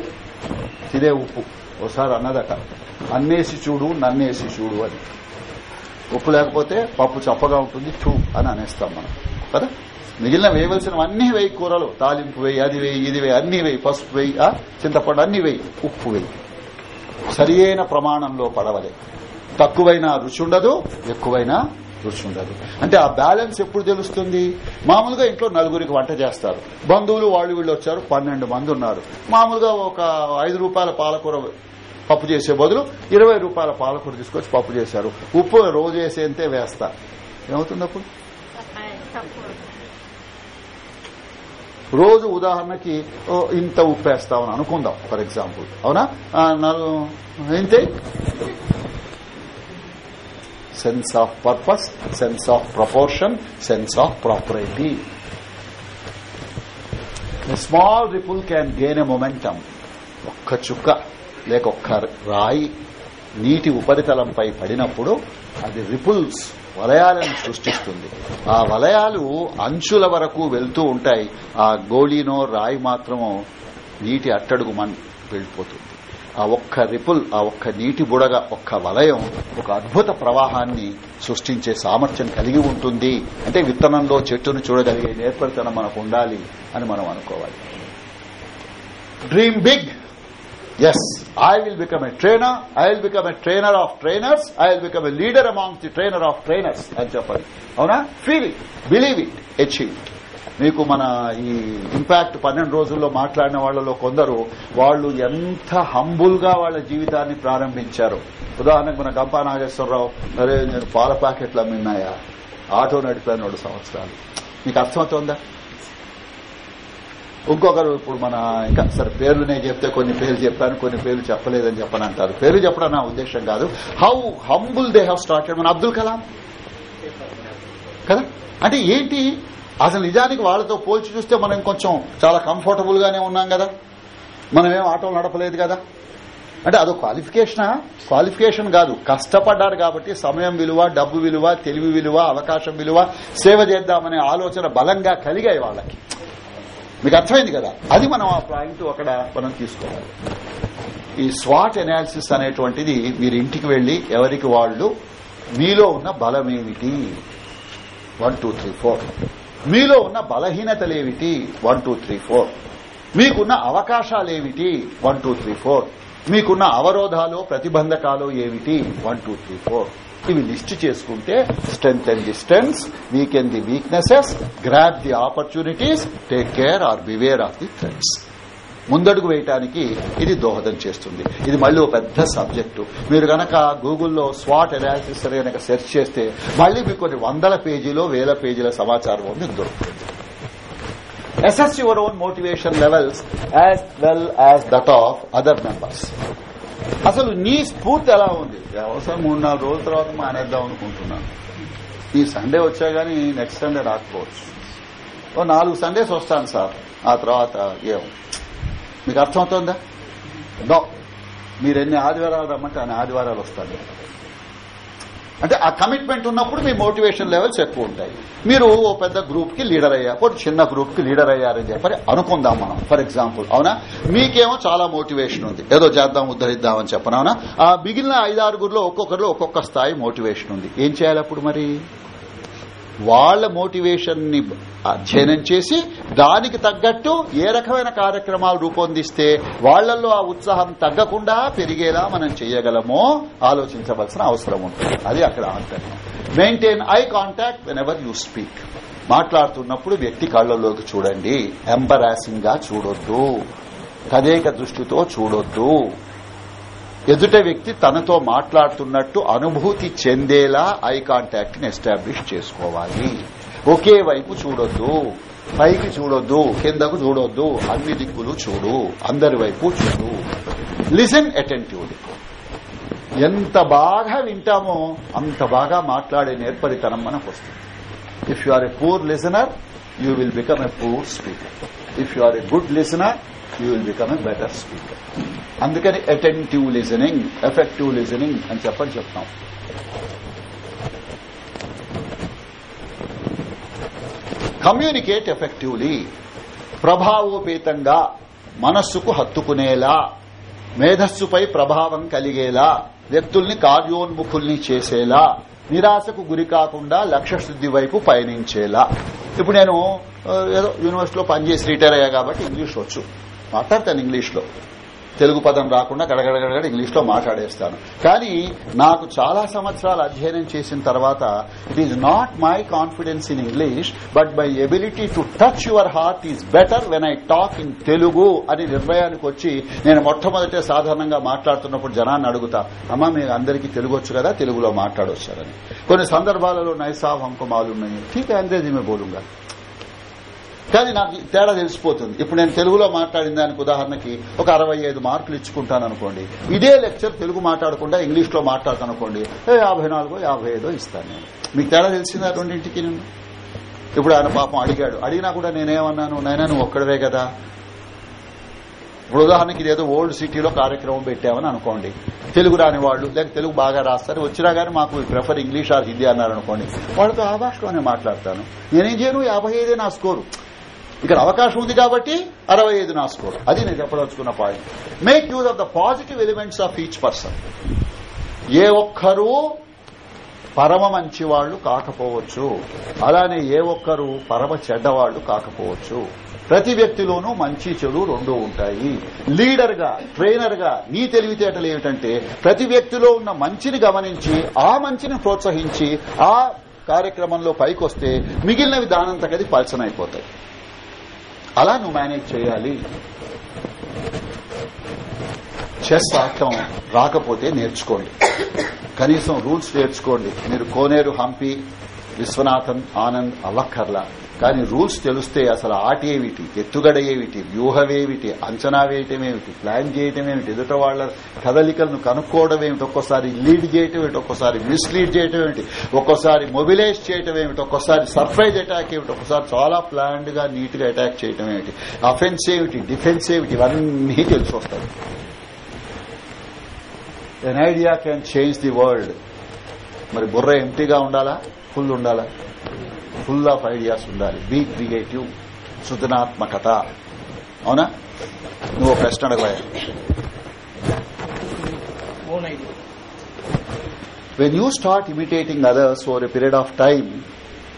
తినే ఉప్పు. ఒకసారి అన్నదట అన్నేసి చూడు నన్నేసి చూడు అని. ఉప్పు లేకపోతే పప్పు చప్పగా ఉంటుంది టూ అని అనేస్తాం మనం. కదా? మిగిలిన వేయవలసినవన్నీ వేయి కూరలు. తాలింపు వేయి అది వేయి ఇది వేయి అన్ని వేయి. పసుపు వేయి ఆ, చింతపండు అన్ని వేయి. ఉప్పు వేయి. సరి అయిన ప్రమాణంలో పడవలే. తక్కువైన రుచి ఉండదు ఎక్కువైనా రుచి ఉండదు. అంటే ఆ బ్యాలెన్స్ ఎప్పుడు తెలుస్తుంది? మామూలుగా ఇంట్లో నలుగురికి వంట చేస్తారు. బంధువులు వాళ్ళు వీళ్ళు వచ్చారు పన్నెండు మంది ఉన్నారు. మామూలుగా ఒక ఐదు రూపాయల పాలకూర పప్పు చేసే బదులు ఇరవై రూపాయల పాలకూర తీసుకొచ్చి పప్పు చేశారు. ఉప్పు రోజు వేసేంతే వేస్తా. ఏమవుతుంది అప్పుడు? రోజు ఉదాహరణకి ఇంత ఉప్పు వేస్తామని అనుకుందాం ఫర్ ఎగ్జాంపుల్. అవునా? ఆ, ఇంతే sense of purpose sense of proportion sense of propriety small ripple can gain a momentum ఒక్క చుక్క. లేక ఒక్క రాయి నీటి ఉపరితలంపై పడినప్పుడు అది రిపుల్స్ వలయాలను సృష్టిస్తుంది. ఆ వలయాలు అంచుల వరకు వెళ్తూ ఉంటాయి. ఆ గోళీనో రాయి మాత్రమో నీటి అట్టడుగు మన్ వెళ్ళిపోతుంది. ఆ ఒక్క రిపుల్ ఆ ఒక్క నీటి బుడగ ఒక్క వలయం ఒక అద్భుత ప్రవాహాన్ని సృష్టించే సామర్థ్యం కలిగి ఉంటుంది. అంటే విత్తనంలో చెట్టును చూడగలిగే నేర్పరితనం మనకు ఉండాలి అని మనం అనుకోవాలి. Dream big! Yes I will become a trainer I will become a trainer of trainers, I will become a leader among the trainer of trainers. అని చెప్పాలి. అవునా? Feel it believe it achieve it మీకు మన ఈ ఇంపాక్ట్ పన్నెండు రోజుల్లో మాట్లాడిన వాళ్ళలో కొందరు వాళ్ళు ఎంత హంబుల్గా వాళ్ళ జీవితాన్ని ప్రారంభించారు. ఉదాహరణకు మన గంపా నాగేశ్వరరావు అరే నేను పాల ప్యాకెట్లు అమ్మినాయా ఆటో నడిపాను రెండు సంవత్సరాలు. మీకు అర్థమవుతోందా? ఇంకొకరు ఇప్పుడు మన ఇంకా సరే పేర్లు నేను చెప్తే కొన్ని పేర్లు చెప్పాను కొన్ని పేర్లు చెప్పలేదని చెప్పను అంటారు. పేర్లు చెప్పడం నా ఉద్దేశం కాదు. How humble they have started మన అబ్దుల్ కలాం. కదా? అంటే ఏంటి? అసలు నిజానికి వాళ్ళతో పోల్చి చూస్తే మనం కొంచెం చాలా కంఫర్టబుల్ గానే ఉన్నాం కదా? మనమేం ఆటోలు నడపలేదు కదా? అంటే అదో క్వాలిఫికేషనా క్వాలిఫికేషన్ కాదు. కష్టపడ్డారు కాబట్టి సమయం విలువ డబ్బు విలువ తెలివి విలువ అవకాశం విలువ సేవ చేద్దామనే ఆలోచన బలంగా కలిగాయి వాళ్ళకి. మీకు అర్థమైంది కదా? అది మనం ఆ పాయింట్ అక్కడ మనం తీసుకోవాలి. ఈ స్వాట్ ఎనాలిసిస్ అనేటువంటిది మీరు ఇంటికి వెళ్ళి ఎవరికి వాళ్ళు? మీలో ఉన్న బలం ఏమిటి? వన్ టూ త్రీ ఫోర్ మీలో ఉన్న బలహీనతలేమిటి వన్ టూ త్రీ ఫోర్ మీకున్న అవకాశాలేమిటి వన్ టూ త్రీ ఫోర్ మీకున్న అవరోధాలు ప్రతిబంధకాలు ఏమిటి? వన్ టూ త్రీ ఫోర్ ఇవి లిస్ట్ చేసుకుంటే strength and the strengths weaken the weaknesses grab the opportunities take care or beware of the threats ముందడుగు వేయటానికి ఇది దోహదం చేస్తుంది. ఇది మళ్ళీ ఒక పెద్ద సబ్జెక్టు మీరు గనక గూగుల్లో స్వాట్ అనాలిసిస్ అని గనక సెర్చ్ చేస్తే మళ్ళీ మీకు కొన్ని వందల పేజీలో వేల పేజీల సమాచారం మీకు దొరుకుతుంది. assess your own motivation levels as well as that of other members. అసలు నీ స్ఫూర్తి ఎలా ఉంది? వ్యవసాయం మూడు నాలుగు రోజుల తర్వాత మానేద్దాం అనుకుంటున్నాను ఈ సండే వచ్చా గానీ నెక్స్ట్ సండే రాకపోవచ్చు. ఓ నాలుగు సండేస్ వస్తాను సార్. ఆ తర్వాత ఏం మీకు అర్థమవుతోందా? నో. మీరు ఎన్ని ఆదివారాలు రమ్మంటే అన్ని ఆదివారాలు వస్తాను. అంటే ఆ కమిట్మెంట్ ఉన్నప్పుడు మీ మోటివేషన్ లెవెల్స్ ఎక్కువ ఉంటాయి. మీరు ఓ పెద్ద గ్రూప్కి లీడర్ అయ్యారు ఒక చిన్న గ్రూప్కి లీడర్ అయ్యారని చెప్పని అనుకుందాం మనం ఫర్ ఎగ్జాంపుల్ అవునా? మీకేమో చాలా మోటివేషన్ ఉంది. ఏదో చేద్దాం ఉద్ధరిద్దామని చెప్పను అవునా? ఆ మిగిలిన ఐదారుగురులో ఒక్కొక్కరిలో ఒక్కొక్క స్థాయి మోటివేషన్ ఉంది. ఏం చేయాలి అప్పుడు మరి? వాళ్ళ మోటివేషన్ని అధ్యయనం చేసి దానికి తగ్గట్టు ఏ రకమైన కార్యక్రమాలు రూపొందిస్తే వాళ్ళలో ఆ ఉత్సాహం తగ్గకుండా పెరిగేలా మనం చేయగలమో ఆలోచించవలసిన అవసరం ఉంటుంది. అది అక్కడ ఆంతర్యం maintain eye contact whenever you speak మాట్లాడుతున్నప్పుడు వ్యక్తి కళ్ళలోకి చూడండి. ఎంబరాసింగ్గా చూడొద్దు. తదేక దృష్టితో చూడొద్దు. ఎదుట వ్యక్తి తనతో మాట్లాడుతున్నట్టు అనుభూతి చెందేలా ఐ కాంటాక్ట్ని ఎస్టాబ్లిష్ చేసుకోవాలి. ఒకే వైపు చూడొద్దు పైకి చూడొద్దు కిందకు చూడొద్దు అన్ని దిక్కులు చూడు అందరి వైపు చూడు. లిసన్ అటెంటివ్లీ ఎంత బాగా వింటామో అంత బాగా మాట్లాడే నేర్పరితనం మనకు వస్తుంది if you are a poor listener you will become a poor speaker if you are a good listener you will become a better speaker అందుకని అటెంటివ్ లిజనింగ్ ఎఫెక్టివ్ లిజనింగ్ అని చెప్పని చెప్తాం. కమ్యూనికేట్ ఎఫెక్టివ్లీ ప్రభావోపేతంగా మనస్సుకు హత్తుకునేలా మేధస్సుపై ప్రభావం కలిగేలా వ్యక్తుల్ని కార్యోన్ముఖుల్ని చేసేలా నిరాశకు గురి కాకుండా లక్ష్యశుద్ది వైపు పయనించేలా. ఇప్పుడు నేను ఏదో యూనివర్సిటీలో పనిచేసి రిటైర్ అయ్యా కాబట్టి ఇంగ్లీష్ వచ్చు. మాట్లాడతాను ఇంగ్లీష్లో తెలుగు పదం రాకుండా గడగడగడగడ ఇంగ్లీష్లో మాట్లాడేస్తాను. కానీ నాకు చాలా సంవత్సరాలు అధ్యయనం చేసిన తర్వాత it is not my confidence in English but my ability to touch your heart is better when I talk in Telugu అని నిర్ణయానికి వచ్చి నేను మొట్టమొదటే సాధారణంగా మాట్లాడుతున్నప్పుడు జనాన్ని అడుగుతా అమ్మా మీరు అందరికీ తెలుగు వచ్చు కదా? తెలుగులో మాట్లాడొచ్చారని. కొన్ని సందర్భాలలో నైసాబ్ హంకు మాలున్నాయి ఠీక్ అంగ్రేజీ మే బోలుంగా కానీ నాకు తేడా తెలిసిపోతుంది. ఇప్పుడు నేను తెలుగులో మాట్లాడిన దానికి ఉదాహరణకి ఒక అరవై ఐదు మార్కులు ఇచ్చుకుంటాను అనుకోండి. ఇదే లెక్చర్ తెలుగు మాట్లాడకుండా ఇంగ్లీష్లో మాట్లాడతాను అనుకోండి. యాభై నాలుగో యాభై ఐదో ఇస్తాను నేను. మీకు తేడా తెలిసిందా రెండింటికి నేను? ఇప్పుడు ఆయన పాపం అడిగాడు. అడిగినా కూడా నేనేమన్నాను నైనా నువ్వు ఒక్కడవే కదా. ఇప్పుడు ఉదాహరణకి ఇదేదో ఓల్డ్ సిటీలో కార్యక్రమం పెట్టామని అనుకోండి. తెలుగు రాని వాళ్ళు లేక తెలుగు బాగా రాస్తారు వచ్చినా గానీ మాకు ప్రిఫర్ ఇంగ్లీష్ ఆర్ హిందీ అన్నారు అనుకోండి. వాళ్ళతో ఆ భాషలోనే మాట్లాడతాను. నేనేం చేయను? యాభై ఐదే నా స్కోరు. ఇక్కడ అవకాశం ఉంది కాబట్టి అరవై ఐదు నా స్కోర్. అది నేను చెప్పదలుచుకున్న point make use of the positive elements of each person ఏ ఒక్కరూ పరమ మంచి వాళ్ళు కాకపోవచ్చు. అలానే ఏ ఒక్కరు పరమ చెడ్డవాళ్ళు కాకపోవచ్చు. ప్రతి వ్యక్తిలోనూ మంచి చెడు రెండు ఉంటాయి. లీడర్గా ట్రైనర్గా నీ తెలివితేటలు ఏమిటంటే ప్రతి వ్యక్తిలో ఉన్న మంచిని గమనించి ఆ మంచిని ప్రోత్సహించి ఆ కార్యక్రమంలో పైకొస్తే మిగిలినవి దానంతకది పల్సనైపోతాయి అలా నువ్వు మేనేజ్ చేయాలి. చెస్ ఆడటం రాకపోతే నేర్చుకోండి. కనీసం రూల్స్ నేర్చుకోండి. మీరు కోనేరు హంపి విశ్వనాథన్ ఆనంద్ అవ్వక్కర్లా కానీ రూల్స్ తెలిస్తే అసలు ఆట ఏమిటి? ఎత్తుగడ ఏమిటి వ్యూహమేమిటి? అంచనా వేయటం ఏమిటి ప్లాన్ చేయటం ఏమిటి ఎదుట వాళ్ళ కదలికలను కనుక్కోవడం ఏమిటి ఒక్కోసారి లీడ్ చేయటం ఏమిటి ఒక్కోసారి మిస్లీడ్ చేయటం ఏమిటి ఒక్కోసారి మొబిలైజ్ చేయటం ఏమిటి ఒక్కోసారి సర్ప్రైజ్ అటాక్ ఏమిటి? ఒక్కోసారి చాలా ప్లాన్డ్గా నీట్గా అటాక్ చేయటం ఏమిటి? అఫెన్స్ ఏమిటి? డిఫెన్స్ ఏమిటి ఇవన్నీ తెలిసి వస్తాయి an idea can change the world మరి బుర్ర ఎంటీగా ఉండాలా? ఫుల్ ఉండాలా? ఫుల్ ఆఫ్ ఐడియాస్ ఉండాలి బీ క్రియేటివ్ సృజనాత్మకత అవునా నువ్వు ఒక ప్రశ్న అడగలే own idea. when you start imitating others over a period of time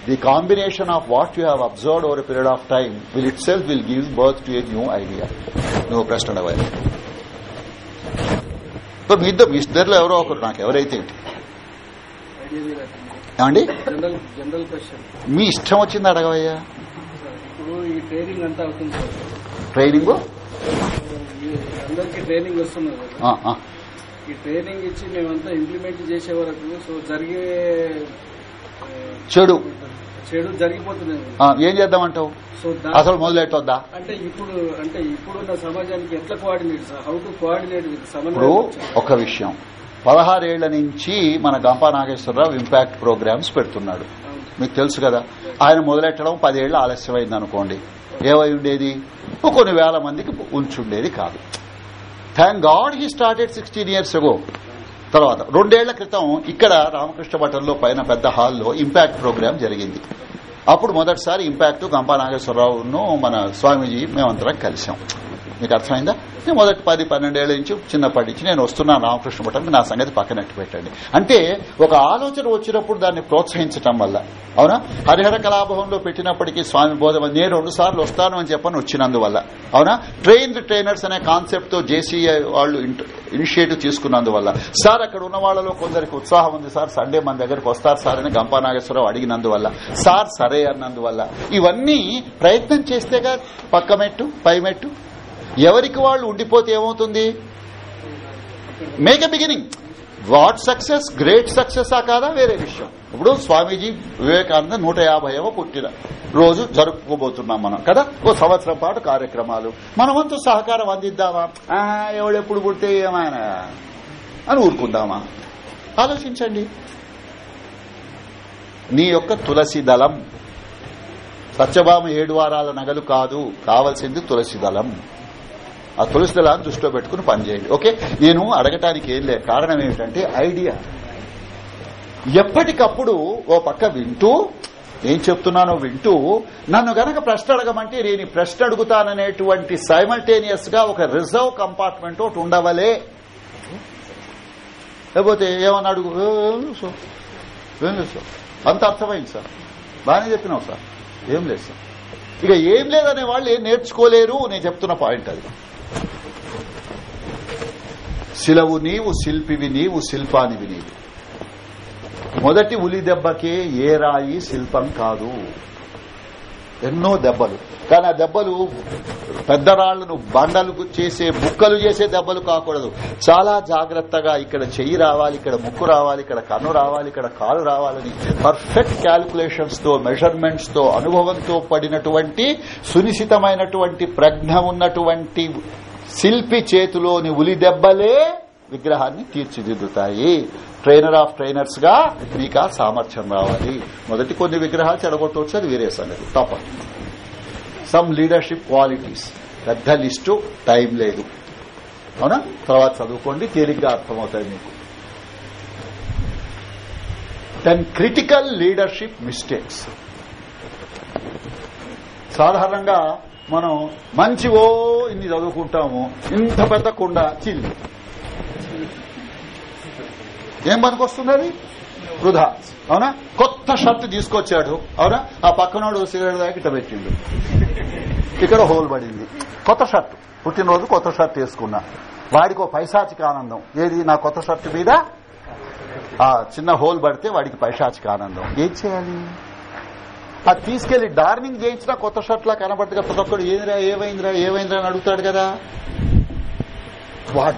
the combination of what you have observed over a period of time will itself will give birth to a new idea నువ్వు ప్రశ్న అడగలే ఇప్పుడు మీ ఇద్దరు మీ ఇద్దరిలో ఎవరో ఒకరు నాకు ఎవరైతే ఏంటి ఏమండి? జనరల్ జనరల్ క్వశ్చన్ మీ ఇష్టం వచ్చింది అడగవయ్యా. ఇప్పుడు ఈ ట్రైనింగ్ అంతా అవుతుంది సార్. ట్రైనింగ్. ఈ ట్రైనింగ్ ఇచ్చి మేమంతా ఇంప్లిమెంట్ చేసే వరకు సో జరిగే చెడు. చెడు జరిగిపోతుంది. ఏం చేద్దామంటావు? సో దా- అసలు మొదలెట్టొద్దా? అంటే ఇప్పుడు అంటే ఇప్పుడున్న సమాజానికి ఎట్లా coordinate how to coordinate with ఇప్పుడు ఒక విషయం. పదహారేళ్ళ నుంచి మన గంపా నాగేశ్వరరావు ఇంపాక్ట్ ప్రోగ్రామ్స్ పెడుతున్నాడు. మీకు తెలుసు కదా ఆయన మొదలెట్టడం పదేళ్ళు ఆలస్యమైంది అనుకోండి ఏమై ఉండేది? కొన్ని వేల మందికి ఉంచుండేది కాదు. Thank God he started sixteen years ago తర్వాత రెండేళ్ళ క్రితం ఇక్కడ రామకృష్ణ మఠంలో పైన పెద్ద హాల్లో ఇంపాక్ట్ ప్రోగ్రామ్ జరిగింది. అప్పుడు మొదటిసారి ఇంపాక్ట్ గంపా నాగేశ్వరరావును మన స్వామీజీ మేమంతరం కలిశాం. మీకు అర్థమైందా? నేను మొదటి పది పన్నెండేళ్ళ నుంచి చిన్నప్పటి నుంచి నేను వస్తున్నాను రామకృష్ణ మఠానికి నా సంగతి పక్కనట్టు పెట్టండి. అంటే ఒక ఆలోచన వచ్చినప్పుడు దాన్ని ప్రోత్సహించటం వల్ల. అవునా? హరిహర కళాభవంలో పెట్టినప్పటికీ స్వామి బోధ నేను రెండు సార్లు వస్తాను అని చెప్పని వచ్చినందువల్ల. అవునా? ట్రైన్డ్ ట్రైనర్స్ అనే కాన్సెప్ట్తో జేసీఐ వాళ్ళు ఇనిషియేటివ్ తీసుకున్నందువల్ల. సార్ అక్కడ ఉన్న వాళ్ళలో కొందరికి ఉత్సాహం ఉంది సార్. సండే మన దగ్గరకు వస్తారు సార్ అని గంపా నాగేశ్వరరావు అడిగినందువల్ల. సార్ సరే అన్నందువల్ల. ఇవన్నీ ప్రయత్నం చేస్తేగా పక్క మెట్టు పై మెట్టు ఎవరికి వాళ్ళు ఉండిపోతే ఏమవుతుంది? Make a beginning what success great success ఆ కాదా? వేరే విషయం. ఇప్పుడు స్వామీజీ వివేకానంద నూట యాభైవ పుట్టిన రోజు జరుపుకోబోతున్నాం మనం కదా? ఓ సంవత్సరం పాటు కార్యక్రమాలు. మనమంతా సహకారం అందిద్దామా? ఎవడెప్పుడు పుడితే ఏమైనా అని ఊరుకుందామా? ఆలోచించండి. నీ యొక్క తులసి దళం. సత్యభామ ఏడు వారాల నగలు కాదు కావలసింది తులసి దళం. ఆ తులసి దళాన్ని దృష్టిలో పెట్టుకుని పనిచేయండి ఓకే? నేను అడగటానికి ఏం లేదు. కారణం ఏమిటంటే ఐడియా. ఎప్పటికప్పుడు ఓ పక్క వింటూ ఏం చెప్తున్నానో వింటూ నన్ను గనక ప్రశ్న అడగమంటే నేను ప్రశ్న అడుగుతాననేటువంటి సైమల్టేనియస్గా ఒక రిజర్వ్ కంపార్ట్మెంట్ ఒకటి ఉండవలే. లేకపోతే ఏమన్నా అడుగు. ఏం లేదు సార్. అంత అర్థమైంది సార్. బాగానే చెప్పినావు సార్. ఏం లేదు సార్. ఇక ఏం లేదనే వాళ్ళు ఏం నేర్చుకోలేరు. నేను చెప్తున్న పాయింట్ అది. శిలవు నీవు శిల్పివి నీవు శిల్పానివి నీవు. మొదటి ఉలి దెబ్బకే ఏ రాయి శిల్పం కాదు. ఎన్నో దెబ్బలు. కానీ ఆ దెబ్బలు పెద్ద రాళ్ళను బండలు చేసే ముక్కలు చేసే దెబ్బలు కాకూడదు. చాలా జాగ్రత్తగా ఇక్కడ చెయ్యి రావాలి ఇక్కడ ముక్కు రావాలి ఇక్కడ కన్ను రావాలి ఇక్కడ కాలు రావాలని పర్ఫెక్ట్ క్యాల్కులేషన్స్తో మెజర్మెంట్స్తో అనుభవంతో పడినటువంటి సునిశ్చితమైనటువంటి ప్రజ్ఞ ఉన్నటువంటి శిల్పి చేతిలోని ఉలి దెబ్బలే విగ్రహాన్ని తీర్చిదిద్దుతాయి. ట్రైనర్ ఆఫ్ ట్రైనర్స్గా మీకు ఆ సామర్థ్యం రావాలి. మొదటి కొన్ని విగ్రహాలు చెడగొట్టవచ్చు అది వేరే సంగతి. తప్ప సమ్ లీడర్షిప్ క్వాలిటీస్ పెద్ద లిస్టు టైం లేదు. అవునా? తర్వాత చదువుకోండి తేలిగ్గా అర్థమవుతాయి మీకు. దెన్ క్రిటికల్ లీడర్షిప్ మిస్టేక్స్ సాధారణంగా మనం మంచివో ఇన్ని చదువుకుంటాము ఇంత పెద్ద కుండ చిల్లి ఏం అది వృధా. అవునా? కొత్త షర్ట్ తీసుకొచ్చాడు. అవునా? ఆ పక్కనోడు సిగరెట్ దాకా ఇట్ట పెట్టిండు. ఇక్కడ హోల్ పడింది. కొత్త షర్ట్. పుట్టినరోజు కొత్త షర్ట్ వేసుకున్నా. వాడికి ఓ పైశాచిక ఆనందం. ఏది? నా కొత్త షర్ట్ మీద? ఆ చిన్న హోల్ పడితే వాడికి పైశాచిక ఆనందం. ఏం చేయాలి? అది తీసుకెళ్ళి డార్నింగ్ చేయించినా కొత్త షర్ట్ లా కనబడ్డగా ప్రతి ఒక్కడు ఏదిరా ఏమైందిరా ఏమైందిరా అని అడుగుతాడు కదా.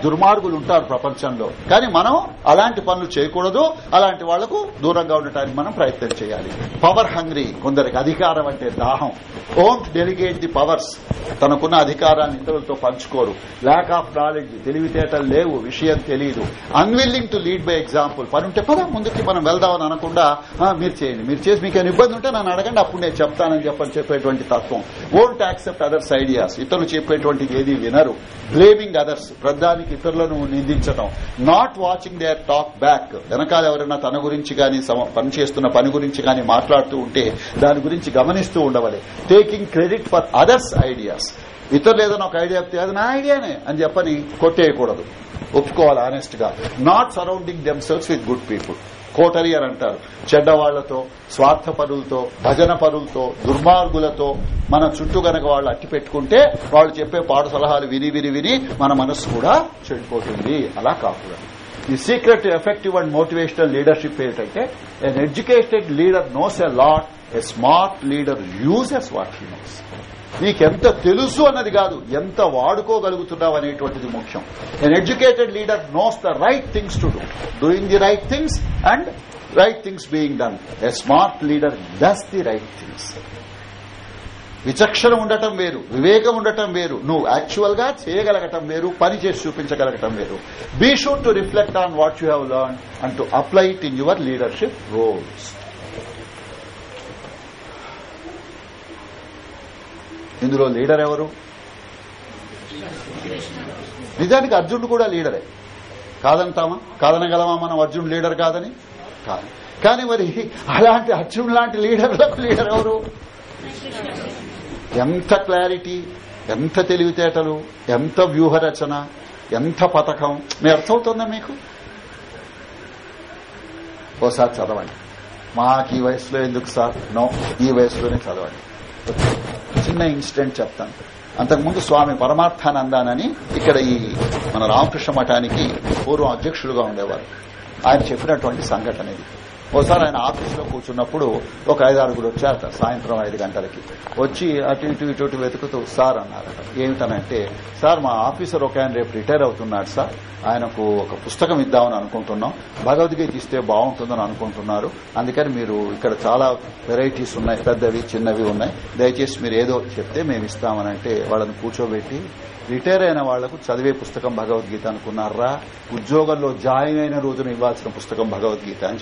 దుర్మార్గులు ఉంటారు ప్రపంచంలో. కానీ మనం అలాంటి పనులు చేయకూడదు. అలాంటి వాళ్ళకు దూరంగా ఉండటానికి మనం ప్రయత్నం చేయాలి. పవర్ హంగ్రీ కొందరికి అధికారం అంటే దాహం. ఓంట్ డెలిగేట్ ది పవర్స్ తనకున్న అధికారాన్ని ఇతరులతో పంచుకోరు. ల్యాక్ ఆఫ్ నాలెడ్జ్ తెలివితేటలు లేవు విషయం తెలియదు unwilling to lead by example పని ఉంటే పద ముందుకి మనం వెళ్దామని అనకుండా మీరు చేయండి. మీరు చేసి మీకు ఏమైనా ఇబ్బంది ఉంటే నన్ను అడగండి. అప్పుడు నేను చెప్తానని చెప్పని చెప్పేటువంటి తత్వం. ఓంట్ యాక్సెప్ట్ అదర్స్ ఐడియాస్ ఇతరులు చెప్పేటువంటి ఏది వినరు. బ్లేమింగ్ అదర్స్ శబ్దానికి ఇతరులను నిందించడం not watching their talk back వెనకాల ఎవరైనా తన గురించి గాని పనిచేస్తున్న పని గురించి గాని మాట్లాడుతూ ఉంటే దాని గురించి గమనిస్తూ ఉండవాలి. Taking credit for others' ideas ఇతరులు ఏదైనా ఒక ఐడియా చెప్తే అది నా ఐడియానే అని చెప్పని కొట్టేయకూడదు. ఒప్పుకోవాలి ఆనెస్ట్గా. Not surrounding themselves with good people coterie అని అంటారు. చెడ్డవాళ్ళతో స్వార్థ పరులతో భజన పరులతో దుర్మార్గులతో మన చుట్టూ గనక వాళ్ళు అట్టి పెట్టుకుంటే వాళ్ళు చెప్పే పాడు సలహాలు విని విని విని మన మనస్సు కూడా చెడిపోతుంది. అలా కాకూడదు. The secret effective and motivational leadership ఏంటంటే an educated leader knows a lot a smart leader uses what he knows నీకెంత తెలుసు అన్నది కాదు ఎంత వాడుకోగలుగుతున్నావు అనేటువంటిది ముఖ్యం an educated leader knows the right things to do doing the right things and right things being done a smart leader does the right things విచక్షణ ఉండటం వేరు వివేకం ఉండటం వేరు నువ్వు యాక్చువల్గా చేయగలగటం వేరు పని చేసి చూపించగలగటం వేరు. Be should to reflect on what you have learn and to apply it in your leadership roles ఇందులో లీడర్ ఎవరు? నిజానికి అర్జునుడు కూడా లీడరే. కాదంటామా? కాదనగలమా మనం అర్జున్ లీడర్ కాదని? కాదు. కానీ మరి అలాంటి అర్జున్ లాంటి లీడర్లకు లీడర్ ఎవరు? ఎంత క్లారిటీ ఎంత తెలివితేటలు ఎంత వ్యూహరచన ఎంత పథకం? మీ అర్థమవుతుందా మీకు? ఓసారి చదవండి. మాకు ఈ వయసులో ఎందుకు సార్? నో ఈ వయసులోనే చదవండి. చిన్న ఇన్సిడెంట్ చెప్తాను. అంతకుముందు స్వామి పరమార్థానందానని ఇక్కడ ఈ మన రామకృష్ణ మఠానికి పూర్వం అధ్యక్షుడుగా ఉండేవారు. ఆయన చెప్పినటువంటి సంఘటన ఇది. ఒకసారి ఆయన ఆఫీసులో కూర్చున్నప్పుడు ఒక ఐదు ఆరుగురు వచ్చారట సాయంత్రం ఐదు గంటలకి. వచ్చి అటు ఇటు ఇటు ఇటు వెతుకుతూ సార్ అన్నారట. ఏమిటనంటే సార్ మా ఆఫీసర్ ఒక ఆయన రేపు రిటైర్ అవుతున్నాడు సార్. ఆయనకు ఒక పుస్తకం ఇద్దామని అనుకుంటున్నాం. భగవద్గీత ఇస్తే బాగుంటుందని అనుకుంటున్నారు. అందుకని మీరు ఇక్కడ చాలా వెరైటీస్ ఉన్నాయి పెద్దవి చిన్నవి ఉన్నాయి. దయచేసి మీరు ఏదో చెప్తే మేము ఇస్తామనంటే వాళ్ళని కూర్చోబెట్టి రిటైర్ అయిన వాళ్ళకు చదివే పుస్తకం భగవద్గీత అనుకున్నారా? ఉద్యోగంలో జాయిన్ అయిన రోజున ఇవ్వాల్సిన పుస్తకం భగవద్గీత అని